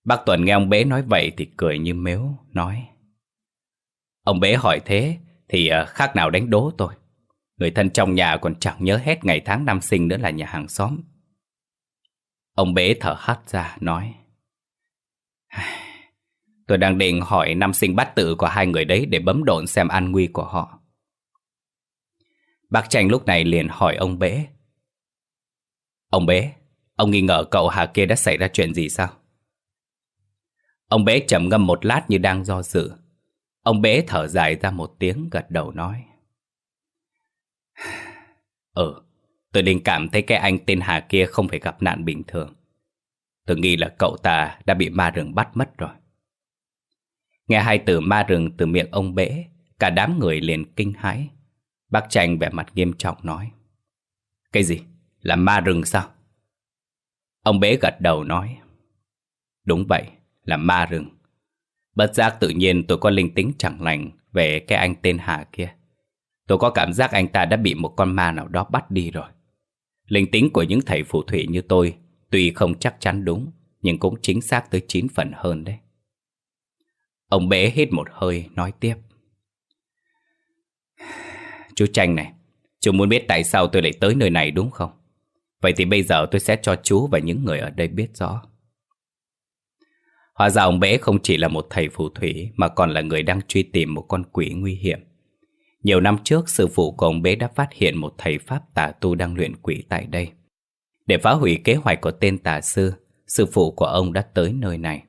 Bác Tuần nghe ông bế nói vậy thì cười như mếu, nói Ông bế hỏi thế thì ờ, khác nào đánh đố tôi Người thân trong nhà còn chẳng nhớ hết ngày tháng năm sinh nữa là nhà hàng xóm Ông bế thở hắt ra, nói Tôi đang định hỏi năm sinh bát tự của hai người đấy để bấm độn xem an nguy của họ Bác Tranh lúc này liền hỏi ông bế Ông bé, ông nghi ngờ cậu Hà kia đã xảy ra chuyện gì sao? Ông bé trầm ngâm một lát như đang do dự. Ông bé thở dài ra một tiếng gật đầu nói. Ừ, tôi định cảm thấy cái anh tên Hà kia không phải gặp nạn bình thường. Tôi nghĩ là cậu ta đã bị ma rừng bắt mất rồi. Nghe hai từ ma rừng từ miệng ông bể, cả đám người liền kinh hãi. Bác Tranh vẻ mặt nghiêm trọng nói. Cái gì? Là ma rừng sao? Ông bé gật đầu nói Đúng vậy, là ma rừng Bất giác tự nhiên tôi có linh tính chẳng lành Về cái anh tên Hà kia Tôi có cảm giác anh ta đã bị một con ma nào đó bắt đi rồi Linh tính của những thầy phù thủy như tôi Tuy không chắc chắn đúng, Nhưng cũng chính xác tới 9 phần hơn đấy Ông bé hít một hơi, nói tiếp Chú Tranh này, Chú muốn biết tại sao tôi lại tới nơi này đúng không? Vậy thì bây giờ tôi sẽ cho chú và những người ở đây biết rõ. Hóa ra ông bé không chỉ là một thầy phù thủy mà còn là người đang truy tìm một con quỷ nguy hiểm. Nhiều năm trước, sư phụ của ông bé đã phát hiện một thầy Pháp tà tu đang luyện quỷ tại đây. Để phá hủy kế hoạch của tên tà sư, sư phụ của ông đã tới nơi này.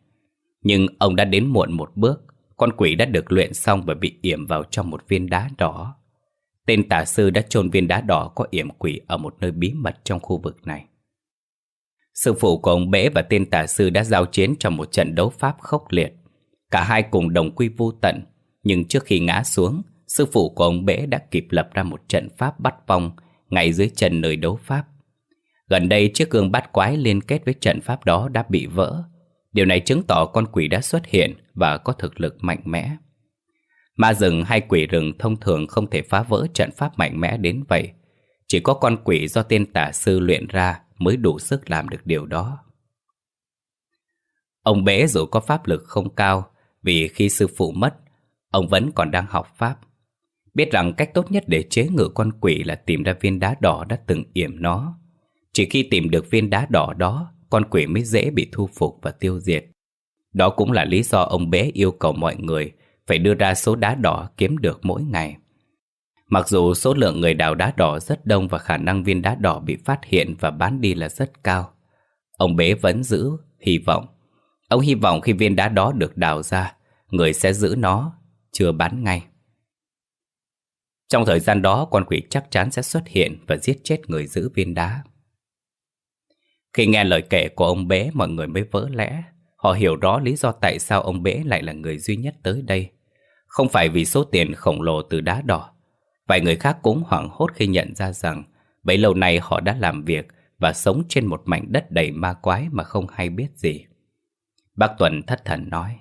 Nhưng ông đã đến muộn một bước, con quỷ đã được luyện xong và bị yểm vào trong một viên đá đỏ Tên tà sư đã chôn viên đá đỏ có yểm quỷ ở một nơi bí mật trong khu vực này. Sư phụ của ông Bế và tên tà sư đã giao chiến trong một trận đấu pháp khốc liệt. Cả hai cùng đồng quy vô tận, nhưng trước khi ngã xuống, sư phụ của ông Bế đã kịp lập ra một trận pháp bắt vong ngay dưới chân nơi đấu pháp. Gần đây chiếc gương bát quái liên kết với trận pháp đó đã bị vỡ. Điều này chứng tỏ con quỷ đã xuất hiện và có thực lực mạnh mẽ. Ma rừng hay quỷ rừng thông thường không thể phá vỡ trận pháp mạnh mẽ đến vậy. Chỉ có con quỷ do tên tà sư luyện ra mới đủ sức làm được điều đó. Ông bé dù có pháp lực không cao vì khi sư phụ mất, ông vẫn còn đang học pháp. Biết rằng cách tốt nhất để chế ngự con quỷ là tìm ra viên đá đỏ đã từng yểm nó. Chỉ khi tìm được viên đá đỏ đó, con quỷ mới dễ bị thu phục và tiêu diệt. Đó cũng là lý do ông bé yêu cầu mọi người phải đưa ra số đá đỏ kiếm được mỗi ngày. Mặc dù số lượng người đào đá đỏ rất đông và khả năng viên đá đỏ bị phát hiện và bán đi là rất cao, ông bé vẫn giữ hy vọng. Ông hy vọng khi viên đá đó được đào ra, người sẽ giữ nó, chưa bán ngay. Trong thời gian đó, con quỷ chắc chắn sẽ xuất hiện và giết chết người giữ viên đá. Khi nghe lời kể của ông bé, mọi người mới vỡ lẽ. Họ hiểu rõ lý do tại sao ông bé lại là người duy nhất tới đây. Không phải vì số tiền khổng lồ từ đá đỏ. Vài người khác cũng hoảng hốt khi nhận ra rằng bấy lâu nay họ đã làm việc và sống trên một mảnh đất đầy ma quái mà không hay biết gì. Bác Tuần thất thần nói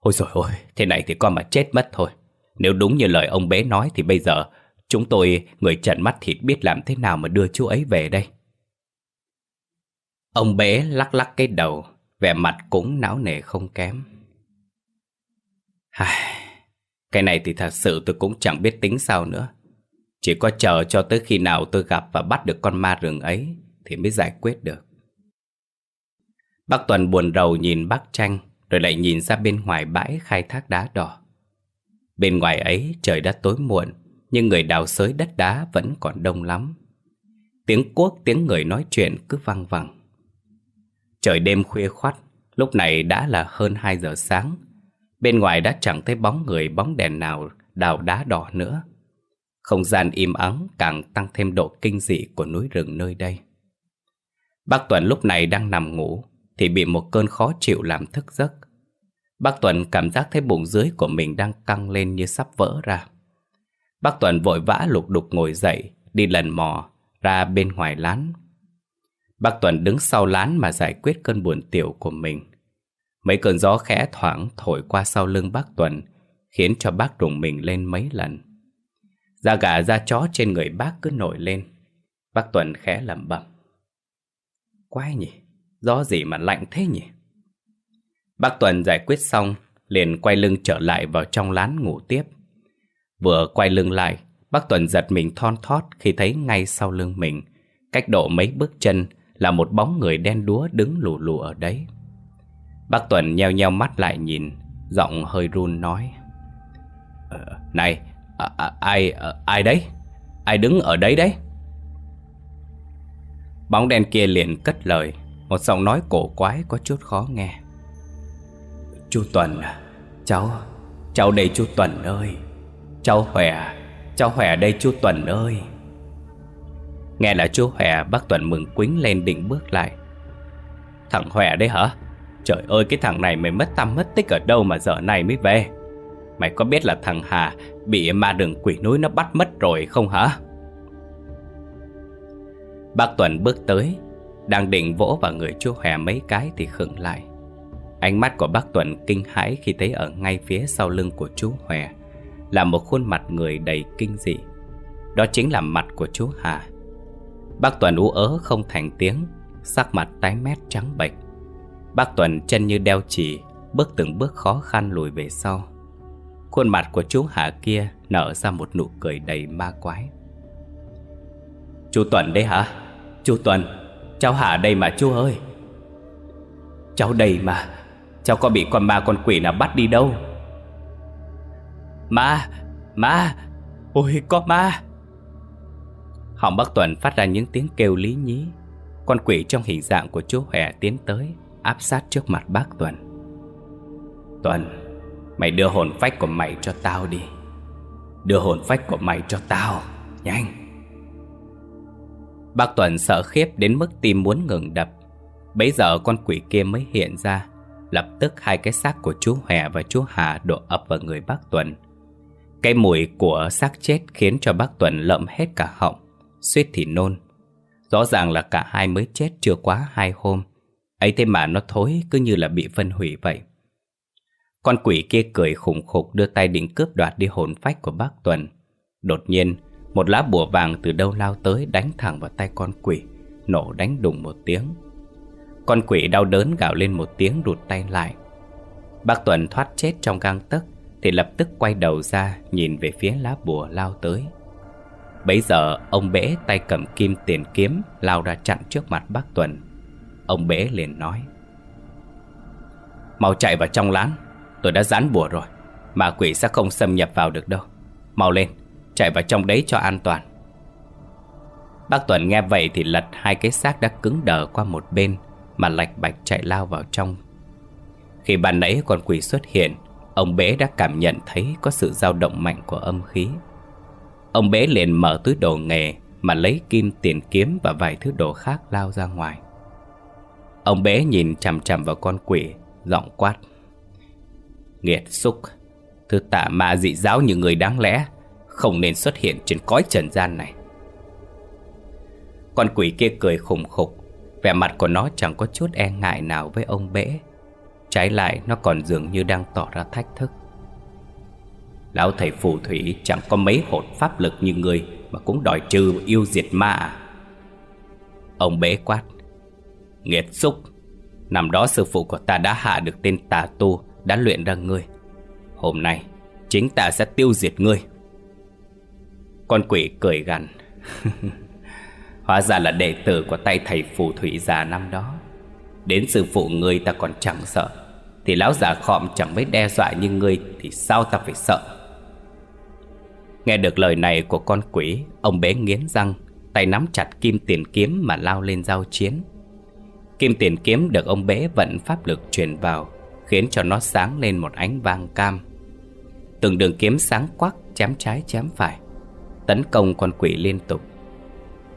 Ôi rồi ôi, thế này thì con mà chết mất thôi. Nếu đúng như lời ông bé nói thì bây giờ chúng tôi, người trần mắt thịt biết làm thế nào mà đưa chú ấy về đây. Ông bé lắc lắc cái đầu, vẻ mặt cũng não nề không kém. hài cái này thì thật sự tôi cũng chẳng biết tính sao nữa. Chỉ có chờ cho tới khi nào tôi gặp và bắt được con ma rừng ấy thì mới giải quyết được. Bác Tuần buồn rầu nhìn bác Tranh rồi lại nhìn ra bên ngoài bãi khai thác đá đỏ. Bên ngoài ấy trời đã tối muộn nhưng người đào xới đất đá vẫn còn đông lắm. Tiếng cuốc tiếng người nói chuyện cứ vang vẳng. Trời đêm khuya khoắt, lúc này đã là hơn 2 giờ sáng. Bên ngoài đã chẳng thấy bóng người bóng đèn nào đào đá đỏ nữa. Không gian im ắng càng tăng thêm độ kinh dị của núi rừng nơi đây. Bác Tuấn lúc này đang nằm ngủ thì bị một cơn khó chịu làm thức giấc. Bác Tuấn cảm giác thấy bụng dưới của mình đang căng lên như sắp vỡ ra. Bác Tuấn vội vã lục đục ngồi dậy, đi lần mò ra bên ngoài lán Bác Tuấn đứng sau lán mà giải quyết cơn buồn tiểu của mình. Mấy cơn gió khẽ thoảng thổi qua sau lưng bác Tuần khiến cho bác rùng mình lên mấy lần. Da gà da chó trên người bác cứ nổi lên. Bác Tuần khẽ lẩm bẩm. Quái nhỉ, gió gì mà lạnh thế nhỉ? Bác Tuần giải quyết xong, liền quay lưng trở lại vào trong lán ngủ tiếp. Vừa quay lưng lại, bác Tuần giật mình thon thót khi thấy ngay sau lưng mình, cách độ mấy bước chân là một bóng người đen đúa đứng lù lù ở đấy. Bác Tuần nheo nheo mắt lại nhìn, giọng hơi run nói. Ờ, này, à, à, ai à, ai đấy? Ai đứng ở đấy đấy? Bóng đen kia liền cất lời, một giọng nói cổ quái có chút khó nghe. Chú Tuần à, cháu, cháu đây chú Tuần ơi. Cháu khỏe, à, cháu khỏe đây chú Tuần ơi. Nghe là chú Hòe bác Tuần mừng quính lên định bước lại Thằng Hòe đấy hả? Trời ơi, cái thằng này mày mất tâm mất tích ở đâu mà giờ này mới về? Mày có biết là thằng Hà bị ma đường quỷ núi nó bắt mất rồi không hả? Bác Tuần bước tới, Đang định vỗ vào người chú Hòe mấy cái thì khựng lại. Ánh mắt của bác Tuần kinh hãi khi thấy ở ngay phía sau lưng của chú Hòe Là một khuôn mặt người đầy kinh dị. Đó chính là mặt của chú Hà. Bác Tuần ú ớ không thành tiếng, Sắc mặt tái mét trắng bệch. Bác Tuần chân như đeo chỉ, Bước từng bước khó khăn lùi về sau. Khuôn mặt của chú Hạ kia Nở ra một nụ cười đầy ma quái. Chú Tuần đây hả? Chú Tuần, Cháu Hạ đây mà chú ơi. Cháu đây mà, Cháu có bị con ma con quỷ nào bắt đi đâu? Ma Ma, Ôi có ma. Họng bác Tuần phát ra những tiếng kêu lý nhí. Con quỷ trong hình dạng của chú Hòe tiến tới. Áp sát trước mặt bác Tuần. Tuần Mày đưa hồn phách của mày cho tao đi. Đưa hồn phách của mày cho tao Nhanh. Bác Tuần sợ khiếp đến mức tim muốn ngừng đập. Bấy giờ con quỷ kia mới hiện ra Lập tức hai cái xác của chú Hòe và chú Hà đổ ập vào người bác Tuần. Cái mùi của xác chết khiến cho bác Tuần lợm hết cả họng suýt thì nôn. Rõ ràng là cả hai mới chết chưa quá hai hôm, ấy thế mà nó thối cứ như là bị phân hủy vậy. Con quỷ kia cười khủng khục đưa tay định cướp đoạt đi hồn phách của bác Tuần. Đột nhiên, một lá bùa vàng từ đâu lao tới đánh thẳng vào tay con quỷ, nổ đánh đùng một tiếng. Con quỷ đau đớn gào lên một tiếng rụt tay lại. Bác Tuần thoát chết trong gang tấc thì lập tức quay đầu ra nhìn về phía lá bùa lao tới. Bấy giờ ông bẽ tay cầm kim tiền kiếm lao ra chặn trước mặt bác Tuần. Ông bé liền nói, Mau chạy vào trong lán, Tôi đã dán bùa rồi Mà quỷ sẽ không xâm nhập vào được đâu. Mau lên, Chạy vào trong đấy cho an toàn. Bác Tuần nghe vậy thì lật hai cái xác đã cứng đờ qua một bên Mà lạch bạch chạy lao vào trong. Khi bàn nãy con quỷ xuất hiện, Ông bế đã cảm nhận thấy có sự dao động mạnh của âm khí. Ông bế liền mở túi đồ nghề Mà lấy kim tiền kiếm và vài thứ đồ khác lao ra ngoài. Ông bế nhìn chằm chằm vào con quỷ, Giọng quát. Nghiệt xúc, Thứ tà ma dị giáo như người đáng lẽ, Không nên xuất hiện trên cõi trần gian này. Con quỷ kia cười khủng khục, Vẻ mặt của nó chẳng có chút e ngại nào với ông bể Trái lại, nó còn dường như đang tỏ ra thách thức. Lão thầy phù thủy chẳng có mấy hột pháp lực như người Mà cũng đòi trừ yêu diệt ma à? Ông bế quát. Nghiệt xúc. Năm đó sư phụ của ta đã hạ được tên tà tu, Đã luyện ra ngươi. Hôm nay, chính ta sẽ tiêu diệt ngươi. Con quỷ cười gằn. Hóa ra là đệ tử của tay thầy phù thủy già năm đó. Đến sư phụ ngươi ta còn chẳng sợ. Thì lão già khọm chẳng mấy đe dọa như ngươi, Thì sao ta phải sợ? Nghe được lời này của con quỷ, Ông bé nghiến răng, Tay nắm chặt kim tiền kiếm mà lao lên giao chiến. Kim tiền kiếm được ông bé vận pháp lực truyền vào, Khiến cho nó sáng lên một ánh vàng cam. Từng đường kiếm sáng quắc, chém trái, chém phải, Tấn công con quỷ liên tục.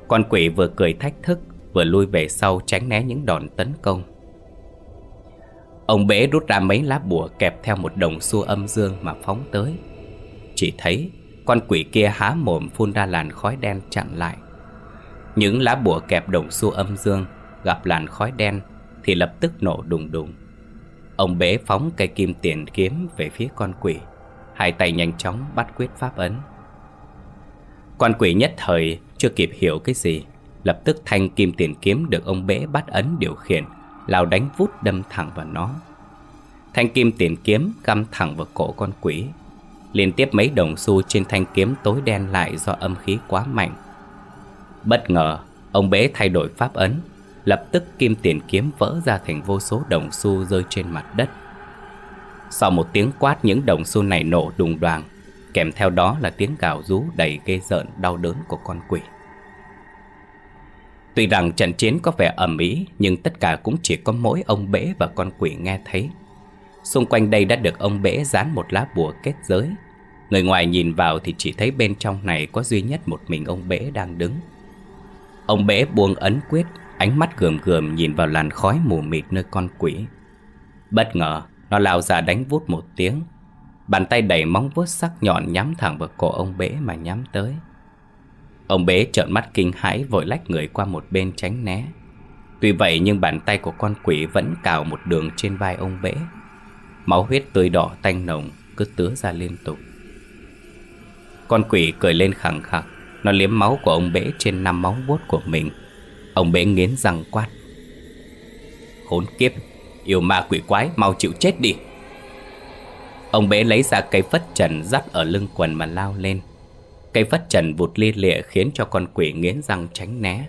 Con quỷ vừa cười thách thức, Vừa lui về sau tránh né những đòn tấn công. Ông bế rút ra mấy lá bùa kẹp theo một đồng xu âm dương mà phóng tới. Chỉ thấy con quỷ kia há mồm phun ra làn khói đen chặn lại. Những lá bùa kẹp đồng xu âm dương gặp làn khói đen thì lập tức nổ đùng đùng. Ông bế phóng cây kim tiền kiếm về phía con quỷ, hai tay nhanh chóng bắt quyết pháp ấn. Con quỷ nhất thời chưa kịp hiểu cái gì, lập tức thanh kim tiền kiếm được ông bế bắt ấn điều khiển, lao đánh vút đâm thẳng vào nó. Thanh kim tiền kiếm găm thẳng vào cổ con quỷ. Liên tiếp mấy đồng xu trên thanh kiếm tối đen lại do âm khí quá mạnh. Bất ngờ, ông bế thay đổi pháp ấn, Lập tức kim tiền kiếm vỡ ra thành vô số đồng xu rơi trên mặt đất. Sau một tiếng quát, những đồng xu này nổ đùng đoàng, Kèm theo đó là tiếng gào rú đầy ghê rợn, đau đớn của con quỷ. Tuy rằng trận chiến có vẻ ầm ĩ, Nhưng tất cả cũng chỉ có mỗi ông bể và con quỷ nghe thấy. Xung quanh đây đã được ông bể dán một lá bùa kết giới. Người ngoài nhìn vào thì chỉ thấy bên trong này có duy nhất một mình ông bể đang đứng. Ông bể buông ấn quyết Ánh mắt gườm gườm nhìn vào làn khói mù mịt nơi con quỷ. Bất ngờ, Nó lao ra đánh vút một tiếng. Bàn tay đầy móng vuốt sắc nhọn nhắm thẳng vào cổ ông bế mà nhắm tới. Ông bế trợn mắt kinh hãi vội lách người qua một bên tránh né. Tuy vậy nhưng bàn tay của con quỷ vẫn cào một đường trên vai ông bế. Máu huyết tươi đỏ tanh nồng, cứ tứa ra liên tục. Con quỷ cười lên khẳng khặc. Nó liếm máu của ông bế trên năm móng vuốt của mình. Ông bé nghiến răng quát. Khốn kiếp, Yêu ma quỷ quái, mau chịu chết đi. Ông bé lấy ra cây phất trần dắt ở lưng quần mà lao lên. Cây phất trần vụt lia lịa khiến cho con quỷ nghiến răng tránh né.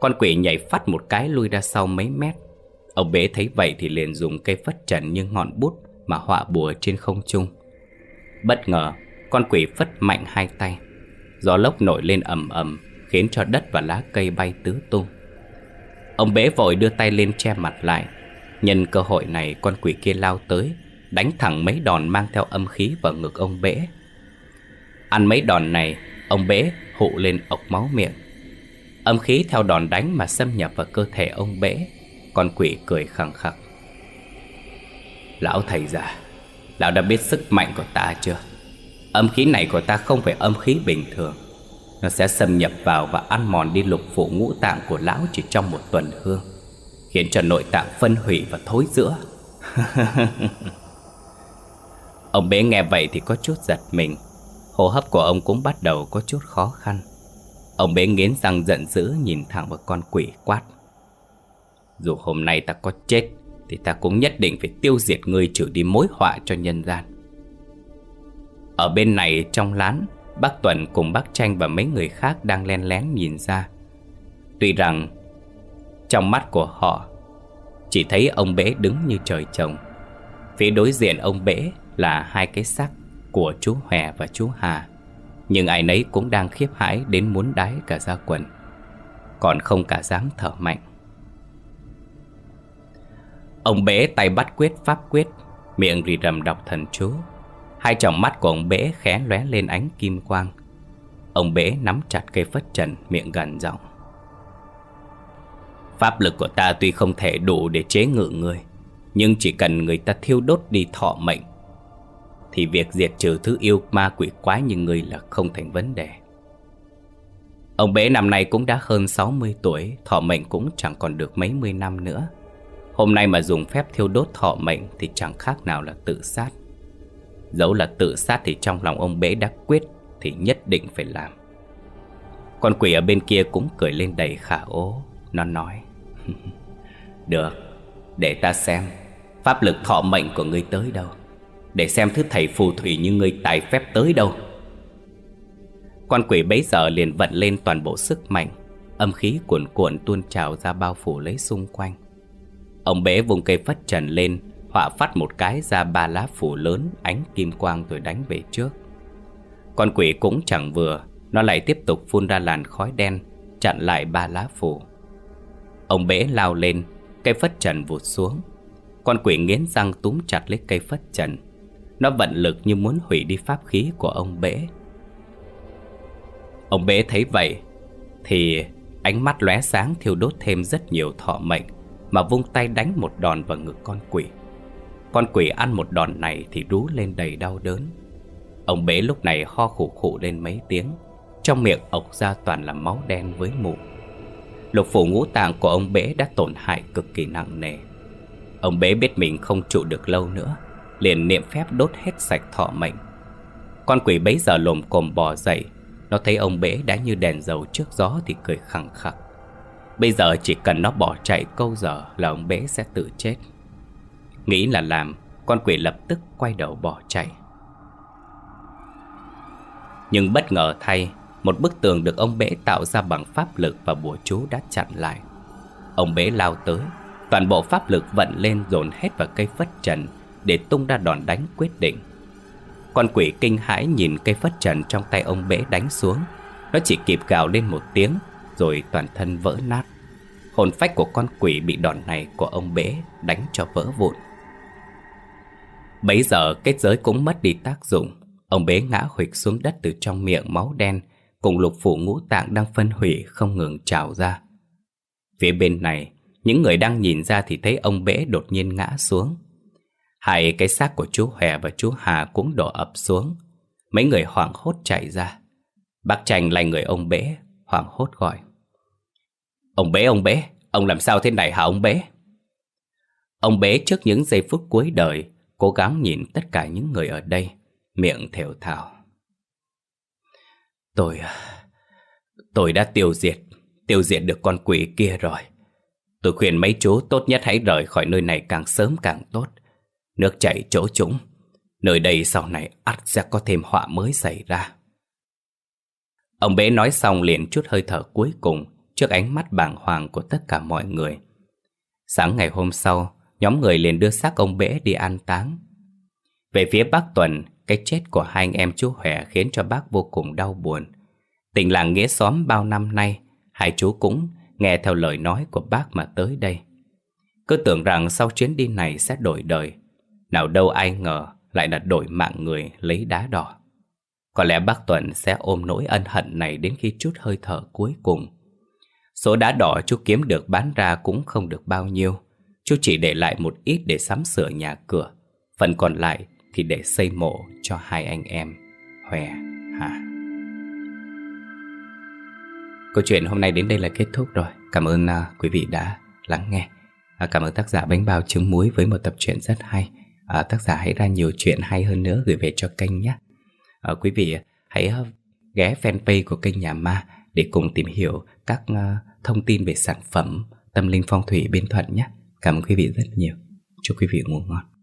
Con quỷ nhảy phát một cái lui ra sau mấy mét. Ông bé thấy vậy thì liền dùng cây phất trần như ngọn bút mà họa bùa trên không trung. Bất ngờ, con quỷ phất mạnh hai tay. Gió lốc nổi lên ầm ầm. Khiến cho đất và lá cây bay tứ tung. Ông bế vội đưa tay lên che mặt lại. Nhân cơ hội này, con quỷ kia lao tới, Đánh thẳng mấy đòn mang theo âm khí vào ngực ông bế. Ăn mấy đòn này, Ông bế hụ lên ọc máu miệng. Âm khí theo đòn đánh mà xâm nhập vào cơ thể ông bế, Con quỷ cười khẳng khặc. Lão thầy già, Lão đã biết sức mạnh của ta chưa? Âm khí này của ta không phải âm khí bình thường nó sẽ xâm nhập vào và ăn mòn đi lục phủ ngũ tạng của lão chỉ trong một tuần hương, Khiến cho nội tạng phân hủy và thối giữa. Ông bé nghe vậy thì có chút giật mình. Hô hấp của ông cũng bắt đầu có chút khó khăn. Ông bé nghiến răng giận dữ nhìn thẳng vào con quỷ quát. Dù hôm nay ta có chết Thì ta cũng nhất định phải tiêu diệt ngươi trừ đi mối họa cho nhân gian. Ở bên này trong lán Bác Tuần cùng bác Tranh và mấy người khác đang len lén nhìn ra. Tuy rằng, Trong mắt của họ, Chỉ thấy ông bế đứng như trời trồng. Phía đối diện ông bế là hai cái xác của chú Hòe và chú Hà, Nhưng ai nấy cũng đang khiếp hãi đến muốn đái cả ra quần, Còn không cả dám thở mạnh. Ông bế tay bắt quyết, pháp quyết, Miệng rì rầm đọc thần chú. Hai tròng mắt của ông bế khẽ lóe lên ánh kim quang. Ông bế nắm chặt cây phất trần, miệng gần giọng. Pháp lực của ta tuy không thể đủ để chế ngự người, Nhưng chỉ cần người ta thiêu đốt đi thọ mệnh, Thì việc diệt trừ thứ yêu ma quỷ quái như người là không thành vấn đề. Ông bế năm nay cũng đã hơn 60 tuổi, Thọ mệnh cũng chẳng còn được mấy mươi năm nữa. Hôm nay mà dùng phép thiêu đốt thọ mệnh Thì chẳng khác nào là tự sát. Dẫu là tự sát thì trong lòng ông bế đã quyết Thì nhất định phải làm. Con quỷ ở bên kia cũng cười lên đầy khả ố. Nó nói, Được, Để ta xem Pháp lực thọ mệnh của ngươi tới đâu. Để xem thứ thầy phù thủy như ngươi tài phép tới đâu. Con quỷ bấy giờ liền vận lên toàn bộ sức mạnh, Âm khí cuồn cuộn tuôn trào ra bao phủ lấy xung quanh. Ông bế vùng cây phất trần lên Họa phát một cái ra ba lá phủ lớn Ánh kim quang rồi đánh về trước. Con quỷ cũng chẳng vừa, Nó lại tiếp tục phun ra làn khói đen, Chặn lại ba lá phủ. Ông bể lao lên, Cây phất trần vụt xuống. Con quỷ nghiến răng túm chặt lấy cây phất trần. Nó vận lực như muốn hủy đi pháp khí của ông bể. Ông bể thấy vậy, Thì ánh mắt lóe sáng thiêu đốt thêm rất nhiều thọ mệnh, Mà vung tay đánh một đòn vào ngực con quỷ. Con quỷ ăn một đòn này thì rú lên đầy đau đớn. Ông bế lúc này ho khủ khủ lên mấy tiếng. Trong miệng ộc ra toàn là máu đen với mụ Lục phủ ngũ tạng của ông bế đã tổn hại cực kỳ nặng nề. Ông bế biết mình không trụ được lâu nữa, Liền niệm phép đốt hết sạch thọ mệnh. Con quỷ bấy giờ lồm cồm bò dậy, Nó thấy ông bế đã như đèn dầu trước gió thì cười khẳng khặc. Bây giờ chỉ cần nó bỏ chạy câu giờ là ông bế sẽ tự chết. Nghĩ là làm, Con quỷ lập tức quay đầu bỏ chạy. Nhưng bất ngờ thay, một bức tường được ông bể tạo ra bằng pháp lực và bùa chú đã chặn lại. Ông bể lao tới, Toàn bộ pháp lực vận lên dồn hết vào cây phất trần Để tung ra đòn đánh quyết định. Con quỷ kinh hãi nhìn cây phất trần trong tay ông bể đánh xuống. Nó chỉ kịp gào lên một tiếng, Rồi toàn thân vỡ nát. Hồn phách của con quỷ bị đòn này của ông bể đánh cho vỡ vụn. Bấy giờ kết giới cũng mất đi tác dụng Ông bế ngã huỵch xuống đất từ trong miệng máu đen cùng lục phủ ngũ tạng đang phân hủy không ngừng trào ra. Phía bên này, những người đang nhìn ra thì thấy ông bế đột nhiên ngã xuống. Hai cái xác của chú Hòe và chú Hà cũng đổ ập xuống. Mấy người hoảng hốt chạy ra. Bác Tranh lại người ông bế, hoảng hốt gọi. Ông bế, ông bế, ông làm sao thế này hả ông bế? Ông bế trước những giây phút cuối đời, cố gắng nhìn tất cả những người ở đây, miệng thều thào. Tôi... Tôi đã tiêu diệt, tiêu diệt được con quỷ kia rồi. Tôi khuyên mấy chú tốt nhất hãy rời khỏi nơi này càng sớm càng tốt. Nước chảy chỗ chúng nơi đây sau này ắt sẽ có thêm họa mới xảy ra. Ông bé nói xong liền chút hơi thở cuối cùng trước ánh mắt bàng hoàng của tất cả mọi người. Sáng ngày hôm sau, nhóm người liền đưa xác ông bể đi an táng. Về phía bác Tuần, cái chết của hai anh em chú Hòe khiến cho bác vô cùng đau buồn. Tình làng nghĩa xóm bao năm nay, hai chú cũng nghe theo lời nói của bác mà tới đây. Cứ tưởng rằng sau chuyến đi này sẽ đổi đời. Nào đâu ai ngờ lại là đổi mạng người lấy đá đỏ. Có lẽ bác Tuần sẽ ôm nỗi ân hận này đến khi chút hơi thở cuối cùng. Số đá đỏ chú kiếm được bán ra cũng không được bao nhiêu. Chú chỉ để lại một ít để sắm sửa nhà cửa. Phần còn lại thì để xây mộ cho hai anh em Hòe Hà. Câu chuyện hôm nay đến đây là kết thúc rồi. Cảm ơn uh, quý vị đã lắng nghe. à, Cảm ơn tác giả Bánh Bao Trứng Muối với một tập truyện rất hay à, Tác giả hãy ra nhiều chuyện hay hơn nữa gửi về cho kênh nhé à, Quý vị hãy à, ghé fanpage của kênh Nhà Ma Để cùng tìm hiểu các uh, thông tin về sản phẩm tâm linh phong thủy bên Thuận nhé Cảm ơn quý vị rất nhiều. Chúc quý vị ngủ ngon.